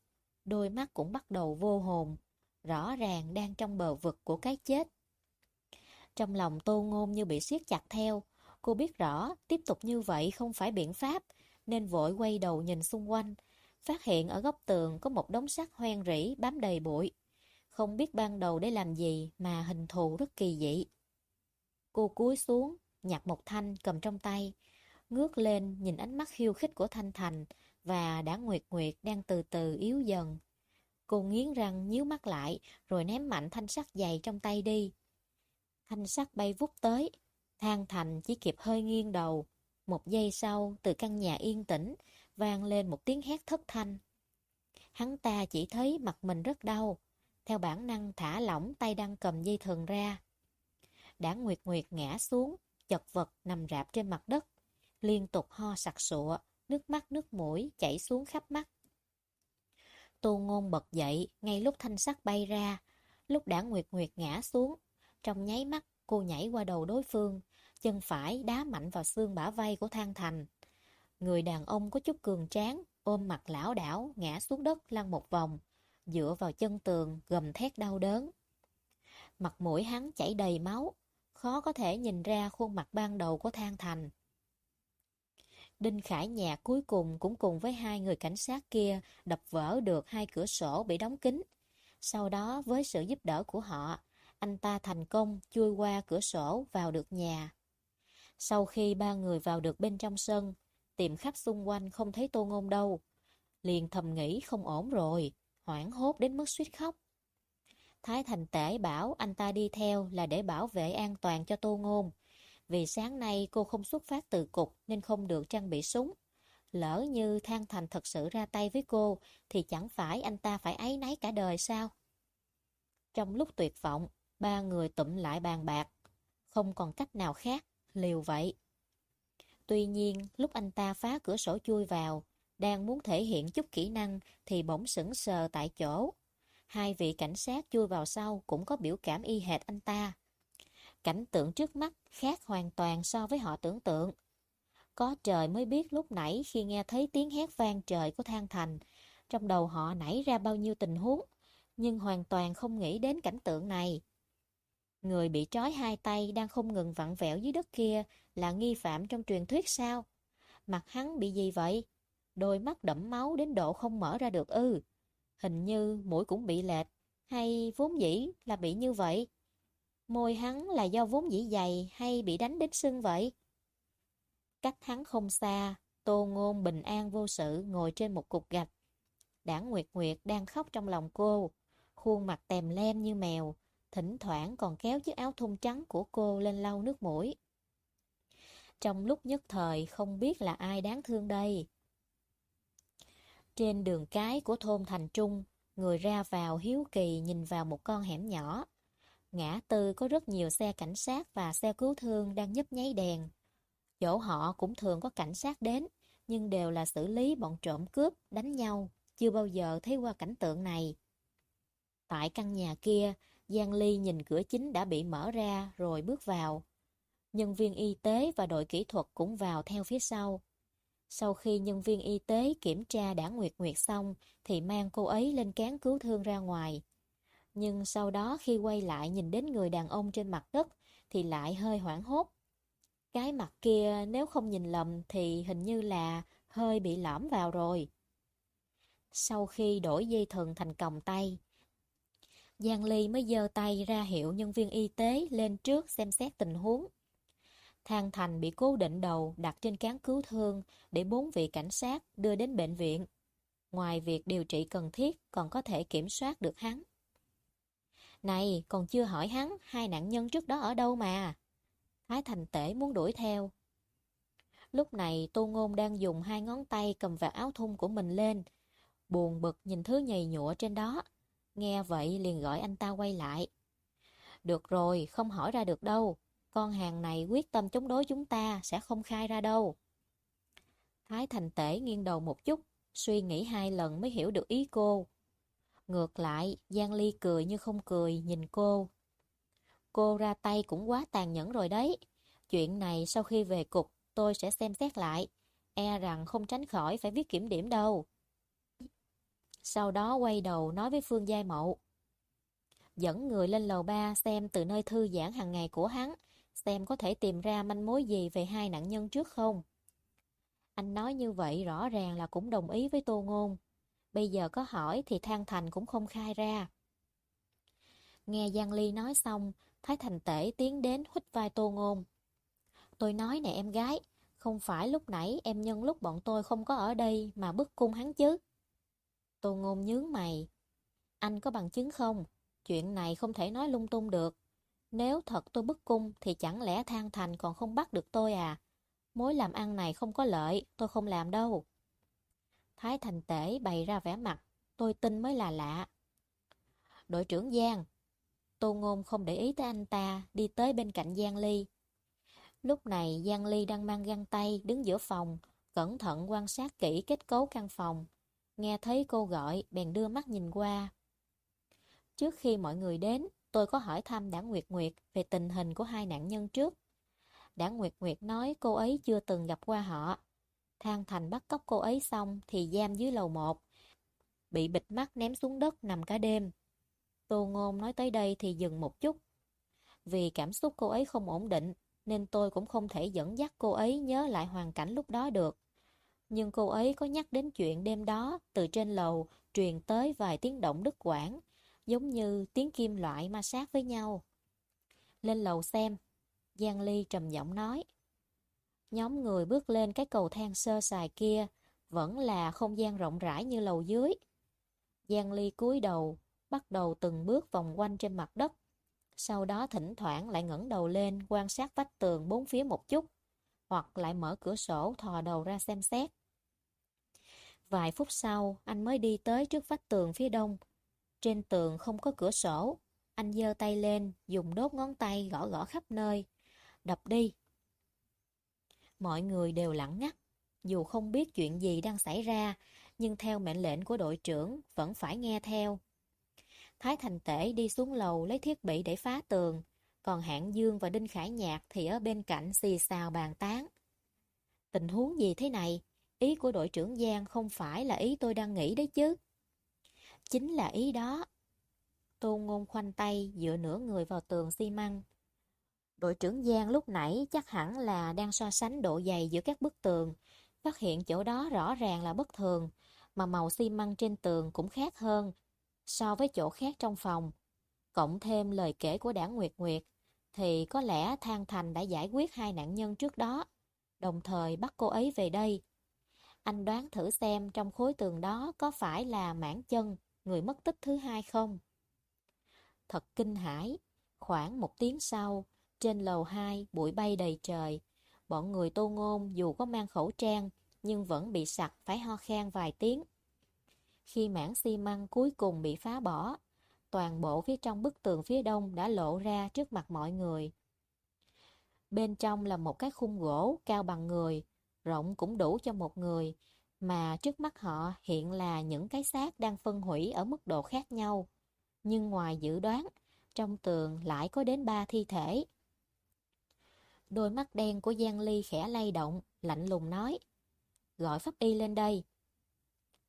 Đôi mắt cũng bắt đầu vô hồn. Rõ ràng đang trong bờ vực của cái chết. Trong lòng tô ngôn như bị siết chặt theo. Cô biết rõ tiếp tục như vậy không phải biện pháp, nên vội quay đầu nhìn xung quanh. Phát hiện ở góc tường có một đống sắt hoen rỉ bám đầy bụi. Không biết ban đầu để làm gì mà hình thù rất kỳ dị. Cô cúi xuống, nhặt một thanh cầm trong tay, ngước lên nhìn ánh mắt khiêu khích của Thanh Thành và đã Nguyệt Nguyệt đang từ từ yếu dần. Cô nghiến răng nhíu mắt lại rồi ném mạnh thanh sắt dày trong tay đi. Thanh sắt bay vút tới. Thang Thành chỉ kịp hơi nghiêng đầu. Một giây sau, từ căn nhà yên tĩnh, vang lên một tiếng hét thất thanh. Hắn ta chỉ thấy mặt mình rất đau. Theo bản năng thả lỏng tay đang cầm dây thừng ra. Đã Nguyệt Nguyệt ngã xuống, chật vật nằm rạp trên mặt đất. Liên tục ho sặc sụa, nước mắt nước mũi chảy xuống khắp mắt. Tô ngôn bật dậy ngay lúc thanh sắt bay ra, Lúc đã Nguyệt Nguyệt ngã xuống, trong nháy mắt cô nhảy qua đầu đối phương, chân phải đá mạnh vào xương bả vai của Thang Thành. Người đàn ông có chút cường tráng, ôm mặt lão đảo, ngã xuống đất lăn một vòng, dựa vào chân tường, gầm thét đau đớn. Mặt mũi hắn chảy đầy máu, khó có thể nhìn ra khuôn mặt ban đầu của Thang Thành. Đinh Khải Nhạc cuối cùng cũng cùng với hai người cảnh sát kia đập vỡ được hai cửa sổ bị đóng kín. Sau đó với sự giúp đỡ của họ, anh ta thành công chui qua cửa sổ vào được nhà. Sau khi ba người vào được bên trong sân, tìm khắp xung quanh không thấy tô ngôn đâu. Liền thầm nghĩ không ổn rồi, hoảng hốt đến mức suýt khóc. Thái Thành Tể bảo anh ta đi theo là để bảo vệ an toàn cho tô ngôn. Vì sáng nay cô không xuất phát từ cục nên không được trang bị súng. Lỡ như Thang Thành thật sự ra tay với cô thì chẳng phải anh ta phải ấy nấy cả đời sao? Trong lúc tuyệt vọng, ba người tụm lại bàn bạc. Không còn cách nào khác, liều vậy. Tuy nhiên, lúc anh ta phá cửa sổ chui vào, đang muốn thể hiện chút kỹ năng thì bỗng sững sờ tại chỗ. Hai vị cảnh sát chui vào sau cũng có biểu cảm y hệt anh ta. Cảnh tượng trước mắt khác hoàn toàn so với họ tưởng tượng. Có trời mới biết lúc nãy khi nghe thấy tiếng hét vang trời của Thang Thành, trong đầu họ nảy ra bao nhiêu tình huống, nhưng hoàn toàn không nghĩ đến cảnh tượng này. Người bị trói hai tay đang không ngừng vặn vẹo dưới đất kia là nghi phạm trong truyền thuyết sao? Mặt hắn bị gì vậy? Đôi mắt đẫm máu đến độ không mở ra được ư. Hình như mũi cũng bị lệch, hay vốn dĩ là bị như vậy? Môi hắn là do vốn dĩ dày hay bị đánh đến sưng vậy? Cách hắn không xa, Tô Ngôn bình an vô sự ngồi trên một cục gạch. Đảng Nguyệt Nguyệt đang khóc trong lòng cô, khuôn mặt tèm lem như mèo, thỉnh thoảng còn kéo chiếc áo thun trắng của cô lên lau nước mũi. Trong lúc nhất thời không biết là ai đáng thương đây. Trên đường cái của thôn Thành Trung, người ra vào hiếu kỳ nhìn vào một con hẻm nhỏ. Ngã tư có rất nhiều xe cảnh sát và xe cứu thương đang nhấp nháy đèn. Chỗ họ cũng thường có cảnh sát đến, nhưng đều là xử lý bọn trộm cướp, đánh nhau. Chưa bao giờ thấy qua cảnh tượng này. Tại căn nhà kia, Giang Ly nhìn cửa chính đã bị mở ra rồi bước vào. Nhân viên y tế và đội kỹ thuật cũng vào theo phía sau. Sau khi nhân viên y tế kiểm tra đã nguyệt nguyệt xong thì mang cô ấy lên cán cứu thương ra ngoài. Nhưng sau đó khi quay lại nhìn đến người đàn ông trên mặt đất thì lại hơi hoảng hốt. Cái mặt kia nếu không nhìn lầm thì hình như là hơi bị lõm vào rồi. Sau khi đổi dây thần thành còng tay, Giang Ly mới giơ tay ra hiệu nhân viên y tế lên trước xem xét tình huống. Thang Thành bị cố định đầu đặt trên cán cứu thương để bốn vị cảnh sát đưa đến bệnh viện. Ngoài việc điều trị cần thiết còn có thể kiểm soát được hắn. Này, còn chưa hỏi hắn hai nạn nhân trước đó ở đâu mà. Thái Thành Tể muốn đuổi theo. Lúc này Tô Ngôn đang dùng hai ngón tay cầm vạt áo thun của mình lên. Buồn bực nhìn thứ nhầy nhụa trên đó. Nghe vậy liền gọi anh ta quay lại. Được rồi, không hỏi ra được đâu. Con hàng này quyết tâm chống đối chúng ta sẽ không khai ra đâu. Thái Thành Tể nghiêng đầu một chút, suy nghĩ hai lần mới hiểu được ý cô. Ngược lại, Giang Ly cười như không cười nhìn cô. Cô ra tay cũng quá tàn nhẫn rồi đấy. Chuyện này sau khi về cục, tôi sẽ xem xét lại. E rằng không tránh khỏi phải viết kiểm điểm đâu. Sau đó quay đầu nói với Phương Giai Mậu. Dẫn người lên lầu 3 xem từ nơi thư giãn hàng ngày của hắn, xem có thể tìm ra manh mối gì về hai nạn nhân trước không. Anh nói như vậy rõ ràng là cũng đồng ý với Tô Ngôn. Bây giờ có hỏi thì Thang Thành cũng không khai ra. Nghe Giang Ly nói xong, Thái Thành Tể tiến đến hít vai Tô Ngôn. Tôi nói nè em gái, không phải lúc nãy em nhân lúc bọn tôi không có ở đây mà bức cung hắn chứ. Tô Ngôn nhướng mày. Anh có bằng chứng không? Chuyện này không thể nói lung tung được. Nếu thật tôi bức cung thì chẳng lẽ Thang Thành còn không bắt được tôi à? Mối làm ăn này không có lợi, tôi không làm đâu. Thái Thành Tể bày ra vẻ mặt, tôi tin mới là lạ. Đội trưởng Giang, Tô Ngôn không để ý tới anh ta, đi tới bên cạnh Giang Ly. Lúc này Giang Ly đang mang găng tay đứng giữa phòng, cẩn thận quan sát kỹ kết cấu căn phòng. Nghe thấy cô gọi, bèn đưa mắt nhìn qua. Trước khi mọi người đến, tôi có hỏi thăm Đảng Nguyệt Nguyệt về tình hình của hai nạn nhân trước. Đảng Nguyệt Nguyệt nói cô ấy chưa từng gặp qua họ. Thang Thành bắt cóc cô ấy xong thì giam dưới lầu một, bị bịt mắt ném xuống đất nằm cả đêm. Tô Ngôn nói tới đây thì dừng một chút. Vì cảm xúc cô ấy không ổn định, nên tôi cũng không thể dẫn dắt cô ấy nhớ lại hoàn cảnh lúc đó được. Nhưng cô ấy có nhắc đến chuyện đêm đó từ trên lầu truyền tới vài tiếng động đứt quãng, giống như tiếng kim loại ma sát với nhau. Lên lầu xem, Giang Ly trầm giọng nói. Nhóm người bước lên cái cầu thang sơ sài kia, vẫn là không gian rộng rãi như lầu dưới. Giang Ly cúi đầu, bắt đầu từng bước vòng quanh trên mặt đất. Sau đó thỉnh thoảng lại ngẩng đầu lên quan sát vách tường bốn phía một chút, hoặc lại mở cửa sổ thò đầu ra xem xét. Vài phút sau, anh mới đi tới trước vách tường phía đông. Trên tường không có cửa sổ. Anh giơ tay lên, dùng đốt ngón tay gõ gõ khắp nơi. Đập đi. Mọi người đều lặng ngắt. Dù không biết chuyện gì đang xảy ra, nhưng theo mệnh lệnh của đội trưởng vẫn phải nghe theo. Thái Thành Tể đi xuống lầu lấy thiết bị để phá tường, còn Hạng Dương và Đinh Khải Nhạc thì ở bên cạnh xì xào bàn tán. Tình huống gì thế này? Ý của đội trưởng Giang không phải là ý tôi đang nghĩ đấy chứ. Chính là ý đó. Tô Ngôn khoanh tay dựa nửa người vào tường xi măng. Đội trưởng Giang lúc nãy chắc hẳn là đang so sánh độ dày giữa các bức tường, phát hiện chỗ đó rõ ràng là bất thường, mà màu xi măng trên tường cũng khác hơn so với chỗ khác trong phòng. Cộng thêm lời kể của đảng Nguyệt Nguyệt, thì có lẽ Thang Thành đã giải quyết hai nạn nhân trước đó, đồng thời bắt cô ấy về đây. Anh đoán thử xem trong khối tường đó có phải là mãn chân, người mất tích thứ hai không? Thật kinh hãi, khoảng một tiếng sau, trên lầu 2 bụi bay đầy trời. Bọn người tô ngôn dù có mang khẩu trang, nhưng vẫn bị sặc phải ho khan vài tiếng. Khi mảng xi măng cuối cùng bị phá bỏ, toàn bộ phía trong bức tường phía đông đã lộ ra trước mặt mọi người. Bên trong là một cái khung gỗ cao bằng người, rộng cũng đủ cho một người, mà trước mắt họ hiện là những cái xác đang phân hủy ở mức độ khác nhau. Nhưng ngoài dự đoán, trong tường lại có đến ba thi thể. Đôi mắt đen của Giang Ly khẽ lay động, lạnh lùng nói. Gọi pháp y lên đây.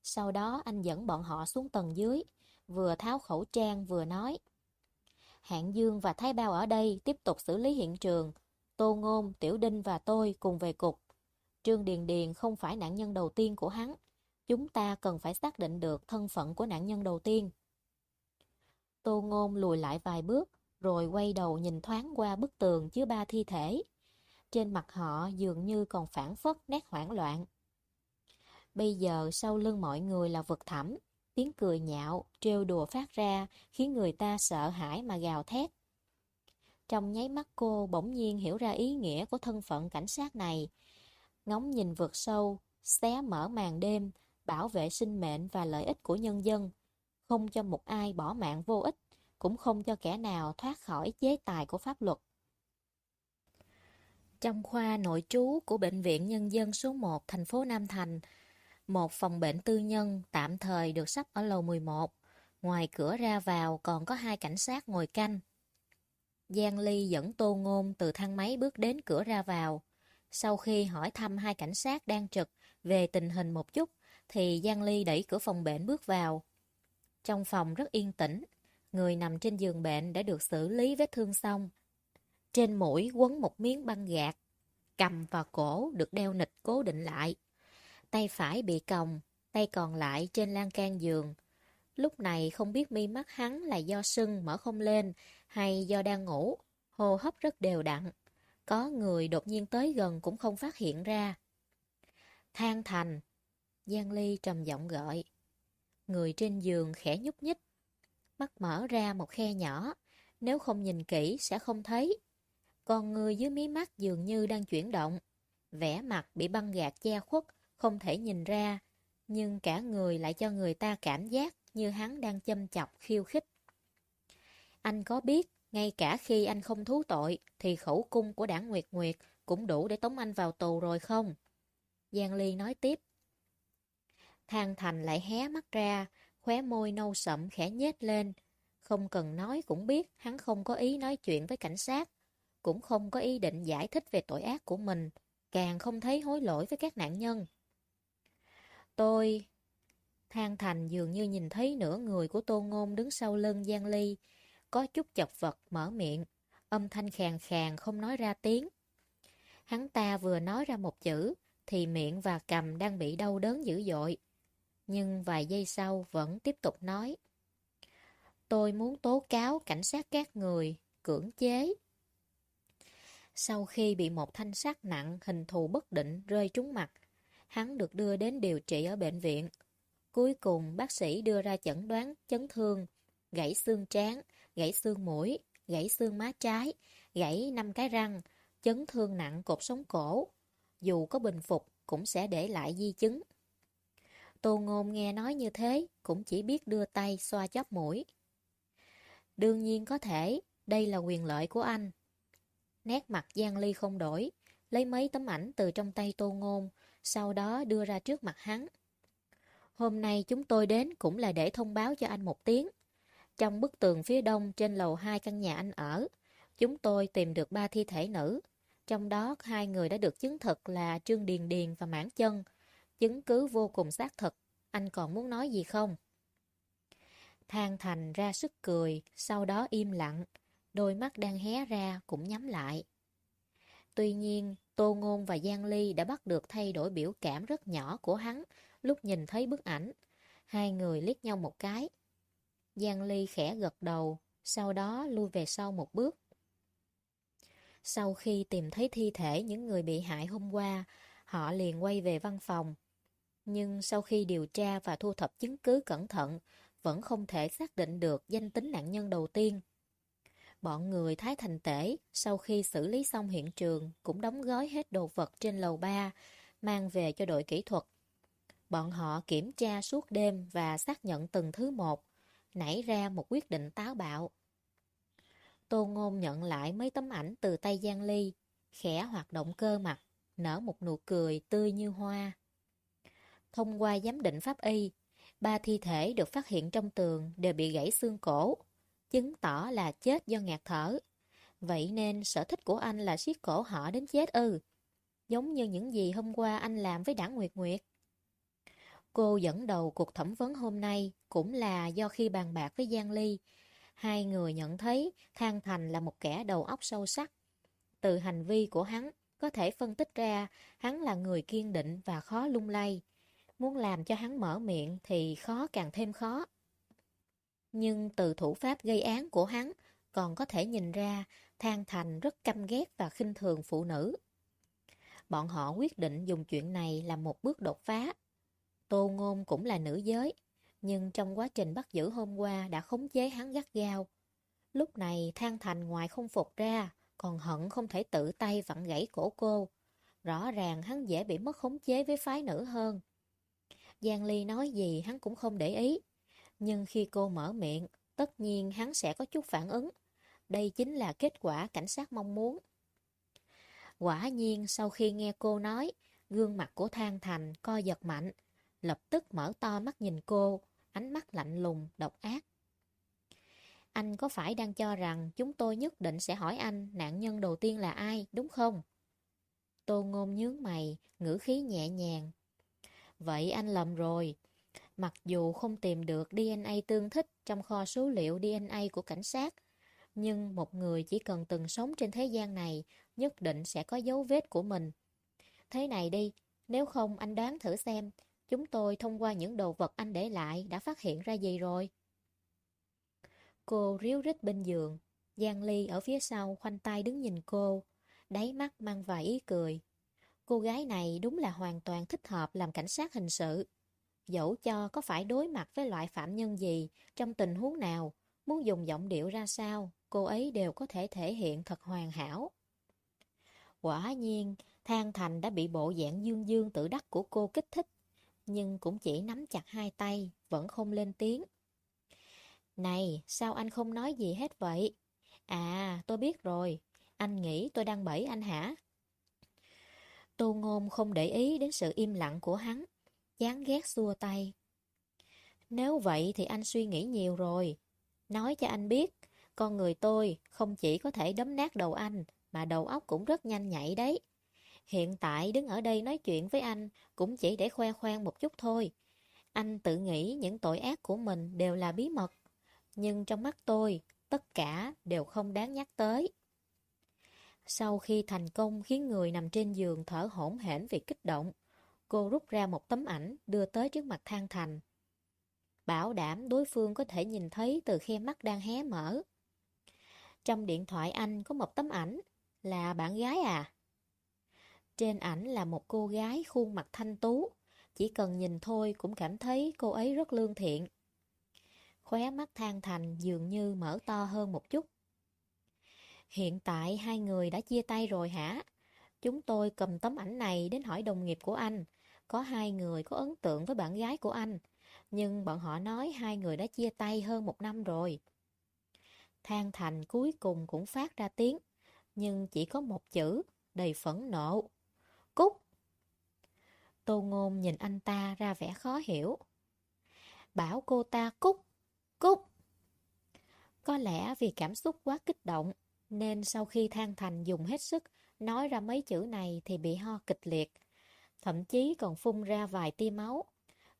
Sau đó anh dẫn bọn họ xuống tầng dưới, vừa tháo khẩu trang vừa nói. Hạng Dương và Thái Bao ở đây tiếp tục xử lý hiện trường. Tô Ngôn, Tiểu Đinh và tôi cùng về cục. Trương Điền Điền không phải nạn nhân đầu tiên của hắn. Chúng ta cần phải xác định được thân phận của nạn nhân đầu tiên. Tô Ngôn lùi lại vài bước, rồi quay đầu nhìn thoáng qua bức tường chứa ba thi thể. Trên mặt họ dường như còn phản phất nét hoảng loạn. Bây giờ sau lưng mọi người là vực thẳm, tiếng cười nhạo, trêu đùa phát ra khiến người ta sợ hãi mà gào thét. Trong nháy mắt cô bỗng nhiên hiểu ra ý nghĩa của thân phận cảnh sát này, ngóng nhìn vượt sâu, xé mở màn đêm, bảo vệ sinh mệnh và lợi ích của nhân dân, không cho một ai bỏ mạng vô ích, cũng không cho kẻ nào thoát khỏi chế tài của pháp luật. Trong khoa nội trú của Bệnh viện Nhân dân số 1 thành phố Nam Thành, một phòng bệnh tư nhân tạm thời được sắp ở lầu 11. Ngoài cửa ra vào còn có hai cảnh sát ngồi canh. Giang Ly dẫn Tô Ngôn từ thang máy bước đến cửa ra vào. Sau khi hỏi thăm hai cảnh sát đang trực về tình hình một chút, thì Giang Ly đẩy cửa phòng bệnh bước vào. Trong phòng rất yên tĩnh, người nằm trên giường bệnh đã được xử lý vết thương xong. Trên mũi quấn một miếng băng gạc, cầm và cổ được đeo nịch cố định lại. Tay phải bị còng, tay còn lại trên lan can giường. Lúc này không biết mi mắt hắn là do sưng mở không lên hay do đang ngủ, hô hấp rất đều đặn. Có người đột nhiên tới gần cũng không phát hiện ra. Thang thành. Giang Ly trầm giọng gọi. Người trên giường khẽ nhúc nhích. Mắt mở ra một khe nhỏ. Nếu không nhìn kỹ sẽ không thấy. Còn người dưới mí mắt dường như đang chuyển động. Vẻ mặt bị băng gạt che khuất, không thể nhìn ra. Nhưng cả người lại cho người ta cảm giác như hắn đang châm chọc khiêu khích. Anh có biết ngay cả khi anh không thú tội, thì khẩu cung của đảng Nguyệt Nguyệt cũng đủ để tống anh vào tù rồi không? Giang Ly nói tiếp. Thang Thành lại hé mắt ra, khóe môi nâu sậm khẽ nhếch lên. Không cần nói cũng biết hắn không có ý nói chuyện với cảnh sát, cũng không có ý định giải thích về tội ác của mình, càng không thấy hối lỗi với các nạn nhân. Tôi... Thang Thành dường như nhìn thấy nửa người của Tô Ngôn đứng sau lưng Giang Ly, có chút chật vật mở miệng, âm thanh khàn khàn không nói ra tiếng. Hắn ta vừa nói ra một chữ, thì miệng và cầm đang bị đau đớn dữ dội. Nhưng vài giây sau vẫn tiếp tục nói. Tôi muốn tố cáo cảnh sát các người, cưỡng chế. Sau khi bị một thanh sắt nặng hình thù bất định rơi trúng mặt, hắn được đưa đến điều trị ở bệnh viện. Cuối cùng bác sĩ đưa ra chẩn đoán chấn thương, gãy xương trán, gãy xương mũi, gãy xương má trái, gãy năm cái răng, chấn thương nặng cột sống cổ. Dù có bình phục cũng sẽ để lại di chứng. Tô Ngôn nghe nói như thế cũng chỉ biết đưa tay xoa chóp mũi. Đương nhiên có thể, đây là quyền lợi của anh. Nét mặt Giang Ly không đổi, lấy mấy tấm ảnh từ trong tay Tô Ngôn, sau đó đưa ra trước mặt hắn. Hôm nay chúng tôi đến cũng là để thông báo cho anh một tiếng. Trong bức tường phía đông trên lầu hai căn nhà anh ở, chúng tôi tìm được ba thi thể nữ. Trong đó hai người đã được chứng thực là Trương Điền Điền và Mãn Chân. Chứng cứ vô cùng xác thực. Anh còn muốn nói gì không? Thang Thành ra sức cười, sau đó im lặng. Đôi mắt đang hé ra cũng nhắm lại. Tuy nhiên, Tô Ngôn và Giang Ly đã bắt được thay đổi biểu cảm rất nhỏ của hắn lúc nhìn thấy bức ảnh. Hai người liếc nhau một cái. Giang Ly khẽ gật đầu, sau đó lui về sau một bước. Sau khi tìm thấy thi thể những người bị hại hôm qua, họ liền quay về văn phòng. Nhưng sau khi điều tra và thu thập chứng cứ cẩn thận, vẫn không thể xác định được danh tính nạn nhân đầu tiên. Bọn người Thái Thành Tể sau khi xử lý xong hiện trường cũng đóng gói hết đồ vật trên lầu 3 mang về cho đội kỹ thuật. Bọn họ kiểm tra suốt đêm và xác nhận từng thứ một, nảy ra một quyết định táo bạo. Tô Ngôn nhận lại mấy tấm ảnh từ tay Giang Ly, khẽ hoạt động cơ mặt, nở một nụ cười tươi như hoa. Thông qua giám định pháp y, ba thi thể được phát hiện trong tường đều bị gãy xương cổ, chứng tỏ là chết do ngạt thở. Vậy nên sở thích của anh là siết cổ họ đến chết ư, giống như những gì hôm qua anh làm với đảng Nguyệt Nguyệt. Cô dẫn đầu cuộc thẩm vấn hôm nay cũng là do khi bàn bạc với Giang Ly, hai người nhận thấy Thang Thành là một kẻ đầu óc sâu sắc. Từ hành vi của hắn, có thể phân tích ra hắn là người kiên định và khó lung lay. Muốn làm cho hắn mở miệng thì khó càng thêm khó. Nhưng từ thủ pháp gây án của hắn còn có thể nhìn ra Thang Thành rất căm ghét và khinh thường phụ nữ. Bọn họ quyết định dùng chuyện này làm một bước đột phá. Tô Ngôn cũng là nữ giới, nhưng trong quá trình bắt giữ hôm qua đã khống chế hắn gắt gao. Lúc này Thang Thành ngoài không phục ra, còn hận không thể tự tay vặn gãy cổ cô. Rõ ràng hắn dễ bị mất khống chế với phái nữ hơn. Giang Ly nói gì hắn cũng không để ý. Nhưng khi cô mở miệng, tất nhiên hắn sẽ có chút phản ứng. Đây chính là kết quả cảnh sát mong muốn. Quả nhiên sau khi nghe cô nói, gương mặt của Thang Thành co giật mạnh, lập tức mở to mắt nhìn cô, ánh mắt lạnh lùng, độc ác. Anh có phải đang cho rằng chúng tôi nhất định sẽ hỏi anh nạn nhân đầu tiên là ai, đúng không? Tô ngôn nhướng mày, ngữ khí nhẹ nhàng. Vậy anh lầm rồi. Mặc dù không tìm được DNA tương thích trong kho số liệu DNA của cảnh sát, nhưng một người chỉ cần từng sống trên thế gian này nhất định sẽ có dấu vết của mình. Thế này đi, nếu không anh đoán thử xem, chúng tôi thông qua những đồ vật anh để lại đã phát hiện ra gì rồi? Cô ríu rít bên giường, Giang Ly ở phía sau khoanh tay đứng nhìn cô, đáy mắt mang vài ý cười. Cô gái này đúng là hoàn toàn thích hợp làm cảnh sát hình sự. Dẫu cho có phải đối mặt với loại phạm nhân gì, trong tình huống nào, muốn dùng giọng điệu ra sao, cô ấy đều có thể thể hiện thật hoàn hảo. Quả nhiên, Thang Thành đã bị bộ dạng dương dương tự đắc của cô kích thích, nhưng cũng chỉ nắm chặt hai tay, vẫn không lên tiếng. Này, sao anh không nói gì hết vậy? À, tôi biết rồi, anh nghĩ tôi đang bẫy anh hả? Tô Ngôn không để ý đến sự im lặng của hắn, chán ghét xua tay. Nếu vậy thì anh suy nghĩ nhiều rồi. Nói cho anh biết, con người tôi không chỉ có thể đấm nát đầu anh, mà đầu óc cũng rất nhanh nhạy đấy. Hiện tại đứng ở đây nói chuyện với anh cũng chỉ để khoe khoang một chút thôi. Anh tự nghĩ những tội ác của mình đều là bí mật. Nhưng trong mắt tôi, tất cả đều không đáng nhắc tới. Sau khi thành công khiến người nằm trên giường thở hổn hển vì kích động, cô rút ra một tấm ảnh đưa tới trước mặt Thang Thành. Bảo đảm đối phương có thể nhìn thấy từ khe mắt đang hé mở. Trong điện thoại anh có một tấm ảnh, là bạn gái à? Trên ảnh là một cô gái khuôn mặt thanh tú, chỉ cần nhìn thôi cũng cảm thấy cô ấy rất lương thiện. Khóe mắt than thành dường như mở to hơn một chút. Hiện tại hai người đã chia tay rồi hả? Chúng tôi cầm tấm ảnh này đến hỏi đồng nghiệp của anh. Có hai người có ấn tượng với bạn gái của anh. Nhưng bọn họ nói hai người đã chia tay hơn một năm rồi. Thang Thành cuối cùng cũng phát ra tiếng. Nhưng chỉ có một chữ, đầy phẫn nộ. Cúc! Tô Ngôn nhìn anh ta ra vẻ khó hiểu. Bảo cô ta Cúc! Cúc! Có lẽ vì cảm xúc quá kích động, nên sau khi than Thành dùng hết sức nói ra mấy chữ này thì bị ho kịch liệt, thậm chí còn phun ra vài tia máu,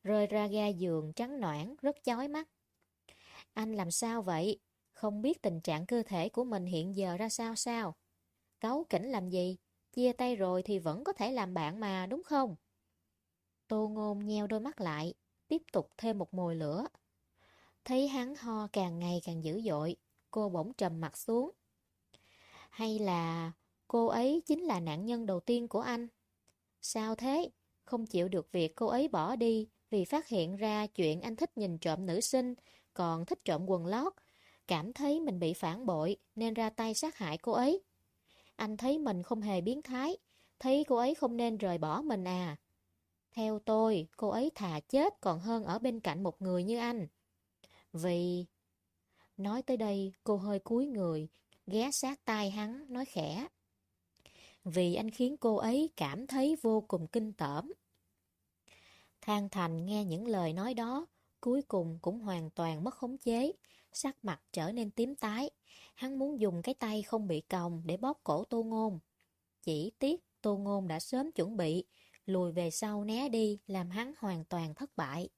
rơi ra ga giường trắng noãn rất chói mắt. Anh làm sao vậy? Không biết tình trạng cơ thể của mình hiện giờ ra sao sao? Cáu kỉnh làm gì? Chia tay rồi thì vẫn có thể làm bạn mà, đúng không? Tô ngôn nheo đôi mắt lại, tiếp tục thêm một mồi lửa. Thấy hắn ho càng ngày càng dữ dội, cô bỗng trầm mặt xuống. Hay là cô ấy chính là nạn nhân đầu tiên của anh? Sao thế? Không chịu được việc cô ấy bỏ đi vì phát hiện ra chuyện anh thích nhìn trộm nữ sinh, còn thích trộm quần lót. Cảm thấy mình bị phản bội nên ra tay sát hại cô ấy. Anh thấy mình không hề biến thái, thấy cô ấy không nên rời bỏ mình à. Theo tôi, cô ấy thà chết còn hơn ở bên cạnh một người như anh. Vì... Nói tới đây, cô hơi cúi người, ghé sát tai hắn, nói khẽ. Vì anh khiến cô ấy cảm thấy vô cùng kinh tởm. Thang Thành nghe những lời nói đó, cuối cùng cũng hoàn toàn mất khống chế, sắc mặt trở nên tím tái. Hắn muốn dùng cái tay không bị còng để bóp cổ Tô Ngôn. Chỉ tiếc Tô Ngôn đã sớm chuẩn bị, lùi về sau né đi làm hắn hoàn toàn thất bại.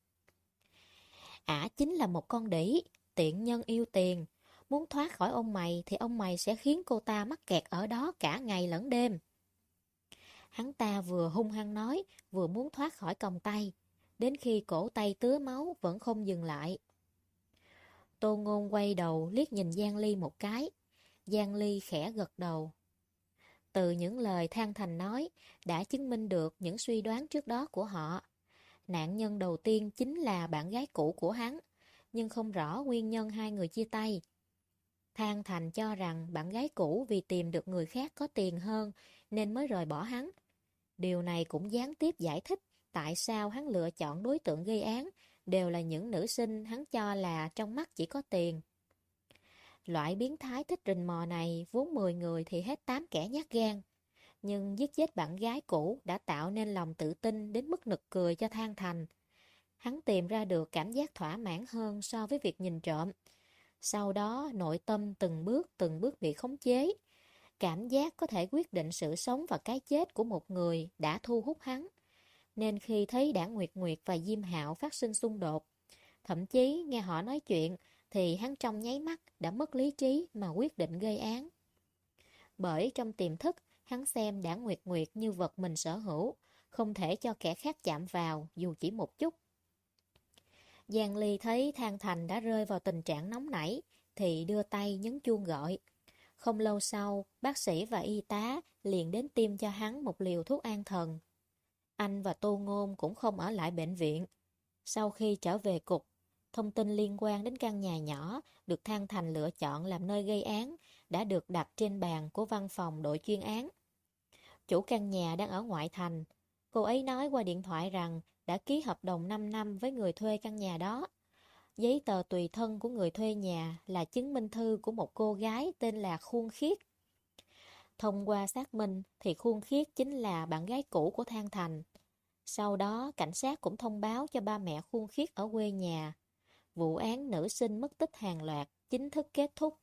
Ả chính là một con đỉ, tiện nhân yêu tiền. Muốn thoát khỏi ông mày thì ông mày sẽ khiến cô ta mắc kẹt ở đó cả ngày lẫn đêm. Hắn ta vừa hung hăng nói, vừa muốn thoát khỏi còng tay. Đến khi cổ tay tứa máu vẫn không dừng lại. Tô Ngôn quay đầu liếc nhìn Giang Ly một cái. Giang Ly khẽ gật đầu. Từ những lời Thang Thành nói đã chứng minh được những suy đoán trước đó của họ. Nạn nhân đầu tiên chính là bạn gái cũ của hắn, nhưng không rõ nguyên nhân hai người chia tay. Thang Thành cho rằng bạn gái cũ vì tìm được người khác có tiền hơn nên mới rời bỏ hắn. Điều này cũng gián tiếp giải thích tại sao hắn lựa chọn đối tượng gây án đều là những nữ sinh hắn cho là trong mắt chỉ có tiền. Loại biến thái thích rình mò này, vốn 10 người thì hết 8 kẻ nhát gan. Nhưng giết chết bạn gái cũ đã tạo nên lòng tự tin đến mức nực cười cho than thành. Hắn tìm ra được cảm giác thỏa mãn hơn so với việc nhìn trộm. Sau đó, nội tâm từng bước từng bước bị khống chế. Cảm giác có thể quyết định sự sống và cái chết của một người đã thu hút hắn. Nên khi thấy Đảng Nguyệt Nguyệt và Diêm Hạo phát sinh xung đột, thậm chí nghe họ nói chuyện, thì hắn trong nháy mắt đã mất lý trí mà quyết định gây án. Bởi trong tiềm thức, hắn xem Đảng nguyệt nguyệt như vật mình sở hữu, không thể cho kẻ khác chạm vào dù chỉ một chút. Giang Ly thấy Thang Thành đã rơi vào tình trạng nóng nảy, thì đưa tay nhấn chuông gọi. Không lâu sau, bác sĩ và y tá liền đến tiêm cho hắn một liều thuốc an thần. Anh và Tô Ngôn cũng không ở lại bệnh viện. Sau khi trở về cục, Thông tin liên quan đến căn nhà nhỏ được Thang Thành lựa chọn làm nơi gây án đã được đặt trên bàn của văn phòng đội chuyên án. Chủ căn nhà đang ở ngoại thành. Cô ấy nói qua điện thoại rằng đã ký hợp đồng 5 năm với người thuê căn nhà đó. Giấy tờ tùy thân của người thuê nhà là chứng minh thư của một cô gái tên là Khuôn Khiết. Thông qua xác minh thì Khuôn Khiết chính là bạn gái cũ của Thang Thành. Sau đó, cảnh sát cũng thông báo cho ba mẹ Khuôn Khiết ở quê nhà vụ án nữ sinh mất tích hàng loạt chính thức kết thúc.